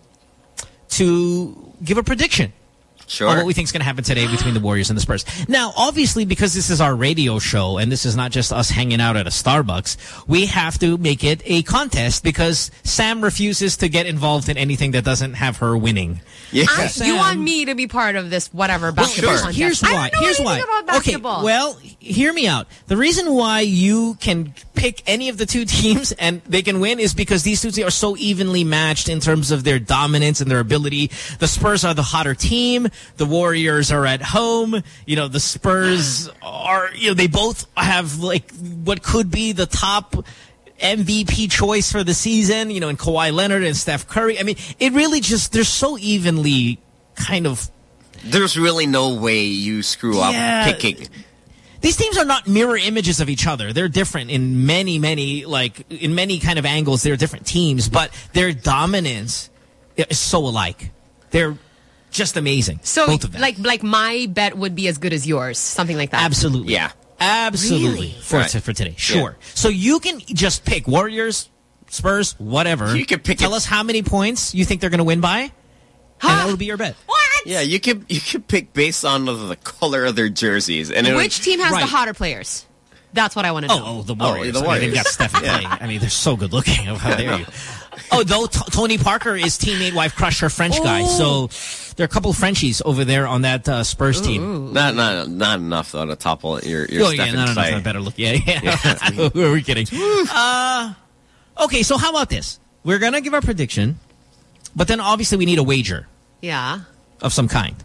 to give a prediction Sure. on what we think is going to happen today between the Warriors and the Spurs. Now, obviously, because this is our radio show and this is not just us hanging out at a Starbucks, we have to make it a contest because Sam refuses to get involved in anything that doesn't have her winning. I- you want me to be part of this whatever basketball Here's, contest. here's I why. don't know Here's why. about basketball. Okay, well, hear me out. The reason why you can pick any of the two [laughs] teams and they can win is because these two teams are so evenly matched in terms of their dominance and their ability. The Spurs are the hotter team. The Warriors are at home. You know, the Spurs [gasps] are, you know, they both have like what could be the top MVP choice for the season, you know, in Kawhi Leonard and Steph Curry. I mean, it really just, they're so evenly kind of There's really no way you screw up picking. these teams are not mirror images of each other. They're different in many, many, like, in many kind of angles. They're different teams, but their dominance is so alike. They're just amazing. So, both of them. like, like my bet would be as good as yours, something like that. Absolutely. Yeah. Absolutely. Really? For, Right. for today. Sure. So you can just pick Warriors, Spurs, whatever. You can pick Tell it- us how many points you think they're going to win by, and that will be your bet. What? Yeah, you can you can pick based on the, the color of their jerseys, and Which team has the hotter players? That's what I want to oh, know. Oh, oh, the Warriors. Oh, the I mean, they've got Steph and [laughs] Yeah. Clay. I mean, they're so good looking. [laughs] How dare you? Oh, though T Tony Parker is teammate wife crush her French guy. So there are a couple of Frenchies over there on that uh, Spurs team. not not not enough though to topple your your oh, Steph yeah, and no, no, no, better look. Yeah, [laughs] yeah. [laughs] Who are we kidding? Uh, okay, so how about this? We're going to give our prediction, but then obviously we need a wager. Yeah. of some kind.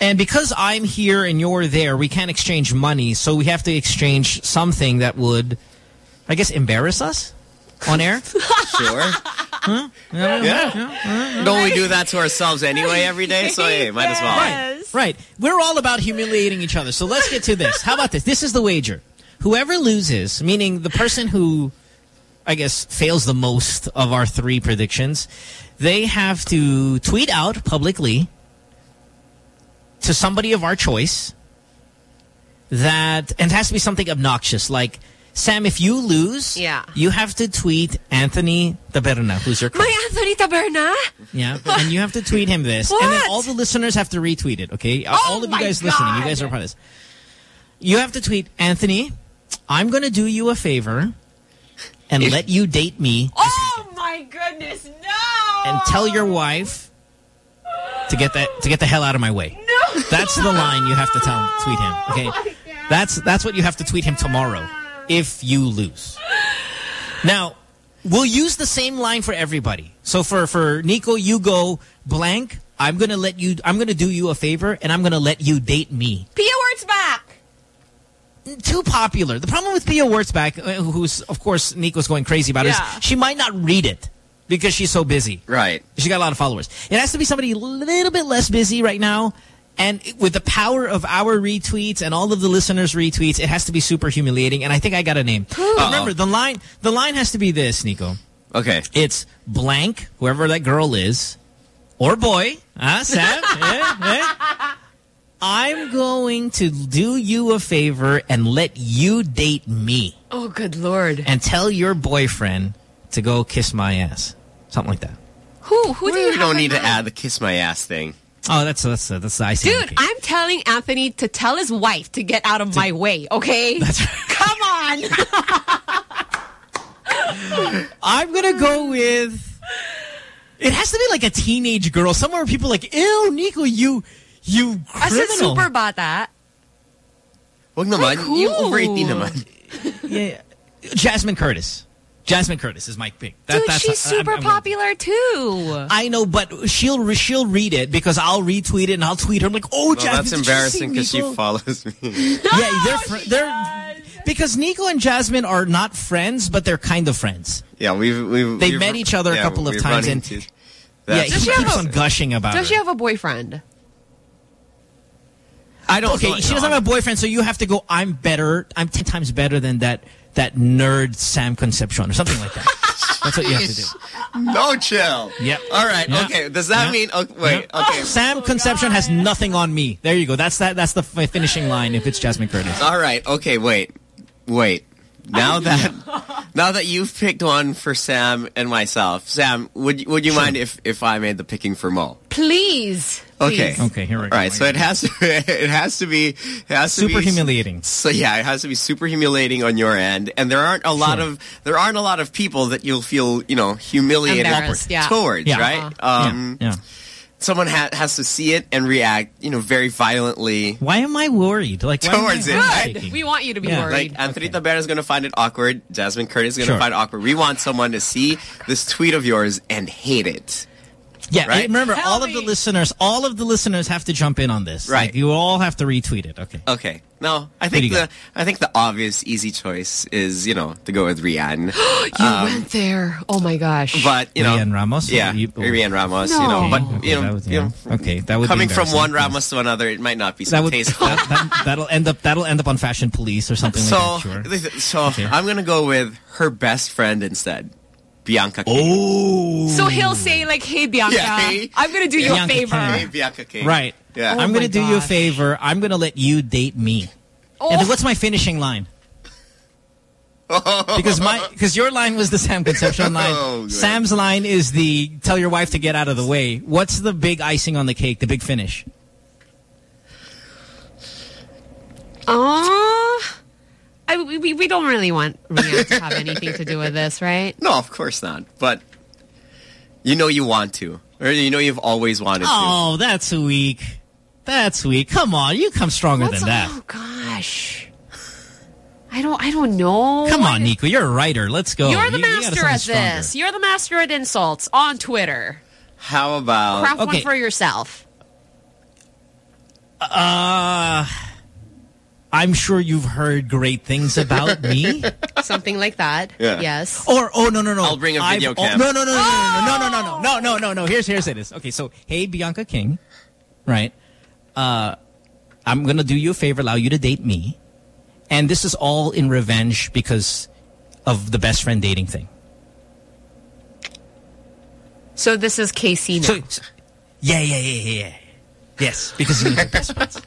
And because I'm here and you're there, we can't exchange money, so we have to exchange something that would, I guess, embarrass us on air. [laughs] Sure. huh? Yeah. Don't we do that to ourselves anyway every day? So hey, might as well. Right, right. We're all about humiliating each other. So let's get to this. How about this? This is the wager. Whoever loses, meaning the person who, I guess, fails the most of our three predictions, they have to tweet out publicly to somebody of our choice that, and it has to be something obnoxious, like, Sam, if you lose, Yeah. you have to tweet Anthony Taberna, who's your My Anthony Taberna? yeah, and you have to tweet him this. And then all the listeners have to retweet it, okay? Uh, oh all of you guys listening, you guys are part of this. You have to tweet, Anthony, I'm going to do you a favor and let you date me Oh my goodness, no! and tell your wife to get that to get the hell out of my way. No. That's the line you have to tell tweet him, okay? Oh that's that's what you have to tweet him tomorrow if you lose. Now, we'll use the same line for everybody. So for for Nico, you go blank. I'm gonna let you. I'm gonna do you a favor, and I'm gonna let you date me. Pia Wurtzbach! Too popular. The problem with Pia Wurtzbach, uh, who's of course Nico's going crazy about, Yeah. is she might not read it because she's so busy. Right. She got a lot of followers. It has to be somebody a little bit less busy right now. And with the power of our retweets and all of the listeners' retweets, it has to be super humiliating. And I think I got a name. But remember, the line the line has to be this, Nico. Okay. It's blank, whoever that girl is, or boy. Ah, Sam? Eh, eh. I'm going to do you a favor and let you date me. Oh, good lord. And tell your boyfriend to go kiss my ass. Something like that. Who? Who do you We have don't in need to add the kiss my ass thing. Oh, that's that's uh, that's the icing. Dude, I'm telling Anthony to tell his wife to get out of my way, okay? [laughs] That's Come on! [laughs] I'm gonna go with. It has to be like a teenage girl, somewhere where people are like, "Ew, Nico, you, you As criminal." a super bata. Wag naman. Ay, Yung cool. over 18 naman. [laughs] yeah, Jasmine Curtis. Jasmine Curtis is my pick. That, Dude, that's she's I'm- super I'm- popular too. I know, but she'll she'll read it because I'll retweet it and I'll tweet her. I'm like, "Oh, Well, Jasmine, that's embarrassing because she follows me. [laughs] Yeah, they're fr they're because Nico and Jasmine are not friends, but they're kind of friends. yeah, we've we've They we've- met each other a couple of times and- into Yeah, that. he she keeps have on gushing about Does her. she have a boyfriend? I don't. okay, she doesn't have a boyfriend, so you have to go. I'm better. I'm ten times better than that that nerd Sam Concepcion or something like that. [laughs] That's what you have to do. No chill. Yep. All right. Yeah. Okay. Does that Yeah. mean? Okay, wait. Yeah. Okay. Oh, Sam Concepcion has nothing on me. There you go. That's that. That's the finishing line. If it's Jasmine Curtis. All right. Okay. Wait. Wait. Now that [laughs] now that you've picked one for Sam and myself, Sam, would you- would you mind if if I made the picking for Mo? Please. Okay. Please. Okay. Here we go. All right. So it has to [laughs] it has to be it has to Super be humiliating. So yeah, it has to be super humiliating on your end, and there aren't a lot Sure. of there aren't a lot of people that you'll feel you know humiliated Embarrassed, yeah. towards, Yeah. right? Uh-huh. Um, yeah. Someone ha has to see it and react, you know, very violently Why am I worried? Like why am I towards it. Right? We want you to be Yeah. worried. Like Anthony Taberna is going to find it awkward. Jasmine Curtis is going to Sure. find it awkward. We want someone to see this tweet of yours and hate it. Yeah, Right? remember, Tell all of the listeners, all of the listeners have to jump in on this. Right. Like, you all have to retweet it. Okay. Okay. No, I think the got? I think the obvious easy choice is you know to go with Rhian. [gasps] you Um, went there. Oh my gosh. But you know, Rhian Ramos? Yeah, You- Rhian Ramos. No. You know, but Okay, you know, that would- you yeah. know, okay, that would be coming from one Ramos to another, it might not be so That would tasteful. [laughs] that, that, that'll end up that'll end up on Fashion Police or something so, like that. Sure. so Okay. I'm gonna go with her best friend instead, Bianca. King. Oh. so he'll say like, hey Bianca, Yeah, hey. I'm going to do you a Bianca favor. King. Hey, Bianca King. Right. Yeah. Oh I'm going to do you a favor. I'm going to let you date me. Oh. And then oh. what's my finishing line? [laughs] Because my because your line was the Sam Concepcion line. Oh. Sam's line is the tell your wife to get out of the way. What's the big icing on the cake? The big finish? Aw. I, we, we don't really want Rihanna to have anything to do with this, right? No, of course not. But you know you want to, or you know you've always wanted Oh, that's weak. That's weak. Come on, you come stronger What's- than that. Oh gosh. I don't I don't know. Come on, Nico. You're a writer. Let's go. You're the You- you master sound at stronger. this. You're the master at insults on Twitter. How about Craft one for yourself. Uh, I'm sure you've heard great things about me. Something like that. Yeah. Yes. Or oh no no no! I'll bring a video I've- cam. Oh, no no no no no no no no no no no no. Here's here's it is. Okay, so hey Bianca King, right? Uh, I'm gonna do you a favor, allow you to date me, and this is all in revenge because of the best friend dating thing. So this is KC now. So, so- yeah yeah yeah yeah yeah. Yes, because you're the best friends.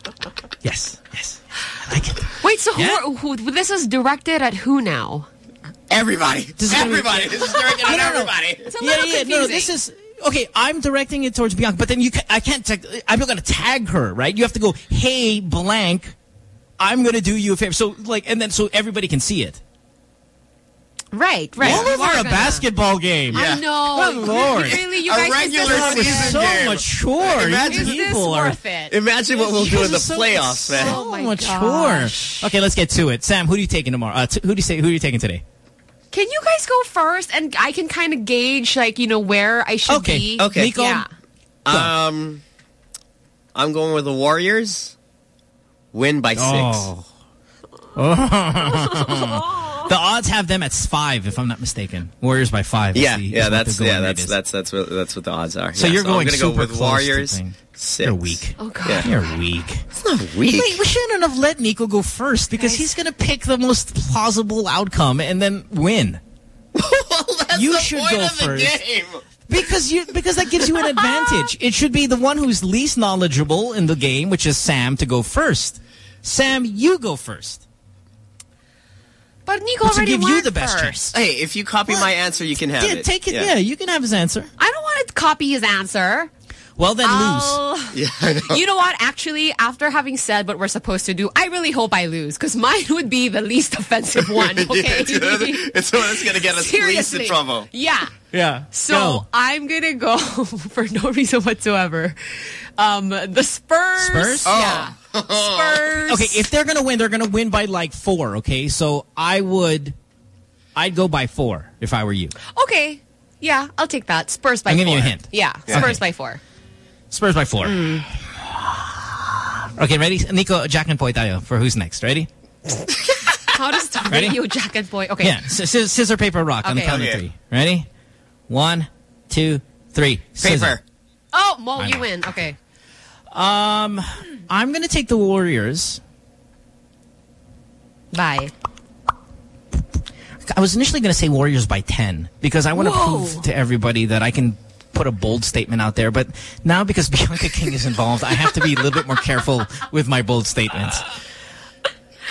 Yes yes. I. Wait, so Yeah. who, who, this is directed at who now? everybody? This is gonna be- everybody. This is directed [laughs] No, at no, no. everybody. It's a yeah, little yeah, confusing. no, this is okay. I'm directing it towards Bianca, but then you, ca I can't. I'm not going to tag her, right? You have to go, hey, blank. I'm going to do you a favor, so like, and then so everybody can see it. Right, right. All You over are a basketball game. I know. [laughs] Good lord. Really, you A guys regular think this season so game. much chore. Imagine- you Is this people are worth it? Imagine what we'll do in the so- playoffs, man. So Oh my much gosh. Okay, let's get to it. Sam, who do you taking tomorrow? Uh, t- who do you say? Who are you taking today? Can you guys go first and I can kind of gauge like, you know, where I should Okay, be? okay. Nico? Yeah. Um, I'm going with the Warriors. Win by six. Oh. [laughs] [laughs] [laughs] the odds have them at five, if I'm not mistaken. Warriors by five. Yeah, the- yeah, that's the yeah, rate that's that's that's what that's what the odds are. So Yeah, you're going I'm gonna go with close Warriors. thing. Six. You're weak. Oh, God. Yeah. You're weak. It's not weak. Wait, we shouldn't have let Nico go first because Guys. he's going to pick the most plausible outcome and then win. [laughs] well, that's You the should point go of the first. game. Because you because that gives you an [laughs] advantage. It should be the one who's least knowledgeable in the game, which is Sam, to go first. Sam, you go first. But Nico Which will already give you the best first. chance. Hey, if you copy my answer, you can have Yeah, it. take it. Yeah. you can have his answer. I don't want to copy his answer. Well, then lose. I'll- Yeah, I know. You know what? Actually, after having said what we're supposed to do, I really hope I lose because mine would be the least offensive [laughs] one. Okay. it's what it's gonna get us least in trouble. Yeah. Yeah. So Go. I'm gonna go [laughs] for no reason whatsoever. Um, the Spurs. Spurs? Yeah. Spurs. Okay, if they're going to win, they're going to win by like four, okay? So I would, I'd go by four if I were you. Okay. Yeah, I'll take that. Spurs by I'm four. giving you a hint. Yeah, Yeah. Spurs Okay. by four. Spurs by four. Hmm. Okay, ready? Nico, Jack and Poy tayo for who's next. Ready? [laughs] How does the Ready? radio jacket boy? Okay. Yeah, s- s- scissor, paper, rock on the Okay. of three. Ready? One, two, three. Scissor. Paper. Oh, Mo, you know. win. Okay. Um, I'm going to take the Warriors. Bye. I was initially going to say Warriors by 10 because I want to prove to everybody that I can put a bold statement out there. But now because [laughs] Bianca King is involved, I have to be a little bit more careful with my bold statements.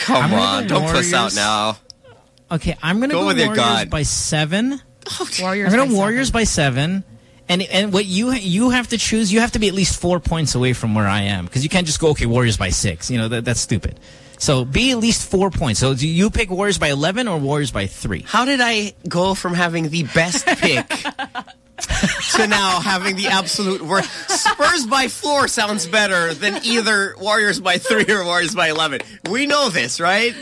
Come on, don't puss out now. Okay, I'm going to Go go, with your Warriors by seven. Warriors. I'm going to Warriors seven. by seven. And and what you you have to choose, you have to be at least four points away from where I am because you can't just go okay Warriors by six. You know that that's stupid. So be at least four points. So do you pick Warriors by eleven or Warriors by three? How did I go from having the best pick [laughs] to now having the absolute worst? Spurs by four sounds better than either Warriors by three or Warriors by 11. We know this, right?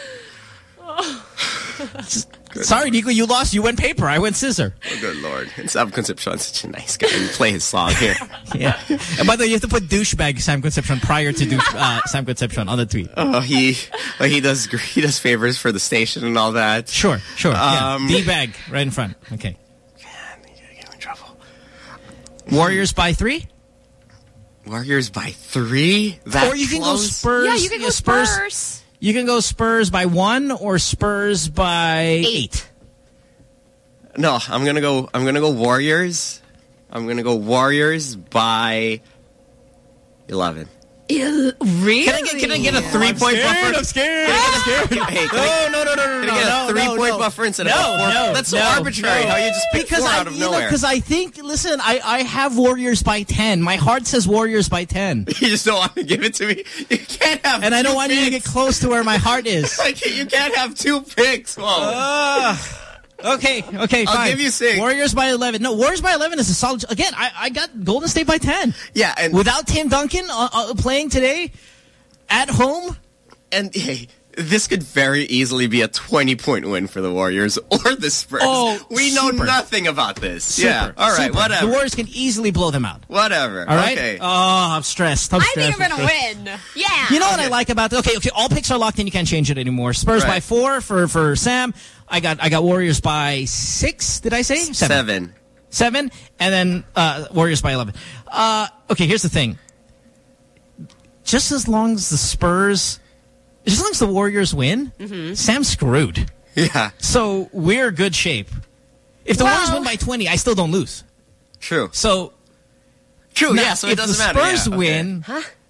[laughs] Sorry, Nico, you lost. You went paper. I went scissor. Oh, good lord. And Sam Concepcion such a nice guy. You play his song here. [laughs] Yeah. And by the way, you have to put douchebag Sam Concepcion prior to douche, uh, Sam Concepcion on the tweet. Oh, he well, he does gr- he does favors for the station and all that. Sure, sure. Um, yeah. D-bag right in front. Okay. Man, you get in trouble. Warriors by three? Warriors by three? That or you can close? go Spurs. Yeah, you can go Spurs. Spurs. You can go Spurs by one or Spurs by eight. No, I'm gonna go. I'm gonna go Warriors. I'm gonna go Warriors by eleven. Really? Can I get? Can I get a three point buffer? I'm scared. I'm scared. Hey, No, no, no, no, no, can I get a three-point buffer instead no, of four? No, That's so arbitrary. How you just pick four out of nowhere? Because I think, listen, I, I have Warriors by 10. My heart says Warriors by 10. [laughs] you just don't want to give it to me. You can't have. And I don't want you to get close to where my heart is. [laughs] You can't have two picks. Whoa. Okay, okay, I'll fine. give you six. Warriors by 11. No, Warriors by 11 is a solid. Again, I, I got Golden State by 10. yeah, and Without Tim Duncan uh, uh, playing today at home, and [laughs] hey, this could very easily be a 20-point win for the Warriors [laughs] or the Spurs. Oh, we know super. nothing about this. Super, yeah. All right, super. whatever. The Warriors can easily blow them out. Whatever. All right? Okay. Oh, I'm stressed. I'm I think stressed. I'm going [laughs] to win. Yeah. You know what I like about this? okay, okay, all picks are locked in. You can't change it anymore. Spurs by four for for Sam. I got I got Warriors by six. Did I say Seven. Seven, and then uh, Warriors by eleven. Uh, okay, here's the thing. Just as long as the Spurs, as long as the Warriors win, Mm-hmm. Sam's screwed. Yeah. So we're good shape. If the Warriors win by 20, I still don't lose. True. So True, now, yeah, so it if doesn't the matter. Spurs Yeah, okay. win,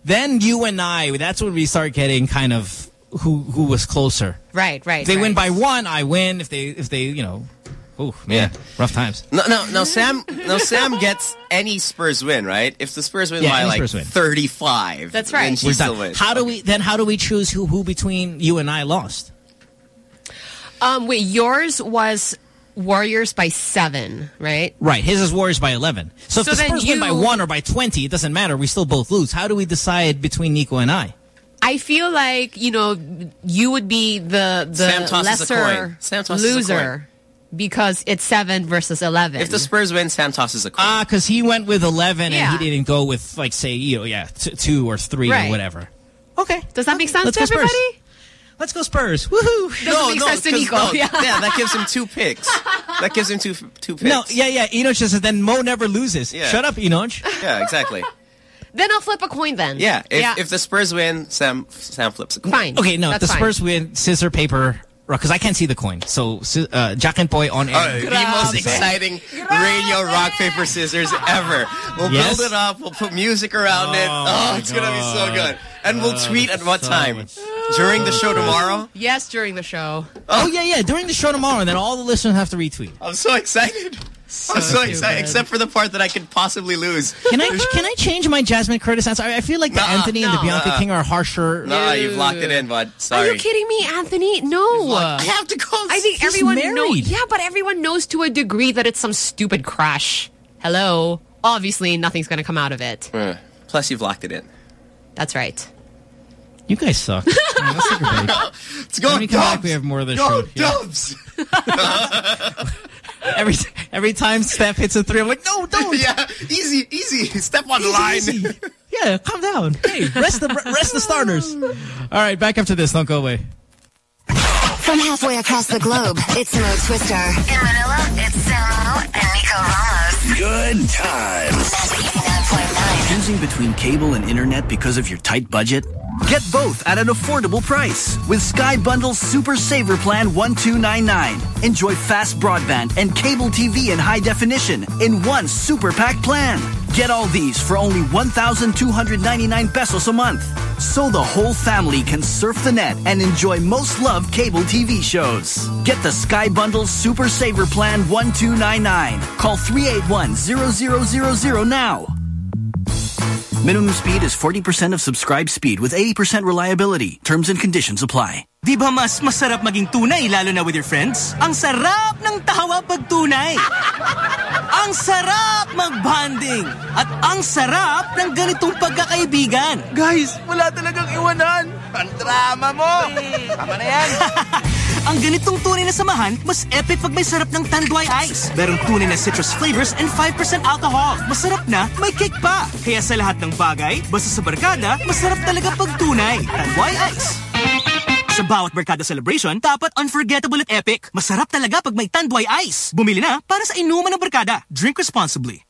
then you and I, that's when we start getting kind of who who was closer. Right, right. If they right. win by one, I win. If they if they you know, oh man, rough times. No, no, no. Sam, no. Sam gets any Spurs win, right? If the Spurs win Yeah, by like win. thirty-five, That's Then right. she We're still done. wins. How do we then? How do we choose who who between you and I lost? Um, wait, yours was Warriors by seven, right? Right, his is Warriors by eleven. So if the then Spurs win by one or by twenty, it doesn't matter. We still both lose. How do we decide between Nico and I? I feel like, you know, you would be the, the Sam tosses a lesser coin. Sam tosses a loser because it's seven versus 11. If the Spurs win, Sam tosses a coin. Ah, because he went with eleven Yeah. and he didn't go with like say you know yeah t two or three Right. or whatever. Okay, Does that make sense Let's to go Spurs. everybody? Let's go Spurs! Woohoo! Doesn't make sense to 'cause- Nico. no, yeah. that gives him two picks. That gives him two two picks. No, yeah, yeah. Enoch just said then Mo never loses. Yeah. Shut up, Enoch. Yeah, exactly. [laughs] Then I'll flip a coin then. Yeah, if, yeah. if the Spurs win, Sam Sam flips a coin. Fine. Okay, no, That's if the fine. Spurs win, scissor, paper, because I can't see the coin. So, uh, Jack and Boy on air. Oh, the most exciting radio rock paper scissors ever. We'll Yes? build it up. We'll put music around it. Oh, Oh, it's gonna be so good. And we'll Oh, tweet at what so time much- during the show tomorrow. Yes, during the show. Oh, yeah, yeah. During the show tomorrow, and then all the listeners have to retweet. I'm so excited. I'm so stupid. excited, except for the part that I could possibly lose. Can I can I change my Jasmine Curtis answer? I I feel like the Nah, Anthony and the no. Beyonce Uh-uh. King are harsher. Nah, you've locked it in, bud. Are you kidding me, Anthony? No. I have to go. I think He's everyone knows. Yeah, but everyone knows to a degree that it's some stupid crash. Hello. Obviously, nothing's going to come out of it. Uh, Plus, you've locked it in. That's right. You guys suck. [laughs] All right, let's take a break. Let's go, When we come back, Dubs! we have more of the Go, show. Yeah. Dubs! [laughs] [laughs] Every every time Steph hits a three, I'm like, no, don't. [laughs] yeah, easy, easy. Step on the line. easy. Yeah, calm down. Hey, rest the rest the starters. All right, back after this. Don't go away. From halfway across the globe, it's Mo Twister. In Manila, it's Samo and Nico Ramos. Good times. Choosing between cable and internet because of your tight budget? Get both at an affordable price with Sky Bundle's Super Saver Plan 1299. Enjoy fast broadband and cable TV in high definition in one super pack plan. Get all these for only 1,299 pesos a month. So the whole family can surf the net and enjoy most loved cable TV shows. Get the Sky Bundle Super Saver Plan 1299. Call 381-0000 now. Minimum speed is 40% of subscribed speed with 80% reliability. Terms and conditions apply. Di ba mas masarap maging tunay lalo na with your friends? Ang sarap ng tawa pag tunay. [laughs] ang sarap mag-bonding. At ang sarap ng ganitong pagkakaibigan. Guys, wala talagang iwanan. Ang drama mo. Hmm. Tama na yan. [laughs] ang ganitong tunay na samahan, mas epic pag may sarap ng Tanduay Ice. Merong tunay na citrus flavors and 5% alcohol. Masarap na, may kick pa. Kaya sa lahat ng bagay, basta sa barkada, masarap talaga pag tunay. Tanduay Ice. Sa bawat barkada celebration, dapat unforgettable at epic. Masarap talaga pag may Tanduay Ice. Bumili na para sa inuman ng barkada. Drink responsibly.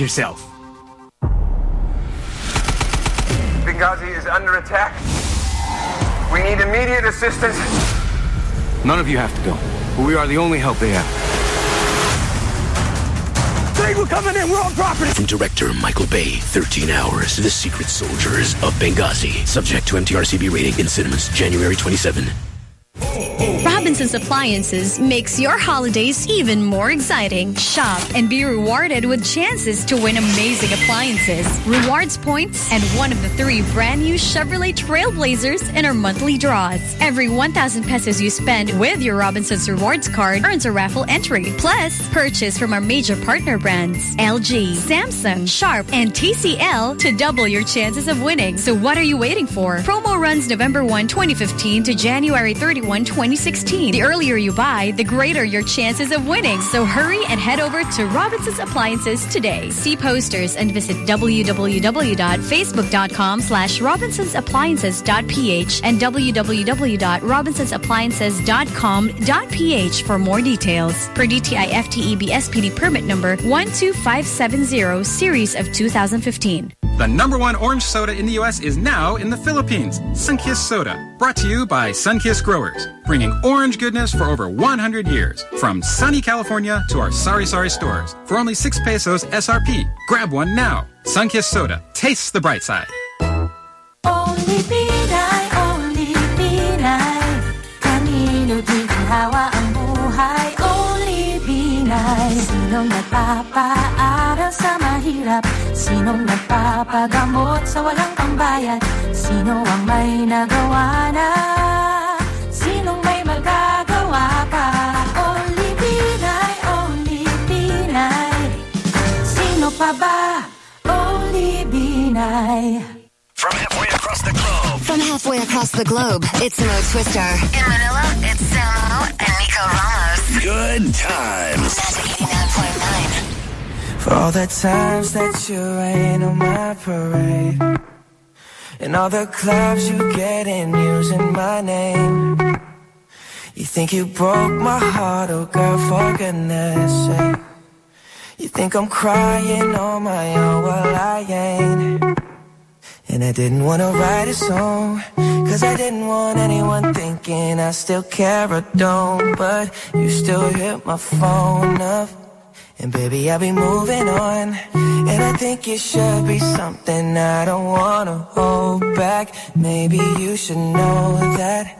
yourself. Benghazi is under attack. We need immediate assistance. None of you have to go. But we are the only help they have. Say we're coming in. We're on property. From director Michael Bay, 13 Hours, The Secret Soldiers of Benghazi. Subject to MTRCB rating in cinemas January 27. Robinson's Appliances makes your holidays even more exciting. Shop and be rewarded with chances to win amazing appliances, rewards points, and one of the three brand new Chevrolet Trailblazers in our monthly draws. Every 1,000 pesos you spend with your Robinson's Rewards card earns a raffle entry. Plus, purchase from our major partner brands, LG, Samsung, Sharp, and TCL to double your chances of winning. So what are you waiting for? Promo runs November 1, 2015 to January 31, 2016. The earlier you buy, the greater your chances of winning. So hurry and head over to Robinson's Appliances today. See posters and visit www.facebook.com slash robinsonsappliances.ph and www.robinsonsappliances.com.ph for more details. Per DTI FTEB SPD permit number 12570 series of 2015. The number one orange soda in the U.S. is now in the Philippines. Sunkist Soda. Brought to you by Sunkist Growers. Bringing orange goodness for over 100 years. From sunny California to our sorry, sorry stores. For only 6 pesos SRP. Grab one now. Sunkist Soda. Tastes the bright side. Only Pinay, only Pinay Kanino ang buhay Only Pinay Sinong nagpapaaral sa mahirap Sinong nagpapagamot sa walang Sino ang may nagawa na pa Only Pinay, only Pinay Sino pa ba? Only Pinay From halfway across the globe. From halfway across the globe, it's Mo Twister. In Manila, it's Samo and Nico Ramos. Good times. For all the times that you rain on my parade And all the clubs you get in using my name You think you broke my heart, oh girl, for goodness sake You think I'm crying on my own, well I ain't And I didn't wanna write a song Cause I didn't want anyone thinking I still care or don't But you still hit my phone up and baby, I'll be moving on. And I think it should be something I don't wanna hold back. Maybe you should know that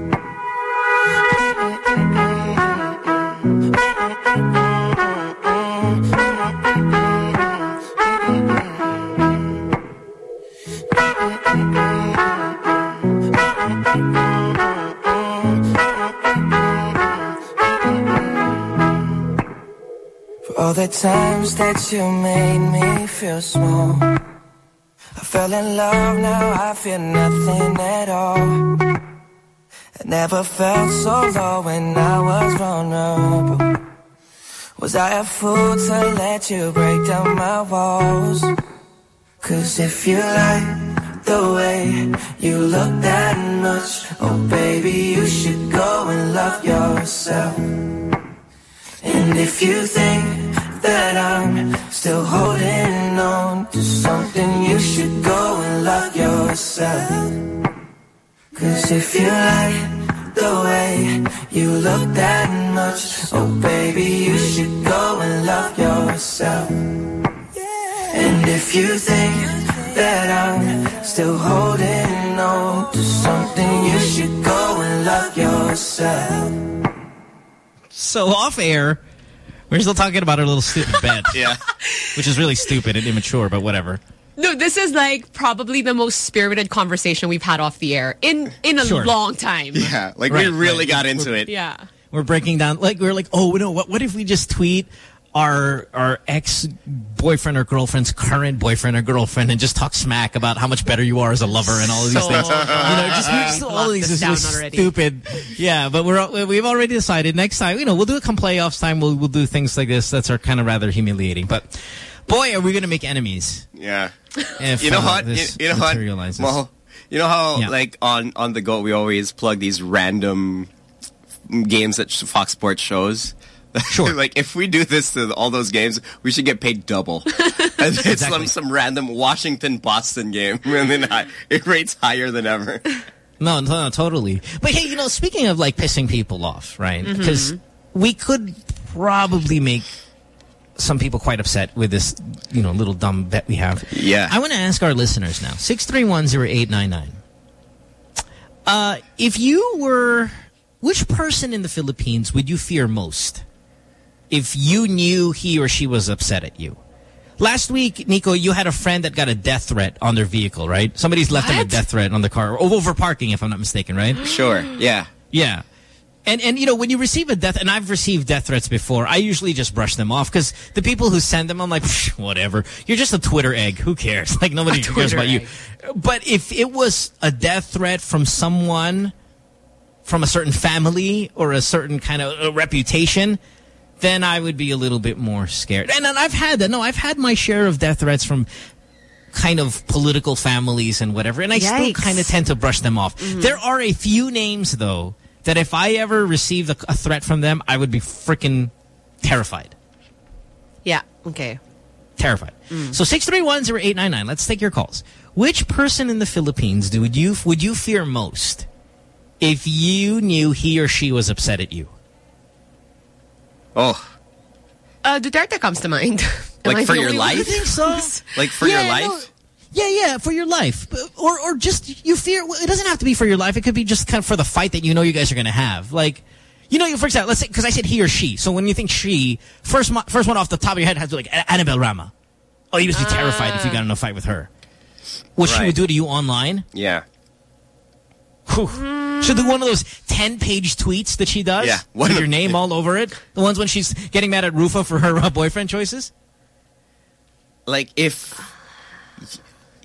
all the times that you made me feel small I fell in love, now I feel nothing at all. I never felt so low when I was vulnerable Was I a fool to let you break down my walls? Cause if you like the way you look that much, oh baby, you should go and love yourself. And if you think that I'm still holding on to something, you should go and love yourself. Cause if you like the way you look that much, oh baby, you should go and love yourself. And if you think that I'm still holding on to something, you should go and love yourself. So off air, we're still talking about our little stupid bet. [laughs] yeah. Which is really stupid and immature, but whatever. No, this is like probably the most spirited conversation we've had off the air in in a Sure. long time. Yeah, like Right, we really right. got into it. Yeah. We're breaking down, like, we're like, oh, no, what, what if we just tweet our our ex-boyfriend or girlfriend's current boyfriend or girlfriend and just talk smack about how much better you are as a lover and all of these So things. You know, just, good. [laughs] just all of these this is just already. stupid. Yeah, but we're we've already decided next time, you know, we'll do it come playoffs time. We'll we'll do things like this That's are kind of rather humiliating. But boy, are we going to make enemies. Yeah. If, you know uh, what? You, you know what? Mo, you know how Yeah. like on on the go we always plug these random games that Fox Sports shows. [laughs] Sure. like if we do this to all those games, we should get paid double. [laughs] and it's Exactly. some some random Washington Boston game, [laughs] and then hi- it rates higher than ever. No, no, totally. But hey, you know, speaking of like pissing people off, right? Mhm. Because we could probably make some people quite upset with this, you know, little dumb bet we have. Yeah. I want to ask our listeners now. 6310899. Uh, if you were, which person in the Philippines would you fear most if you knew he or she was upset at you? Last week, Nico, you had a friend that got a death threat on their vehicle, right? Somebody's left them a death threat on the car, over parking, if I'm not mistaken, right? Sure. Yeah. Yeah. And, and you know, when you receive a death, and I've received death threats before, I usually just brush them off because the people who send them, I'm like, whatever. You're just a Twitter egg. Who cares? [laughs] Like, nobody cares about you. But if it was a death threat from someone from a certain family or a certain kind of uh, reputation, then I would be a little bit more scared. And, and I've had that. No, I've had my share of death threats from kind of political families and whatever, and I still kind of tend to brush them off. There are a few names, though, that if I ever received a, a threat from them, I would be freaking terrified. Yeah. Okay. Terrified. So 6310899, let's take your calls. Which person in the Philippines do would you would you fear most if you knew he or she was upset at you? Oh, Uh, Duterte comes to mind. [laughs] Like for your only one who life? [laughs] thinks so? like for Yeah, your life? Yeah, yeah, for your life. Or or just you fear it doesn't have to be for your life. It could be just kind of for the fight that you know you guys are going to have. Like you know, for example, let's say cuz I said he or she. So when you think she, first mo- first one off the top of your head has to be like Annabelle Rama. Oh, you must be terrified if you got in a fight with her. What she would do to you online? Yeah. Whew. She'll do one of those 10-page tweets that she does Yeah, [laughs] with your name all over it. The ones when she's getting mad at Ruffa for her uh, boyfriend choices. like if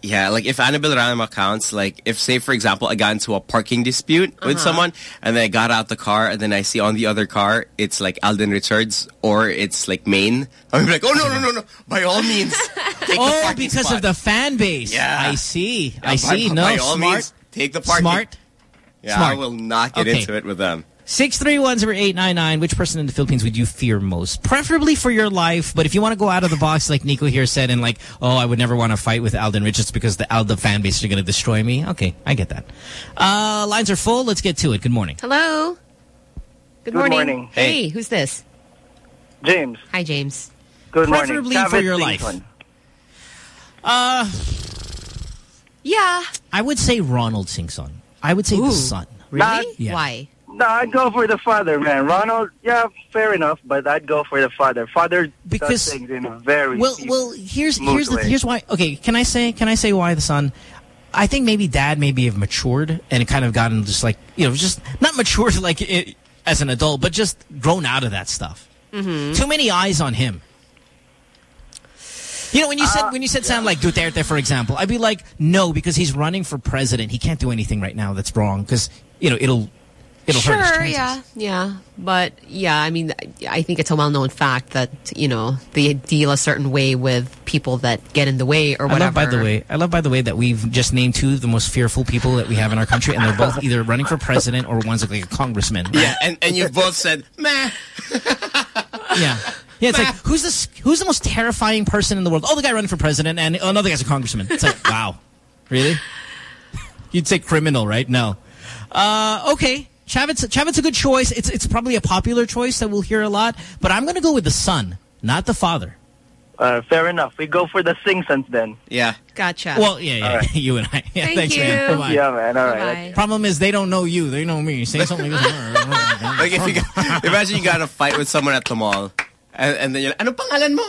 yeah like if Annabelle Rama counts like if say for example I got into a parking dispute with Uh-huh. someone and then I got out the car and then I see on the other car it's like Alden Richards or it's like Maine [laughs] I'm like oh no no no no by all means take [laughs] Oh, parking because spot. of the fan base. Yeah. I see. Yeah, I by- see. no, by all smart. means take the parking Smart. yeah Smart. I will not get Okay. into it with them 6310899. Which person in the Philippines would you fear most? Preferably for your life, but if you want to go out of the box, like Nico here said, and like, oh, I would never want to fight with Alden Richards because the Alden fan base are going to destroy me. Okay, I get that. Uh, lines are full. Let's get to it. Good morning. Hello. Good, Good morning. morning. Hey. Hey. who's this? James, Hi, James. good morning. Preferably for your life. Uh, Yeah. I would say Ronald Singson. I would say Ooh. the son. Really? Yeah. Why? No, I'd go for the father, man. Ronald, yeah, fair enough, but I'd go for the father. Father Because- does things in a very Well, well, here's here's the here's why. Okay, can I say can I say why the son? I think maybe dad maybe have matured and it kind of gotten just like you know just not matured [laughs] like i as an adult, but just grown out of that stuff. Mm-hmm. Too many eyes on him. You know, when you said when you said sound like Duterte, for example, I'd be like, no, because he's running for president. He can't do anything right now that's wrong because you know it'll it'll sure, hurt his chances. yeah, yeah, but yeah, I mean, I think it's a well-known fact that you know they deal a certain way with people that get in the way or I whatever. love, by the way, I love, by the way, that we've just named two of the most fearful people that we have in our country, and they're both [laughs] either running for president or one's like a congressman. Yeah, and, and you both said, meh. [laughs] Yeah. Yeah, it's like, who's this, who's the most terrifying person in the world? Oh, the guy running for president, and another guy's a congressman. It's like, [laughs] wow. Really? You'd say criminal, right? No. Uh, okay. Chavit's, Chavit's a good choice. It's, it's probably a popular choice that we'll hear a lot, but I'm going to go with the son, not the father. Uh, fair enough. We go for the Singsons then. Yeah. Gotcha. Well, yeah, yeah, All right. [laughs] you and I. Yeah, Thank thanks, you. man. Bye-bye. Yeah, man. All right. Problem is, they don't know you. They know me. Say something. [laughs] Like if you got, imagine you got a fight with someone at the mall, and, and then you're like, ano pangalan mo?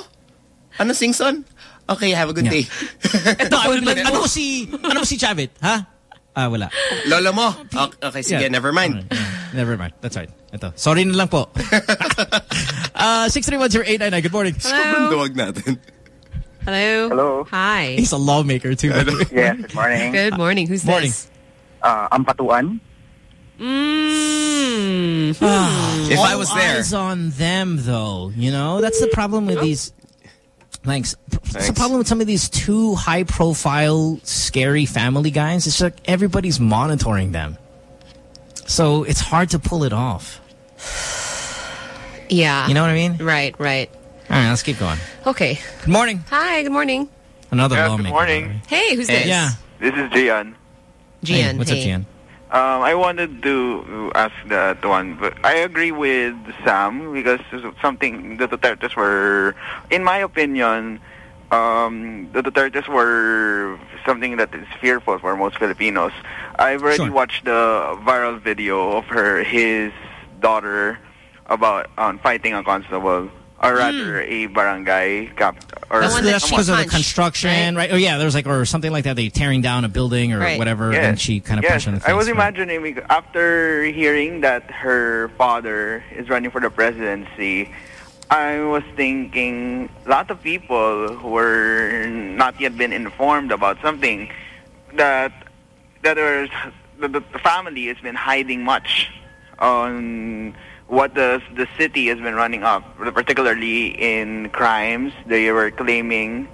Ano Singson? Okay, have a good day. Ito, I would be like, ano mo si, ano si Chavit? Ha? Ah, wala. Lolo mo? Okay, okay sige, Yeah. never mind. Never mind. That's right. Ito. Sorry na lang po. [laughs] uh, 6310899. Good morning. Hello. Duwag natin. Hello. Hello. Hi. He's a lawmaker too. by. Yes, good morning. Good morning. Who's Morning. this? Uh, Ampatuan. Mm. If I was there. eyes on them, though. You know, that's the problem with these. Thanks. It's the problem with some of these too high-profile, scary family guys. It's like everybody's monitoring them, so it's hard to pull it off. [sighs] Yeah. You know what I mean? Right. Right. All right, let's keep going. Okay. Good morning. Hi. Good morning. Another Yeah, good morning. Hey. Who's Hey. this? Yeah. This is Gian. Gian. Hey, what's up, hey. Gian? Um, I wanted to ask that one, but I agree with Sam because something the Dutertes were, in my opinion, um, the Dutertes were something that is fearful for most Filipinos. I've already Sure. watched the viral video of her, his daughter, about um, fighting a constable, or rather a barangay cap. Or The That's because of the construction, right? Oh, yeah, there was like, or something like that. They tearing down a building or Right. whatever, Yes. and she kind of yes. punched her in the face. I was imagining bec- after hearing that her father is running for the presidency, I was thinking a lot of people who were not yet been informed about something that that there's the, the the family has been hiding much on what the the city has been running up, particularly in crimes. They were claiming,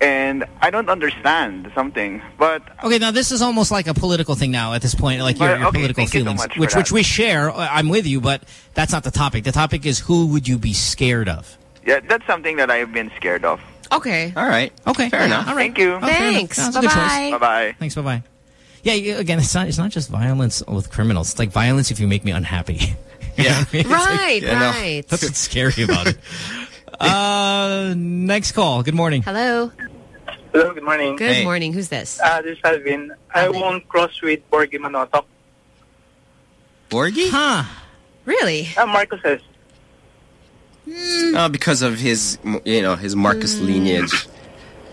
and I don't understand something, but Okay, now this is almost like a political thing now at this point, like your, Well, your okay, political thank you so feelings, which which we share. Uh, I'm with you, but that's not the topic. The topic is who would you be scared of? Yeah, that's something that I've been scared of. Okay. All right. Okay, Fair enough. All right. Thank you. Oh. Thanks. That's a good choice. Bye-bye. Bye bye. Thanks. Bye bye. Yeah. Again, it's not it's not just violence with criminals. It's like violence if you make me unhappy. [laughs] You know Yeah. what I mean? It's like- Right. Yeah, right. that's what's scary about it. [laughs] Uh, next call. Good morning. Hello. Hello, good morning. Good Hey. morning. Who's this? Uh, this is Alvin. I won't cross with Borgie Manotok. Borgie? Huh? Really? Uh, Marcos says. Uh, because of his, you know, his Marcos Mm. lineage.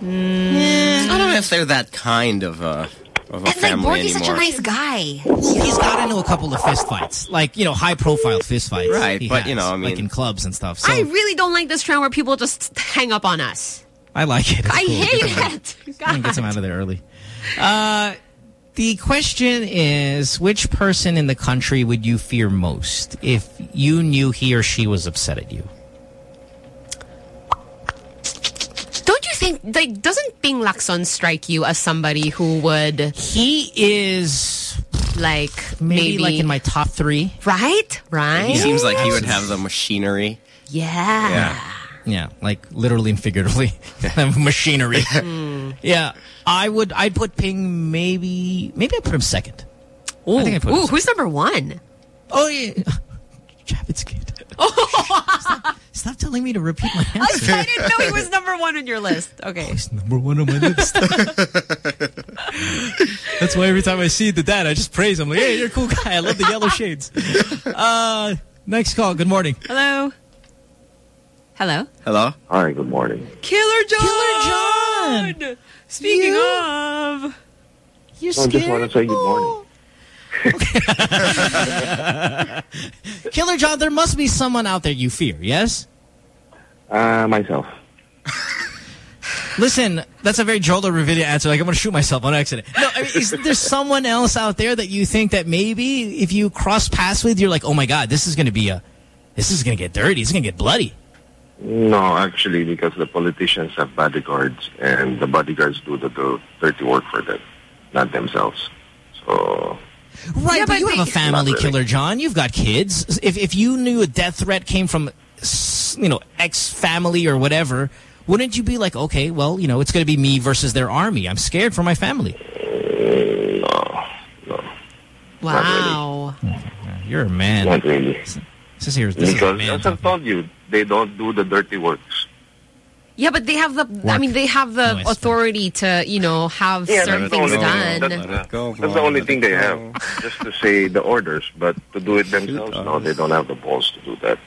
I don't know if they're that kind of a, of a And like family Borgie's anymore. such a nice guy. He's got into a couple of fist fights, like you know, high profile fist fights. Right, he but, you has, know, I like in clubs and stuff. So I really don't like this trend where people just hang up on us. I like it. It's I cool. hate [laughs] Get them- it. Get God. them out of there early. Uh, the question is, which person in the country would you fear most if you knew he or she was upset at you? Don't you think, like, doesn't Ping Lacson strike you as somebody who would, He is like, maybe, maybe, like in my top three. right? Right? He seems like he would have the machinery. Yeah. Yeah. Yeah, like literally and figuratively, [laughs] machinery. [laughs] Hmm. Yeah, I would. I'd put Ping maybe. Maybe I'd put him second. Ooh, I think I'd put him ooh second. who's number one? Oh yeah, [laughs] Chavit's kid. Stop, [laughs] stop telling me to repeat my answer. I didn't know he was number one on your list. Okay. He's number one on my list. [laughs] That's why every time I see the dad, I just praise him. Like, hey, you're a cool guy. I love the yellow shades. [laughs] Uh, next call. Good morning. Hello. Hello. Hello? Hi, good morning. Killer John. Killer John. Speaking of, you're I just want to say good morning. [laughs] Killer John, there must be someone out there you fear, yes? Uh, myself. Listen, that's a very Jolo Revilla answer. Like, I'm going to shoot myself on accident. No, I mean, is there someone else out there that you think that maybe if you cross paths with, you're like, oh my God, this is going to be a, this is going to get dirty. It's going to get bloody. No, actually, because the politicians have bodyguards, and the bodyguards do the, the dirty work for them, not themselves. So Right, Yeah, but, but you they- have a family really. killer, John. You've got kids. If if you knew a death threat came from, you know, ex-family or whatever, wouldn't you be like, okay, well, you know, it's going to be me versus their army. I'm scared for my family. no, no, Wow. Mm-hmm. You're a man. not really. This is here. This is a Because man. as I've told you, they don't do the dirty works. Yeah, but they have the. I mean, they have the No, it's authority to, you know, have Yeah, certain things only done. thing. That's, that's the only thing they have, just to say the orders. But to do it themselves, no, uh, they don't have the balls to do that.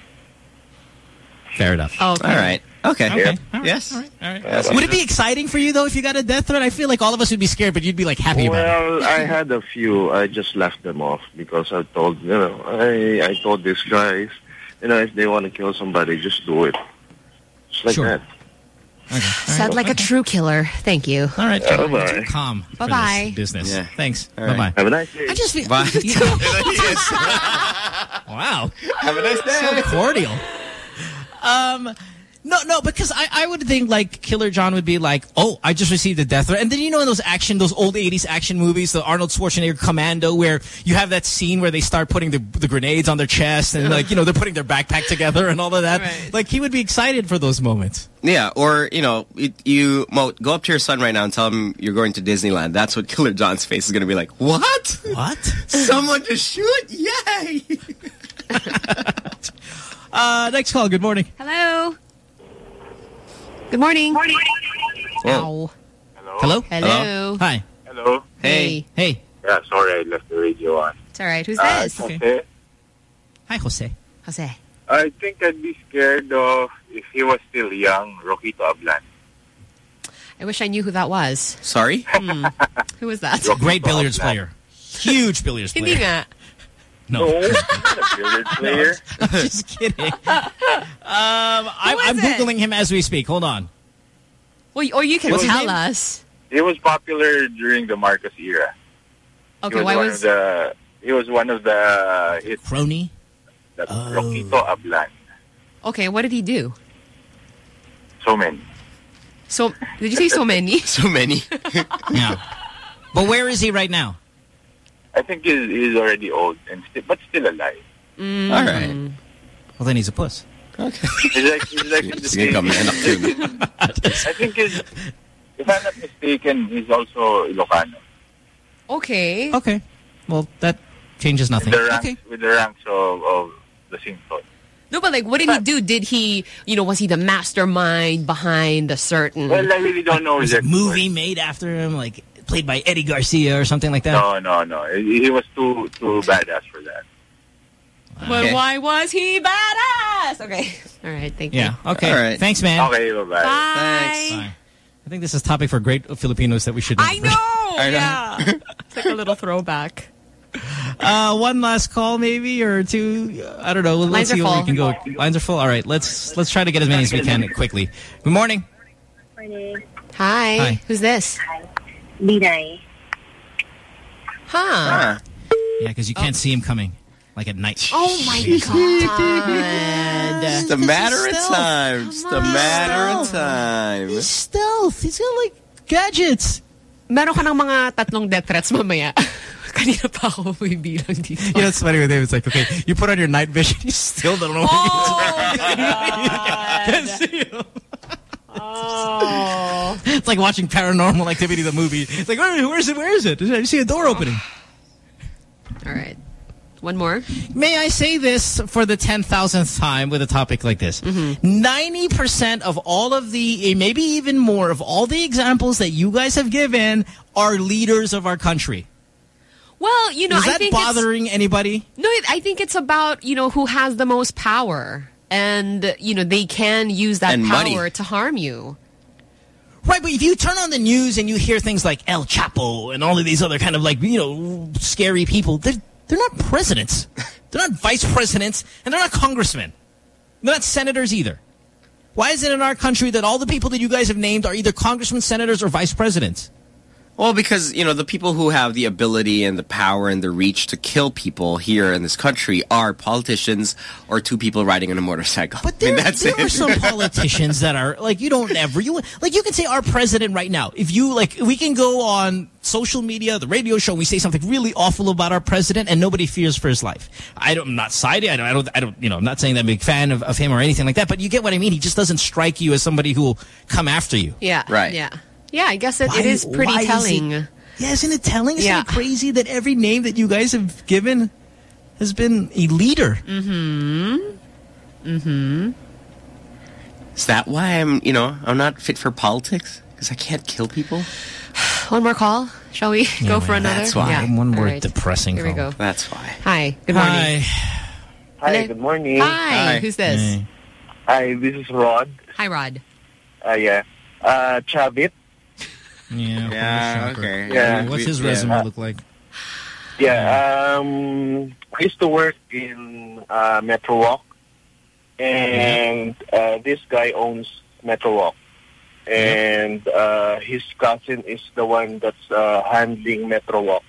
Fair enough. Oh, okay. All right. Okay. Okay. Yes. All right. All right. Would it be exciting for you though if you got a death threat? I feel like all of us would be scared, but you'd be like happy about it. Well, I had a few. I just left them off because I told you know I I told these guys, you know, if they want to kill somebody, just do it. Just like Sure. that. Said like a true killer. Thank you. All right. Uh, bye. Calm. for Bye-bye. Business. Yeah. Thanks. All Bye right. bye. Have a nice day. I just feel. Bye. [laughs] [laughs] [laughs] wow. Have a nice day. So cordial. Um, no, no, because I, I would think like Killer John would be like, oh, I just received a death threat. And then you know in those action, those old 80s action movies, the Arnold Schwarzenegger Commando, where you have that scene where they start putting the, the grenades on their chest and like, you know, they're putting their backpack together and all of that. Right. Like he would be excited for those moments. Yeah, or, you know, it, you Mo, go up to your son right now and tell him you're going to Disneyland. That's what Killer John's face is going to be like. What? What? [laughs] Someone to shoot? Yay! [laughs] Uh, next call. Good morning. Hello. Good morning. Morning. Ow. Hello? Hello. Hi. Hello. Hey. Hey. Yeah, sorry I left the radio on. It's all right. Who's Uh, this? Jose, Hi, Jose. Jose. I think I'd be scared of if he was still young, Roquito Ablan. I wish I knew who that was. Sorry? Hmm. [laughs] Who was that? Great billiards player. Huge billiards Hindi player. nga. No. No, not a billiard player. I'm [laughs] just kidding. [laughs] Um, I'm, I'm it? Googling him as we speak. Hold on. Well, or you can What's tell us. He was popular during the Marcos era. Okay, was why was of the he was one of the hits Crony? that Oh. Roquito Ablan. Okay, what did he do? So many. So did you say so many? [laughs] So many. Yeah. But where is he right now? I think he's, he's already old and still, but still alive. Mm. All right. Well, then he's a puss. Okay. He's like he's like [laughs] in the same- yan. I think he's, if I'm not mistaken, he's also Ilocano. Okay. Okay. Well, that changes nothing. With the ranks, Okay. with the ranks of, of the Singsons. No, but like, what did he do? Did he, you know, was he the mastermind behind a certain? Well, I really don't know Was his a movie made after him, like played by Eddie Garcia or something like that? No, no, no. He, he was too too badass for that. But Okay. why was he badass? Okay. [laughs] All right. Thank Yeah. you. Okay. All right. Thanks, man. Okay, bye bye. Bye. Bye. I think this is a topic for great Filipinos that we should. I know. [laughs] I know. Yeah. it's like a little throwback. [laughs] Uh, one last call, maybe or two. I don't know. Let's Lines are see where we can go. Lines are full. All right. Let's let's try to get as many as we can quickly. Good morning. Hi. Hi. Who's this? Binay. Huh. Ah. Yeah, because you can't see him coming, like at night. Oh my god. It's a matter of time. It's a matter of time. He's stealth. He's got like gadgets. Meron ka ng mga tatlong death threats mamaya. [laughs] Kanina pa ako may bilang dito. You know, it's funny with him. It's like, okay, you put on your night vision, [laughs] you still don't know. Oh, [laughs] Can't see him. Oh. It's like watching Paranormal Activity, the movie. It's like, where, where is it? Where is it? I see a door opening. All right. One more. May I say this for the 10,000th time with a topic like this? Mm-hmm. 90% of all of the, eh, maybe even more, of all the examples that you guys have given are leaders of our country. Well, you know, Is I that bothering anybody? No, I think it's about, you know, who has the most power. And, you know, they can use that And power money. to harm you. Right, but if you turn on the news and you hear things like El Chapo and all of these other kind of like, you know, scary people, they're, they're not presidents. They're not vice presidents and they're not congressmen. They're not senators either. Why Why is it in our country that all the people that you guys have named are either congressmen, senators, or vice presidents? Well, because, you know, the people who have the ability and the power and the reach to kill people here in this country are politicians or two people riding on a motorcycle. But There, [laughs] I mean, that's there it. are some [laughs] politicians that are like you don't ever you like you can say our president right now. If you like, we can go on social media, the radio show, and we say something really awful about our president, and nobody fears for his life. I don't, I'm not siding. I don't. I don't. I don't. You know, I'm not saying that I'm a big fan of, of him or anything like that. But you get what I mean. He just doesn't strike you as somebody who will come after you. Yeah. Right. Yeah. Yeah, I guess it, Why- it is pretty why is telling. it- yeah, isn't it telling? Isn't Yeah. it crazy that every name that you guys have given has been a leader? Mm-hmm. Mm-hmm. Is that why I'm, you know, I'm not fit for politics? Because I can't kill people? [sighs] One more call. Shall we go for another? That's why. Yeah. One more All right. depressing Here we call. go. That's why. Hi. Good morning. Hi, good morning. Hi. Who's this? Hi, this is Rod. Hi, Rod. Uh, yeah. Uh, Chavit. Yeah. Yeah, okay. Yeah. What's his Yeah. resume look like? Yeah, um, I used to work in uh, Metro Walk, and uh, this guy owns Metro Walk, and uh, his cousin is the one that's uh, handling Metro Walk.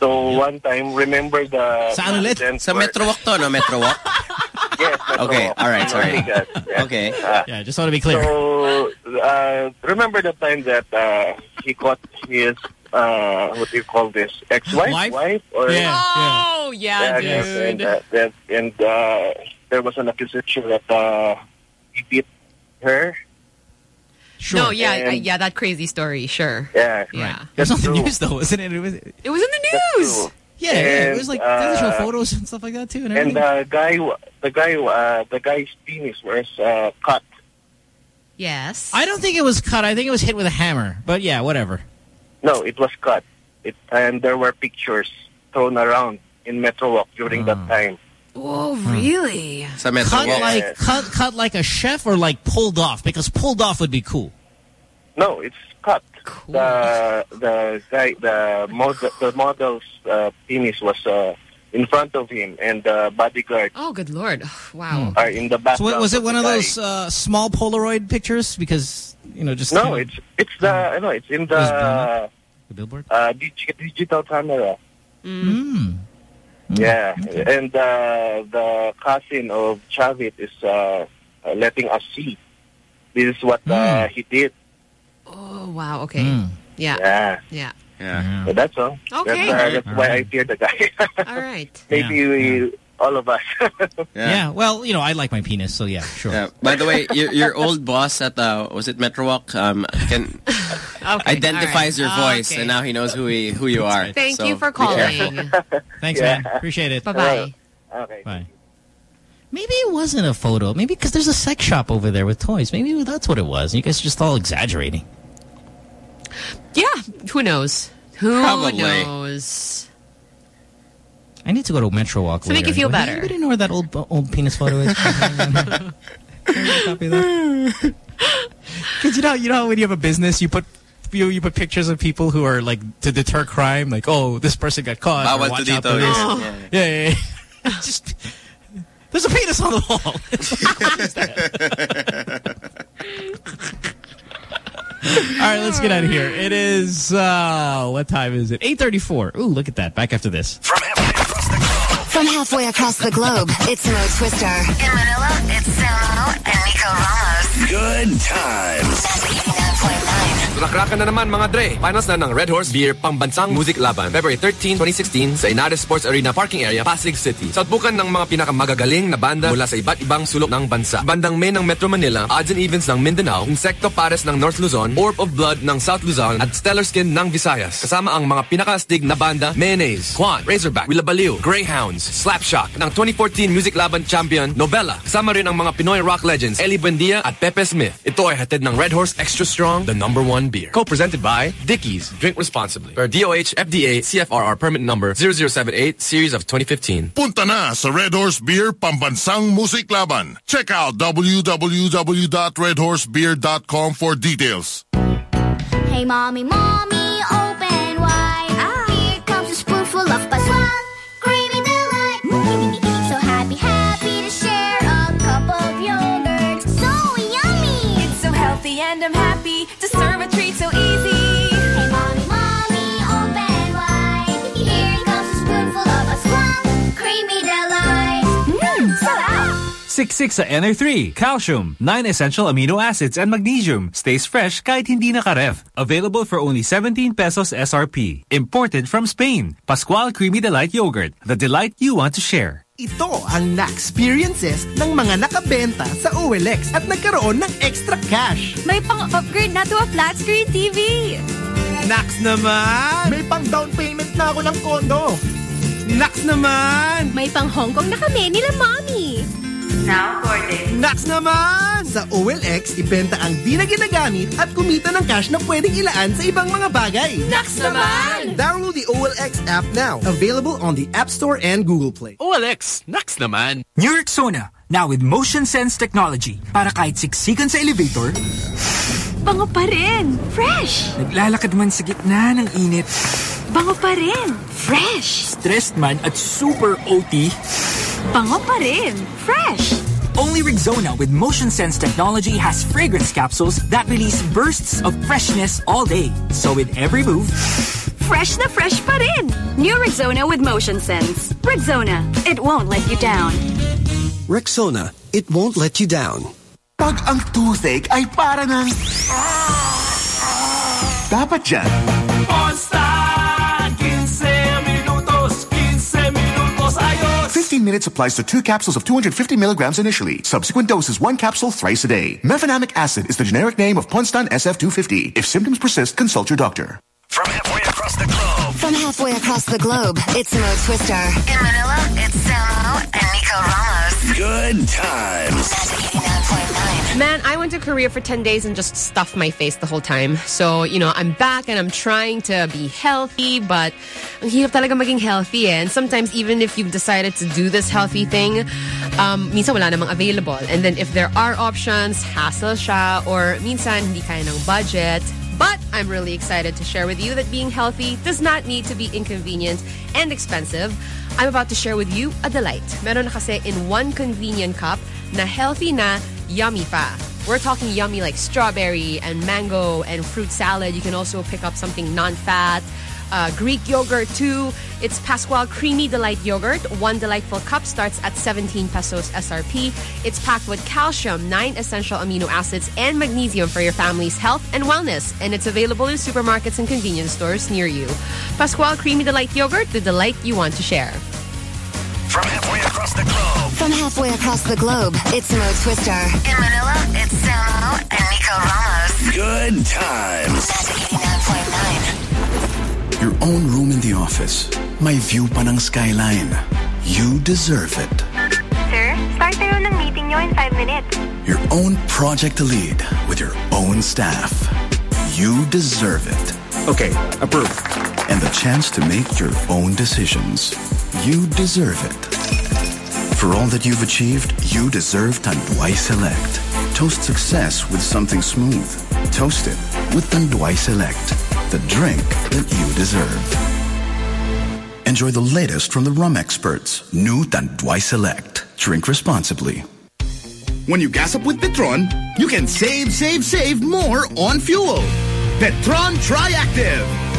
So one time, remember the Saan ulit? Sa Metro Walk to, no? Metro Walk? [laughs] Yes, Okay, Walk. all right, sorry. Ortigas, yeah. Okay. Uh, Yeah, just want to be clear. So, uh, remember the time that uh, he caught his, uh, what do you call this, ex-wife? Wife? Or, Oh, yeah, yes, dude. And, uh, that, and uh, there was an accusation that uh, he beat her. Sure. No, yeah, I, And- yeah, that crazy story. Sure. Yeah. Yeah. It was on the news, though, wasn't it? It was, It was in the news. Yeah, yeah, it was like didn't they show uh, photos and stuff like that too, and And the guy, the guy, uh, the guy's penis was uh, cut. Yes. I don't think it was cut. I think it was hit with a hammer. But yeah, whatever. No, it was cut. It, and there were pictures thrown around in Metro Walk during that time. Oh, really? Sa Metro Cut Walk. like cut, cut like a chef, or like pulled off. Because pulled off would be cool. No, it's cut. The the guy, the model, the model's uh, penis was uh, in front of him, and the bodyguard Oh, good lord. [sighs] Wow. are in the So background. was it one the of guy. those uh, small Polaroid pictures? Because you know, just No, kinda- it's it's the no, it's in the the billboard. uh, digi- digital camera. Mm. Yeah, and uh, the cousin of Chavit is uh, uh, letting us see. This is what uh, he did. Oh, wow. Okay. Mm. Yeah. Yeah, Yeah. Yeah. so that's all. Okay. That's, uh, that's why I fear the guy. All right. [laughs] [laughs] Maybe Yeah. we, all of us. [laughs] Yeah. Well, you know, I like my penis, so yeah, sure. Yeah. By the way, your, your old boss at uh, was it Metro Walk um, can Okay. identifies all your right. voice, Okay. and now he knows who he who you are. Thank So you for be calling. Thanks, Yeah. man. Appreciate it. Bye-bye. okay. Bye. Maybe it wasn't a photo. Maybe because there's a sex shop over there with toys. Maybe that's what it was. You guys are just all exaggerating. Yeah. Who knows? Who Probably. knows? I need to go to Metro Walk. To make you feel Hey, better. Anybody know where that old old penis photo is? [laughs] Copy that. Because you know, you know when you have a business, you put you you put pictures of people who are like to deter crime, like oh this person got caught. or Bawal watch out for this. Yeah. Oh. Yeah, yeah, yeah. [laughs] Just there's a penis on the wall. [laughs] All right, let's get out of here. It is uh what time is it? 8:34. Ooh, look at that. Back after this. From halfway across the globe, it's Mo Twister. In Manila, it's Samo and Nico Ramos. Good times. Rakrakan na naman mga Dre. Finals na ng Red Horse Beer Pambansang Music Laban. February 13, 2016 sa Inares Sports Arena Parking Area, Pasig City. Sa utbukan ng mga pinakamagagaling na banda mula sa iba't ibang sulok ng bansa. Bandang May ng Metro Manila, Odds and Evens ng Mindanao, Insecto Pares ng North Luzon, Orb of Blood ng South Luzon, at Stellar Skin ng Visayas. Kasama ang mga pinakaastig na banda, Mayonnaise, Kwan, Razorback, Willabaliw, Greyhounds, Slapshock, ng 2014 Music Laban Champion, Novella. Kasama rin ang mga Pinoy rock legends, Ellie Buendia at Pepe Smith. Ito ay hatid ng Red Horse Extra Strong, the number one beer. Co-presented by Dickies. Drink responsibly. Per DOH FDA CFRR permit number 0078 series of 2015. Punta na sa Red Horse Beer Pambansang Music Laban. Check out www.redhorsebeer.com for details. Hey, mommy, mommy, open wide. Here comes a spoonful of Pascual. Creamy delight. so happy, happy to share a cup of yogurt. So treat so easy. NR mmm, ah, three, calcium, 9 essential amino acids and magnesium. Stays fresh kahit hindi nakaref. Available for only 17 pesos SRP. Imported from Spain. Pascual Creamy Delight Yogurt. The delight you want to share. Ito ang na-experiences ng mga nakabenta sa OLX at nagkaroon ng extra cash. May pang-upgrade na to a flat screen TV. Nax naman! May pang down payment na ako ng kondo. Nax naman! May pang Hong Kong na kami nila mommy. Now boarding. Nax naman! Sa OLX, ibenta ang di na ginagamit at kumita ng cash na pwedeng ilaan sa ibang mga bagay. Nax naman! Download the OLX app now. Available on the App Store and Google Play. OLX, Nax naman! New Rexona, now with motion sense technology. Para kahit siksikan sa elevator, Bango pa rin. Fresh. naglalakad man sa gitna ng init, Bango pa rin. Fresh. stressed man at super OT, Bango pa rin. Fresh. Only Rexona with motion sense technology has fragrance capsules that release bursts of freshness all day. So with every move, Fresh na fresh pa rin. New Rexona with Motion Sense. Rexona, it won't let you down. Rexona, it won't let you down. Pag ang toothache ay para ng... Ah, ah. Dapat dyan. Monster! 15 minutes applies to two capsules of 250 milligrams initially. Subsequent doses one capsule thrice a day. Mefenamic acid is the generic name of Ponstan SF250. If symptoms persist, consult your doctor. From halfway across the globe. From halfway across the globe, it's Mo Twister. In Manila, it's Samo and Nico Ramos. Good times. Man, I went to Korea for 10 days and just stuffed my face the whole time. So, you know, I'm back and I'm trying to be healthy, but ang hirap talaga maging healthy eh. And sometimes even if you've decided to do this healthy thing, um, minsan wala namang available. And then if there are options, hassle siya or minsan hindi kaya ng budget. But I'm really excited to share with you that being healthy does not need to be inconvenient and expensive. I'm about to share with you a delight. Meron kasi in one convenient cup na healthy na yummy pa. We're talking yummy like strawberry and mango and fruit salad. You can also pick up something non-fat. Uh, Greek yogurt too. It's Pascual Creamy Delight Yogurt. One delightful cup starts at 17 pesos SRP. It's packed with calcium, 9 essential amino acids, and magnesium for your family's health and wellness. And it's available in supermarkets and convenience stores near you. Pascual Creamy Delight Yogurt, the delight you want to share. From halfway across the globe. From halfway across the globe, it's Mo Twister. In Manila, it's Samo and Nico Ramos. Good times. Your own room in the office. My view panang skyline. You deserve it. Sir, start na ng meeting nyo in 5 minutes. Your own project to lead with your own staff. You deserve it. Okay, approved. And the chance to make your own decisions. You deserve it. For all that you've achieved, you deserve Tanduay Select. Toast success with something smooth. Toast it with Tanduay Select, the drink that you deserve. Enjoy the latest from the rum experts. New Tanduay Select. Drink responsibly. When you gas up with Petron, you can save, save, save more on fuel. Petron Triactive.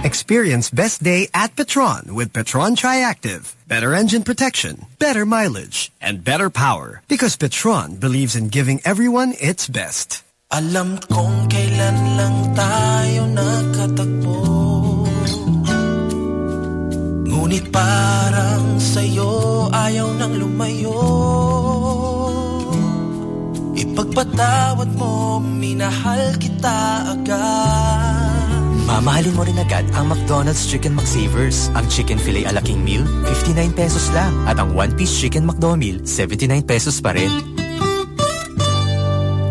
Experience best day at Petron with Petron Triactive. Better engine protection, better mileage, and better power. Because Petron believes in giving everyone its best. Alam kong kailan lang tayo nakatagpo Ngunit parang sa'yo ayaw nang lumayo Ipagpatawad mo, minahal kita agad Mamahalin mo rin agad ang McDonald's Chicken McSavers. Ang Chicken Filet a la King Meal, 59 pesos lang. At ang One Piece Chicken McDo Meal, 79 pesos pa rin.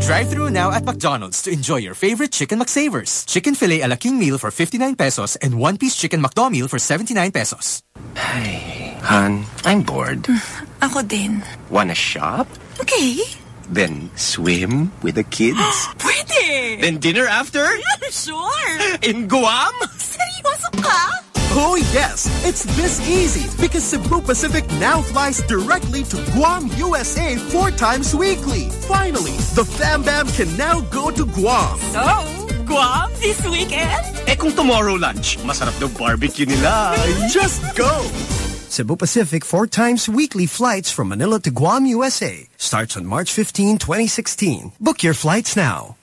Drive through now at McDonald's to enjoy your favorite Chicken McSavers. Chicken Filet a la King Meal for 59 pesos and One Piece Chicken McDo Meal for 79 pesos. Hey, Han, I'm bored. [laughs] Ako din. Wanna shop? Okay. Then swim with the kids? [gasps] Pwede! then dinner after? sure! [laughs] In Guam? Seryoso ka? Oh yes, it's this easy because Cebu Pacific now flies directly to Guam, USA four times weekly. Finally, the Fam Bam can now go to Guam. So, Guam this weekend? Eh kung tomorrow lunch, masarap daw barbecue nila. Just go! Cebu Pacific four times weekly flights from Manila to Guam, USA starts on March 15, 2016. Book your flights now.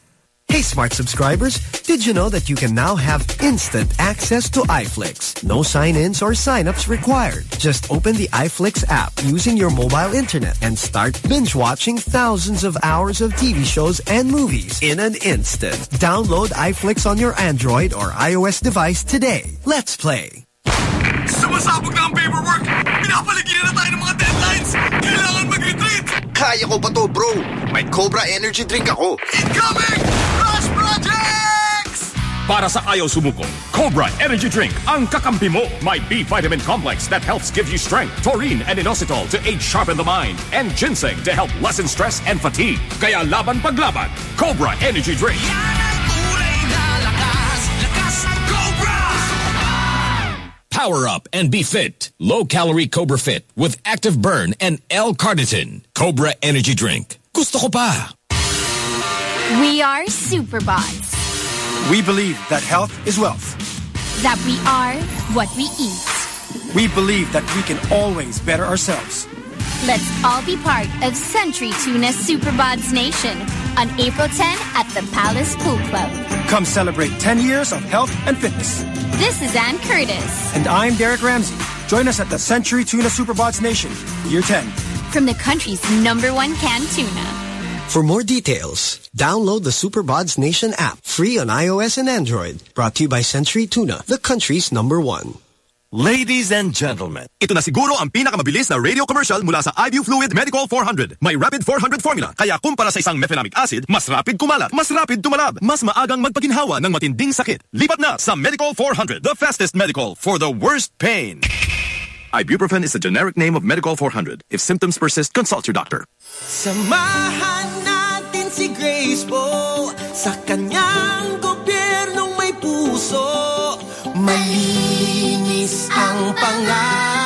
Hey smart subscribers, did you know that you can now have instant access to iFlix? No sign-ins or sign-ups required. Just open the iFlix app using your mobile internet and start binge-watching thousands of hours of TV shows and movies in an instant. Download iFlix on your Android or iOS device today. Let's play. Sumasabog na ang paperwork! Pinapaligiran na tayo ng mga deadlines! Kailangan mag-retreat! Kaya ko pa to, bro. May Cobra Energy Drink ako. Incoming! Rush Projects! Para sa ayaw sumuko, Cobra Energy Drink ang kakampi mo. May B vitamin complex that helps give you strength, taurine and inositol to aid sharpen the mind, and ginseng to help lessen stress and fatigue. Kaya laban paglaban, Cobra Energy Drink. Power up and be fit. Low calorie Cobra Fit with active burn and L-carnitine. Cobra Energy Drink. Gusto ko pa. We are Superbods. We believe that health is wealth. That we are what we eat. We believe that we can always better ourselves. Let's all be part of Century Tuna Superbods Nation on April 10 at the Palace Pool Club. Come celebrate 10 years of health and fitness. This is Ann Curtis. And I'm Derek Ramsey. Join us at the Century Tuna Superbods Nation, Year 10. From the country's number one canned tuna. For more details, download the Superbods Nation app, free on iOS and Android. Brought to you by Century Tuna, the country's number one. Ladies and gentlemen, ito na siguro ang pinakamabilis na radio commercial mula sa IBU Fluid Medicol 400. May Rapid 400 formula, kaya kumpara sa isang mefenamic acid, mas rapid kumalat, mas rapid tumalab, mas maagang magpaginhawa ng matinding sakit. Lipat na sa Medicol 400, the fastest Medicol for the worst pain. Ibuprofen is the generic name of Medicol 400. If symptoms persist, consult your doctor. Samahan natin si Grace po sa kanyang gobyernong may puso. Malinis ang pangalan,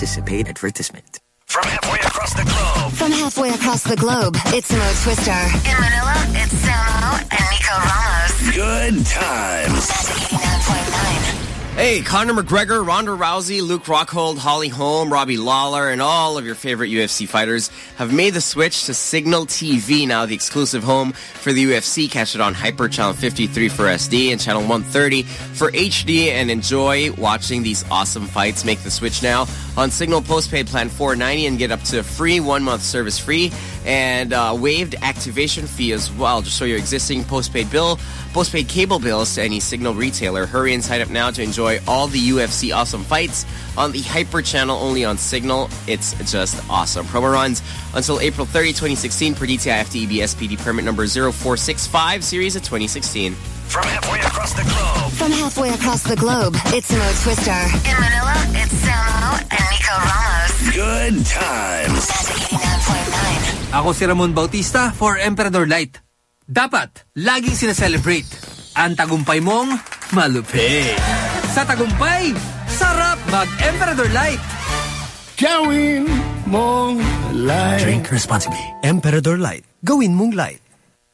This is a paid advertisement. From halfway across the globe. From halfway across the globe, it's Mo Twister. In Manila, it's Samo and Nico Ramos. Good times. Hey, Conor McGregor, Ronda Rousey, Luke Rockhold, Holly Holm, Robbie Lawler, and all of your favorite UFC fighters have made the switch to Cignal TV, now the exclusive home for the UFC. Catch it on Hyper Channel 53 for SD and Channel 130 for HD and enjoy watching these awesome fights. Make the switch now on Cignal Postpaid Plan 490 and get up to a free one-month service free and uh, waived activation fee as well. Just show your existing postpaid bill, postpaid cable bills to any Cignal retailer. Hurry and sign up now to enjoy all the UFC awesome fights on the Hyper channel only on Cignal. It's just awesome. Promo runs until April 30, 2016 per DTI FTEB SPD permit number 0465 series of 2016. From halfway across the globe. From halfway across the globe, it's Mo Twister. In Manila, it's Samo and Nico Ramos. Good times. Ako si Ramon Bautista for Emperador Light. Dapat, laging sinaselebrate. Ang tagumpay mong malupit. Sa tagumpay, sarap mag-Emperador Light. Gawin mong light. Drink responsibly. Emperador Light. Gawin mong light.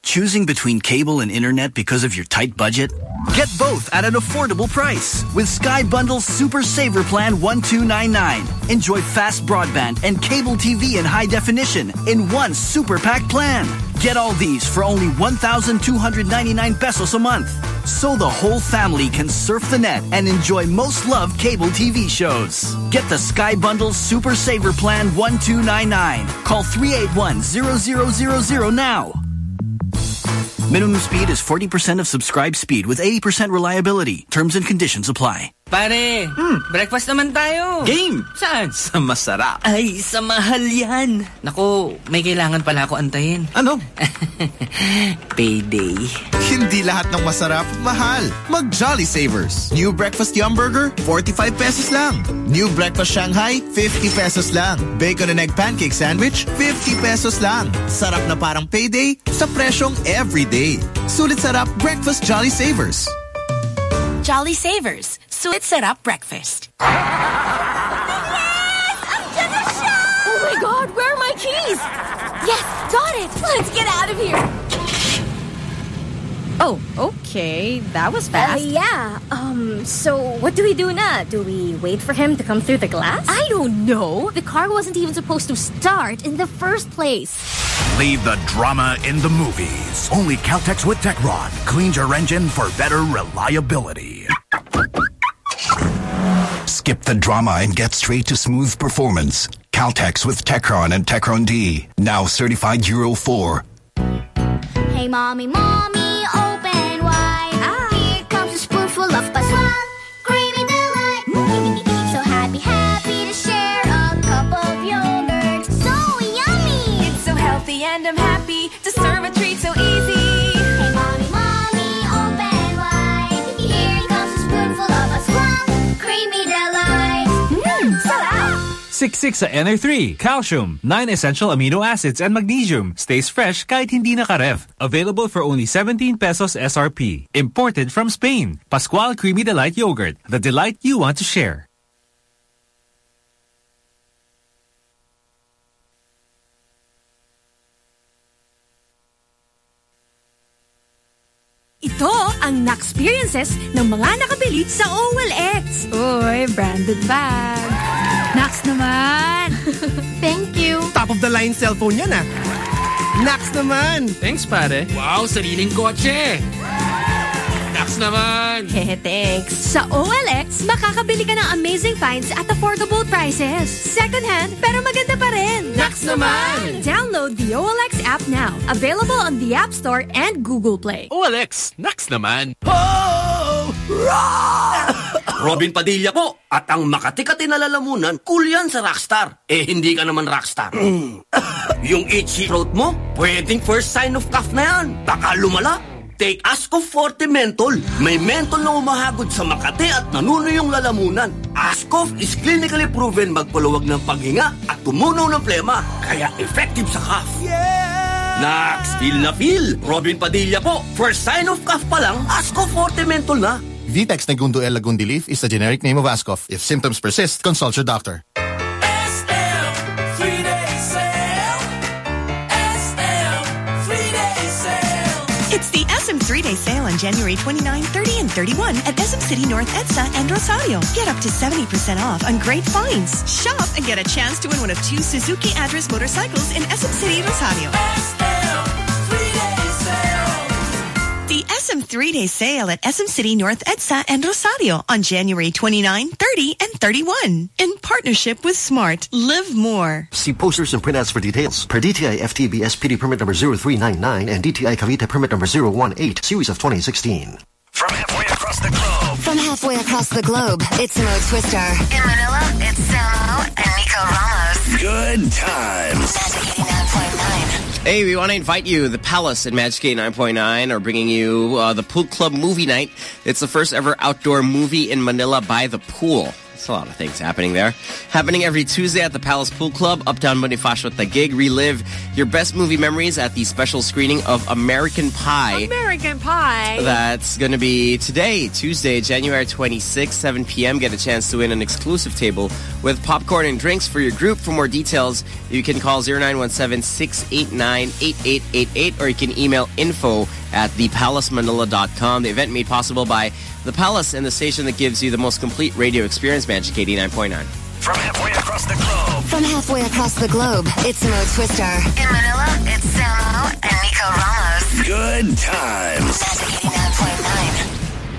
Choosing between cable and internet because of your tight budget? Get both at an affordable price with Sky Bundle's Super Saver Plan 1299. Enjoy fast broadband and cable TV in high definition in one super pack plan. Get all these for only 1,299 pesos a month. So the whole family can surf the net and enjoy most loved cable TV shows. Get the Sky Bundle's Super Saver Plan 1299. Call 381 0000 now. Minimum speed is 40% of subscribed speed with 80% reliability. Terms and conditions apply. Pare, breakfast naman tayo. Game! Saan? Sa masarap. Ay, sa mahal yan. Naku, may kailangan pala ako antayin. Ano? [laughs] Payday. Hindi lahat ng masarap, mahal. Mag Jolly Savers. New Breakfast Yum Burger, 45 pesos lang. New Breakfast Shanghai, 50 pesos lang. Bacon and Egg Pancake Sandwich, 50 pesos lang. Sarap na parang payday sa presyong everyday. Sulit sarap Breakfast Jolly Savers. Jolly Savers. so it set up Breakfast. [laughs] Yes! I'm gonna show! Oh my god, where are my keys? Yes, got it. Let's get out of here. Oh, okay. That was Uh, fast. yeah. Um, so what do we do now? Do we wait for him to come through the glass? I don't know. The car wasn't even supposed to start in the first place. Leave the drama in the movies. Only Caltex with Techron cleans your engine for better reliability. Skip the drama and get straight to smooth performance. Caltex with Techron and Techron D. Now certified Euro 4. Hey, mommy, mommy, 66 sa NR3, calcium, 9 essential amino acids, and magnesium stays fresh kahit hindi nakaref. Available for only 17 pesos SRP. Imported from Spain. Pascual Creamy Delight Yogurt, the delight you want to share. Ito ang experiences ng mga nakabili sa OLX. Uy, branded bag. Nax naman. [laughs] Thank you. Top of the line cellphone yan ah. Nax naman. Thanks, pare. Wow, sariling kotse. Nax naman. [laughs] Hehe, thanks. Sa OLX, makakabili ka ng amazing finds at affordable prices. Second hand, pero maganda pa rin. Nax naman. Download the OLX app now. Available on the App Store and Google Play. OLX, Nax naman. Robin Padilla po. At ang Makati-Kati na lalamunan, cool yan sa Rockstar. Eh, hindi ka naman Rockstar. [clears throat] Yung itchy throat mo, pwedeng first sign of cough na yan. Baka lumala. Take Ascof Forte Menthol. May menthol na umahagod sa Makati at nanuno yung lalamunan. Ascof is clinically proven magpaluwag ng paghinga at tumunaw ng plema. Kaya effective sa cough. Yeah! Nax, feel na feel. Robin Padilla po. First sign of cough pa lang, Ascof Forte Menthol na. Vitex Negundo L. Lagundi Leaf is the generic name of Ascof. If symptoms persist, consult your doctor. It's the SM three-day sale on January 29, 30, and 31 at SM City North EDSA and Rosario. Get up to 70% off on great finds. Shop and get a chance to win one of two Suzuki Address motorcycles in SM City, Rosario. The SM three-day sale at SM City North EDSA and Rosario on January 29, 30, and 31. In partnership with Smart. Live more. See posters and printouts for details. Per DTI FTB SPD permit number 0399 and DTI Cavite permit number 018, series of 2016. From halfway across the globe. From halfway across the globe, it's Mo Twister. In Manila, it's Samo and Nico Ramos. Good times. Magic 89.9. Hey, we want to invite you. The Palace at Magic 89.9 are bringing you uh, the Pool Club Movie Night. It's the first ever outdoor movie in Manila by the pool. It's a lot of things happening there. Happening every Tuesday at the Palace Pool Club, Uptown Bonifacio with the gig. Relive your best movie memories at the special screening of American Pie. American Pie. That's going to be today, Tuesday, January 26, 7 p.m. Get a chance to win an exclusive table with popcorn and drinks for your group. For more details, you can call 0917-689-8888 or you can email info at thepalacemanila.com. The event made possible by The Palace and the station that gives you the most complete radio experience, Magic 89.9. From halfway across the globe. From halfway across the globe, it's Mo Twister. In Manila, it's Samo and Nico Ramos. Good times. Magic 89.9.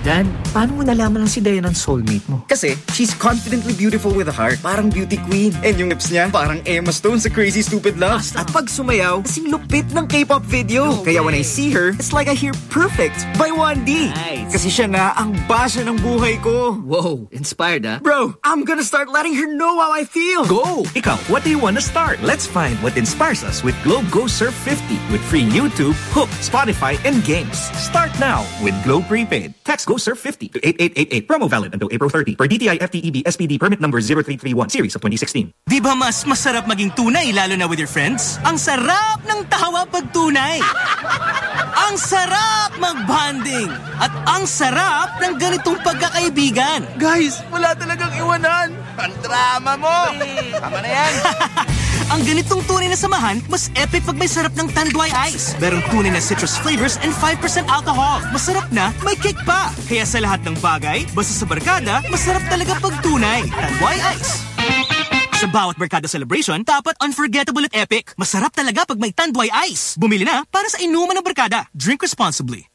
Dan, paano mo nalaman na si Dayan ang soulmate mo? Kasi, she's confidently beautiful with a heart. Parang beauty queen. And yung lips niya, parang Emma Stone sa Crazy Stupid Love. At pag sumayaw, kasing lupit ng K-pop video. Kaya when I see her, it's like I hear Perfect by 1D. Nice. Kasi siya nga ang basa ng buhay ko. Whoa, inspired ah. Bro, I'm gonna start letting her know how I feel. Go! Ikaw, what do you want to start? Let's find what inspires us with Globe Go Surf 50 with free YouTube, HOOQ, Spotify, and games. Start now with Globe Prepaid. Text Go Surf 50 to 8888. Promo valid until April 30 per DTI FTEB SPD permit number 0331 series of 2016. Di ba mas masarap maging tunay lalo na with your friends? Ang sarap ng tawa pag tunay. [laughs] ang sarap mag-bonding. At ang sarap ng ganitong pagkakaibigan. Guys, wala talagang iwanan. Ang drama mo. Hmm. Tama na yan. [laughs] Ang ganitong tunay na samahan, mas epic pag may sarap ng Tanduay Ice. Merong tunay na citrus flavors and 5% alcohol. Masarap na, may kick pa. Kaya sa lahat ng bagay, basta sa barkada, masarap talaga pag tunay. Tanduay Ice. Sa bawat barkada celebration, dapat unforgettable at epic. Masarap talaga pag may Tanduay Ice. Bumili na para sa inuman ng barkada. Drink responsibly.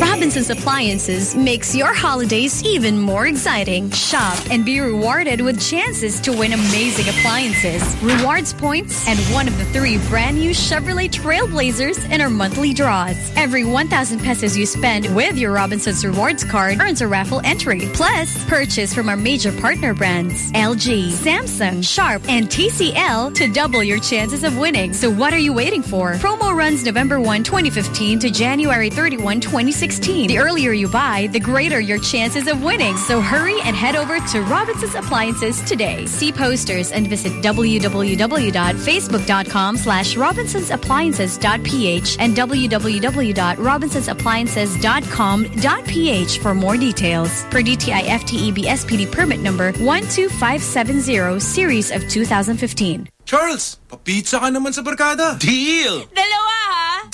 Robinson's Appliances makes your holidays even more exciting. Shop and be rewarded with chances to win amazing appliances, rewards points, and one of the three brand new Chevrolet Trailblazers in our monthly draws. Every 1,000 pesos you spend with your Robinson's Rewards card earns a raffle entry. Plus, purchase from our major partner brands LG, Samsung, Sharp, and TCL to double your chances of winning. So what are you waiting for? Promo runs November 1, 2015 to January 31, 2016. The earlier you buy, the greater your chances of winning. So hurry and head over to Robinson's Appliances today. See posters and visit www.facebook.com slash robinsonsappliances.ph and www.robinsonsappliances.com.ph for more details. Per DTI FTEB SPD permit number 12570 series of 2015. Charles, papizza ka naman sa barkada. Deal! Dalawa ha?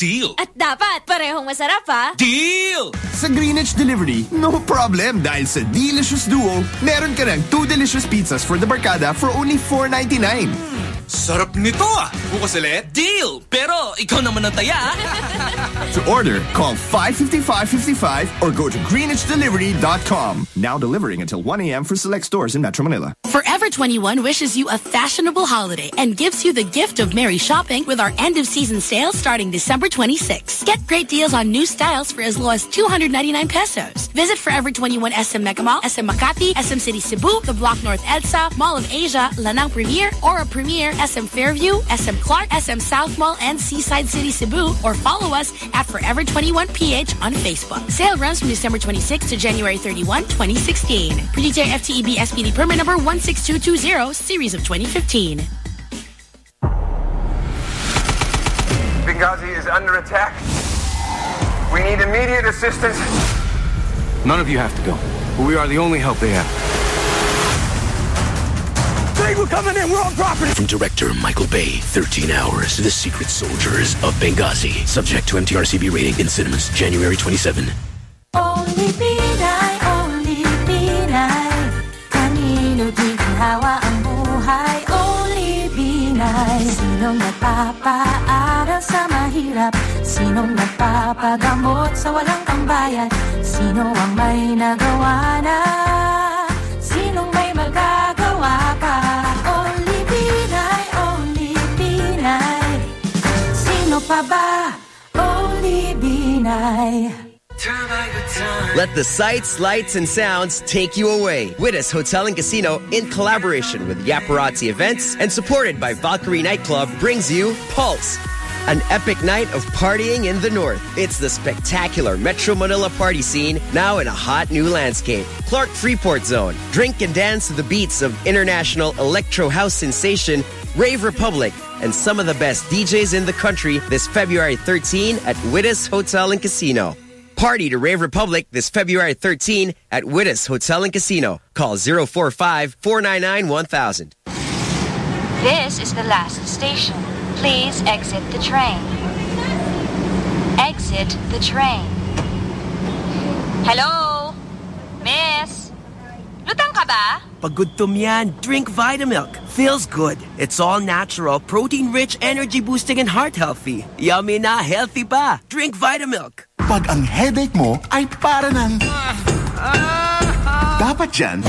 Deal! At dapat parehong masarap ha? Deal! Sa Greenwich Delivery, no problem dahil sa Delicious Duo, meron ka ng two delicious pizzas for the barkada for only $4.99. Hmm. Sarap nito ah! Bukas ulit? Deal! Pero ikaw naman ang taya. [laughs] To order, call 555-55 or go to greenwichdelivery.com. Now delivering until 1 a.m. for select stores in Metro Manila. Forever 21 wishes you a fashionable holiday and gives you the gift of merry shopping with our end of season sale starting December 26. Get great deals on new styles for as low as 299 pesos. Visit Forever 21 SM Mega Mall, SM Makati, SM City Cebu, the Block North EDSA, Mall of Asia, Lanang Premier, Aura Premier, SM Fairview, SM Clark, SM South Mall, and Seaside City Cebu, or follow us at Forever 21 PH on Facebook. Sale runs from December 26 to January 31, 2016. Producer FTEB SPD permit number 16220, series of 2015. Benghazi is under attack. We need immediate assistance. None of you have to go. But we are the only help they have. Hey, we're coming in. We're on property. From director Michael Bay, 13 Hours, The Secret Soldiers of Benghazi. Subject to MTRCB rating in cinemas January 27. Only Pinay, only Pinay Kanino di hawa ang buhay Only Pinay Sinong nagpapaaral sa mahirap Sinong nagpapagamot sa walang pambayad Sino ang may nagawa na Let the sights, lights, and sounds take you away. Widus Hotel and Casino, in collaboration with Yaparazzi Events and supported by Valkyrie Nightclub, brings you Pulse. An epic night of partying in the north. It's the spectacular Metro Manila party scene, now in a hot new landscape. Clark Freeport Zone. Drink and dance to the beats of international electro house sensation Rave Republic, and some of the best DJs in the country this February 13 at Widus Hotel and Casino. Party to Rave Republic this February 13 at Widus Hotel and Casino. Call 045 499 1000. This is the last station. Please exit the train. Exit the train. Hello? Miss? Lutang ka ba? Pag gutom yan, drink Vitamilk. Feels good. It's all natural, protein-rich, energy-boosting, and heart-healthy. Yummy na, healthy pa. Drink Vitamilk. Pag ang headache mo ay para ng... Dapat dyan!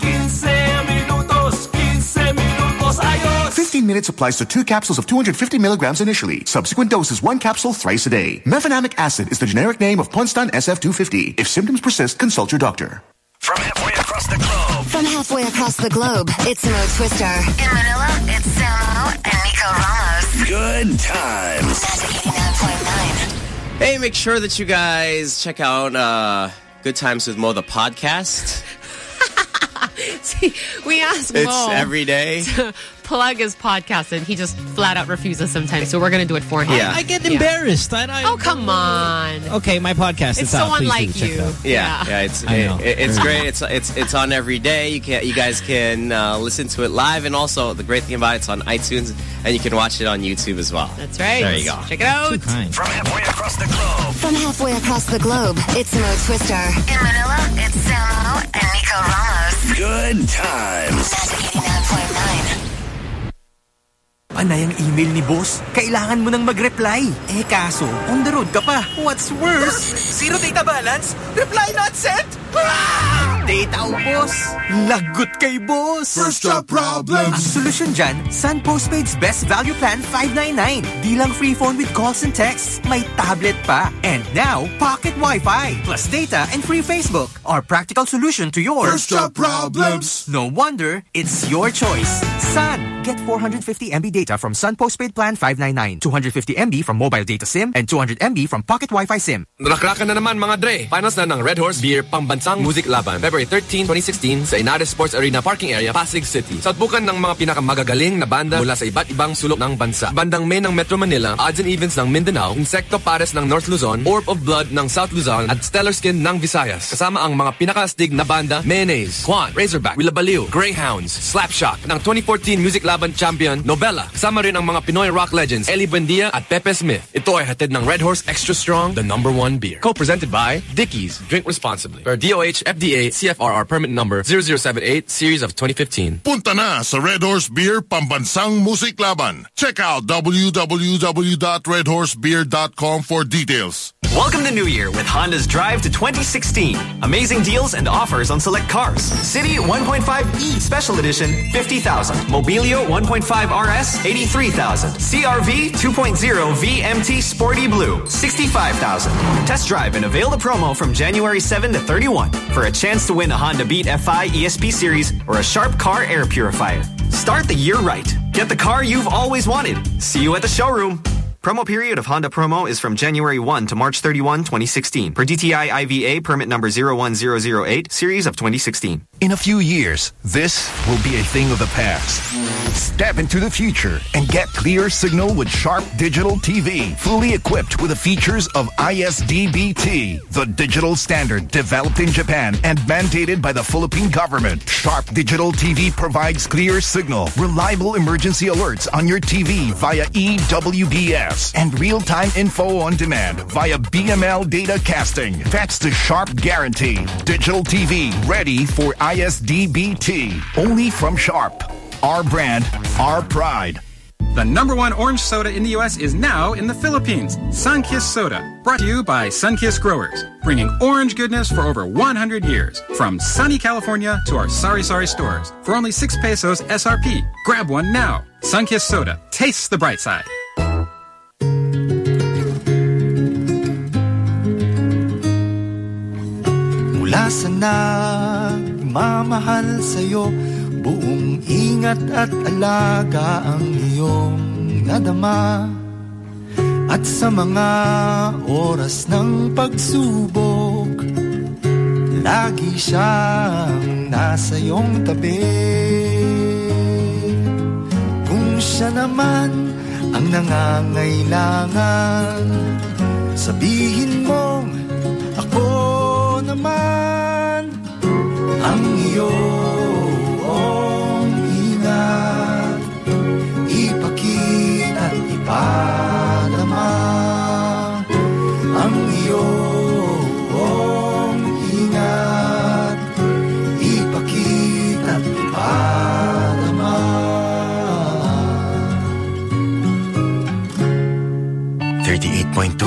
15 minutos, 15 minutos, ayos! 15 minutes applies to two capsules of 250 milligrams initially. Subsequent doses, one capsule thrice a day. Mefenamic acid is the generic name of Ponstan SF250. If symptoms persist, consult your doctor. From halfway across the globe. From halfway across the globe, it's Mo Twister. In Manila, it's Samo and Nico Ramos. Good times. Hey, make sure that you guys check out uh, Good Times with Mo, the podcast. [laughs] See, we ask It's Mo every day. To plug his podcast, and he just flat out refuses sometimes. So we're going to do it for him. Yeah. I get embarrassed. I, I, oh, come on. Okay, my podcast. It's is out. so Please do unlike check you. out. Yeah, yeah, it's it- it's great. It's it's it's on every day. You can you guys can uh, listen to it live, and also the great thing about it, it's on iTunes, and you can watch it on YouTube as well. That's right. There you go. Check it out. From halfway across the globe. From halfway across the globe, it's Mo Twister. In Manila, it's Samo and Nico Ramos. Good times. Panay ang email ni boss. Kailangan mo nang mag-reply. Eh kaso, on the road ka pa. What's worse? Zero data balance? Reply not sent? Ah! Data ubos. Lagot kay boss. First job problems. Ang solusyon dyan, Sun Postpaid's Best Value Plan 599. Di lang free phone with calls and texts, may tablet pa. And now, pocket Wi-Fi, plus data and free Facebook. Our practical solution to your First job problems. No wonder, it's your choice. Sun. Get 450 MB data from Sun Postpaid Plan 599, 250 MB from mobile data SIM, and 200 MB from pocket Wi-Fi SIM. Narakrakan na naman mga Dre. Finals na ng Red Horse Beer Pambansang Music Laban. February 13, 2016 sa Ynares Sports Arena Parking Area, Pasig City. Sa bukan ng mga pinakamagagaling na banda mula sa iba't ibang sulok ng bansa. Bandang May ng Metro Manila, Odds and Evens ng Mindanao, Insecto Pares ng North Luzon, Orb of Blood ng South Luzon, at Stellar Skin ng Visayas. Kasama ang mga pinakastig na banda, Mayonnaise, Juan, Razorback, Wilabaliw, Greyhounds, Slapshot, ng 2014 Music Laban Champion, Nobela. Kasama rin ang mga Pinoy rock legends, Ely Buendia at Pepe Smith. Ito ay hatid ng Red Horse Extra Strong, the number one beer. Co-presented by Dickies. Drink responsibly. Per DOH, FDA, CFRR permit number 0078, series of 2015. Punta na sa Red Horse Beer Pambansang Music Laban. Check out www.redhorsebeer.com for details. Welcome to New Year with Honda's Drive to 2016. Amazing deals and offers on select cars. City 1.5e Special Edition, 50,000. Mobilio 1.5 RS, 83,000. CRV 2.0 VMT Sporty Blue, 65,000. Test drive and avail the promo from January 7 to 31 for a chance to win a Honda Beat FI ESP Series or a Sharp Car Air Purifier. Start the year right. Get the car you've always wanted. See you at the showroom. Promo period of Honda promo is from January 1 to March 31, 2016. Per DTI IVA permit number 01008, series of 2016. In a few years, this will be a thing of the past. Step into the future and get clear signal with Sharp Digital TV, fully equipped with the features of ISDBT, the digital standard developed in Japan and mandated by the Philippine government. Sharp Digital TV provides clear signal, reliable emergency alerts on your TV via E And real-time info on demand via BML data casting. That's the Sharp guarantee. Digital TV ready for ISDBT. Only from Sharp. Our brand, our pride. The number one orange soda in the U.S. is now in the Philippines. Sunkist Soda. Brought to you by Sunkist Growers. Bringing orange goodness for over 100 years. From sunny California to our sorry sorry stores. For only 6 pesos SRP. Grab one now. Sunkist Soda. Tastes the bright side. Mula sa nagmamahal sa'yo Buong ingat at alaga ang iyong nadama. At sa mga oras ng pagsubok Lagi siyang nasa iyong tabi. Kung siya naman ang nangangailangan Sabihin ako naman ang iyong ingat ipakita at ipadama ang iyong ingat ipakita at ipadama 38.2?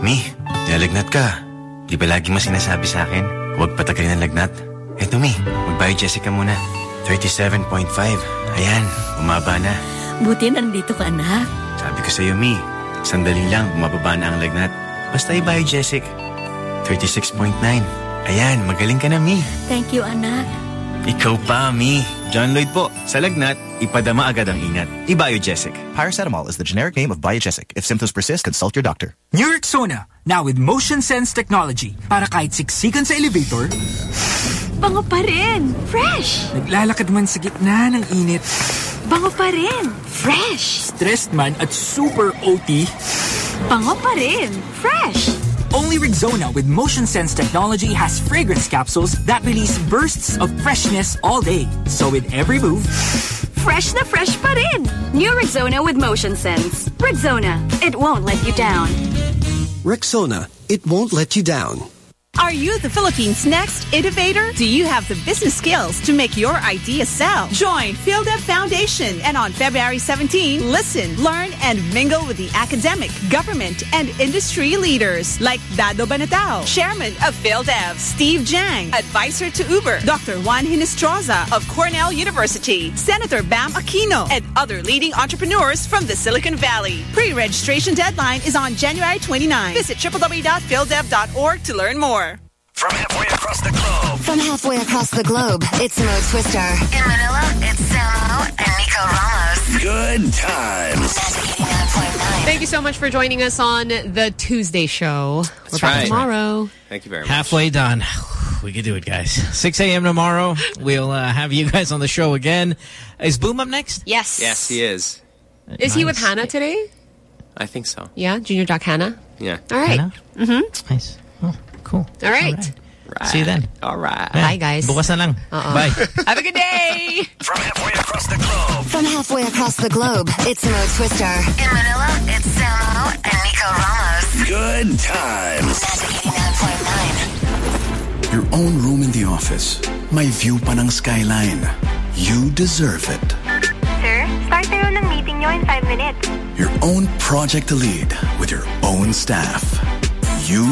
Mi, nalagnat ka. Di ba lagi mo sinasabi sa akin, huwag patagalin ang lagnat? Eto Mi, mag-biogesic ka muna. 37.5. Ayan, bumaba na. Buti nandito ka, anak. Sabi ko sa'yo, Mi, sandali lang, bumababa na ang lagnat. Basta i-biogesic. 36.9. Ayan, magaling ka na, Mi. Thank you, anak. Ikaw pa, Mi. John Lloyd po. Sa lagnat, ipadama agad ang ingat. I-biogesic. Paracetamol is the generic name of Biogesic. If symptoms persist, consult your doctor. New Rexona, now with motion sense technology. Para kahit siksikan sa elevator, Bango pa rin. Fresh. naglalakad man sa gitna ng init, Bango pa rin. Fresh. stressed man at super OT, Bango pa rin. Fresh. only Rexona with motion sense technology has fragrance capsules that release bursts of freshness all day. So with every move, Fresh na fresh pa rin. New Rexona with Motion Sense. Rexona. It won't let you down. Rexona, it won't let you down. Are you the Philippines' next innovator? Do you have the business skills to make your idea sell? Join PhilDev Foundation and on February 17, listen, learn, and mingle with the academic, government, and industry leaders like Dado Banatao, Chairman of PhilDev, Steve Jang, Advisor to Uber, Dr. Juan Hinestroza of Cornell University, Senator Bam Aquino, and other leading entrepreneurs from the Silicon Valley. Pre-registration deadline is on January 29. Visit www.phildev.org to learn more. From halfway across the globe. From halfway across the globe, it's Mo Twister. In Manila, it's Samo and Nico Ramos. Good times. Thank you so much for joining us on the Tuesday show. That's We're back right. tomorrow. Thank you very much. Halfway done. [sighs] We can do it, guys. 6 a.m. tomorrow. We'll uh, have you guys on the show again. Is Boom up next? Yes. Yes, he is. Is he with Hannah today? I think so. Yeah, Junior Doc Hannah. Yeah. All right. Hannah? Mm-hmm. Nice. Oh, cool. All right. See you then. All right. Bye, guys. Bukas na lang. Uh-uh. Bye. [laughs] Have a good day. From halfway across the globe. From halfway across the globe, it's Mo Twister. In Manila, it's Samo and Nico Ramos. Good times. Your own room in the office. My view panang skyline. You deserve it. Sir, start na yun ng meeting nyo in 5 minutes. Your own project to lead with your own staff. You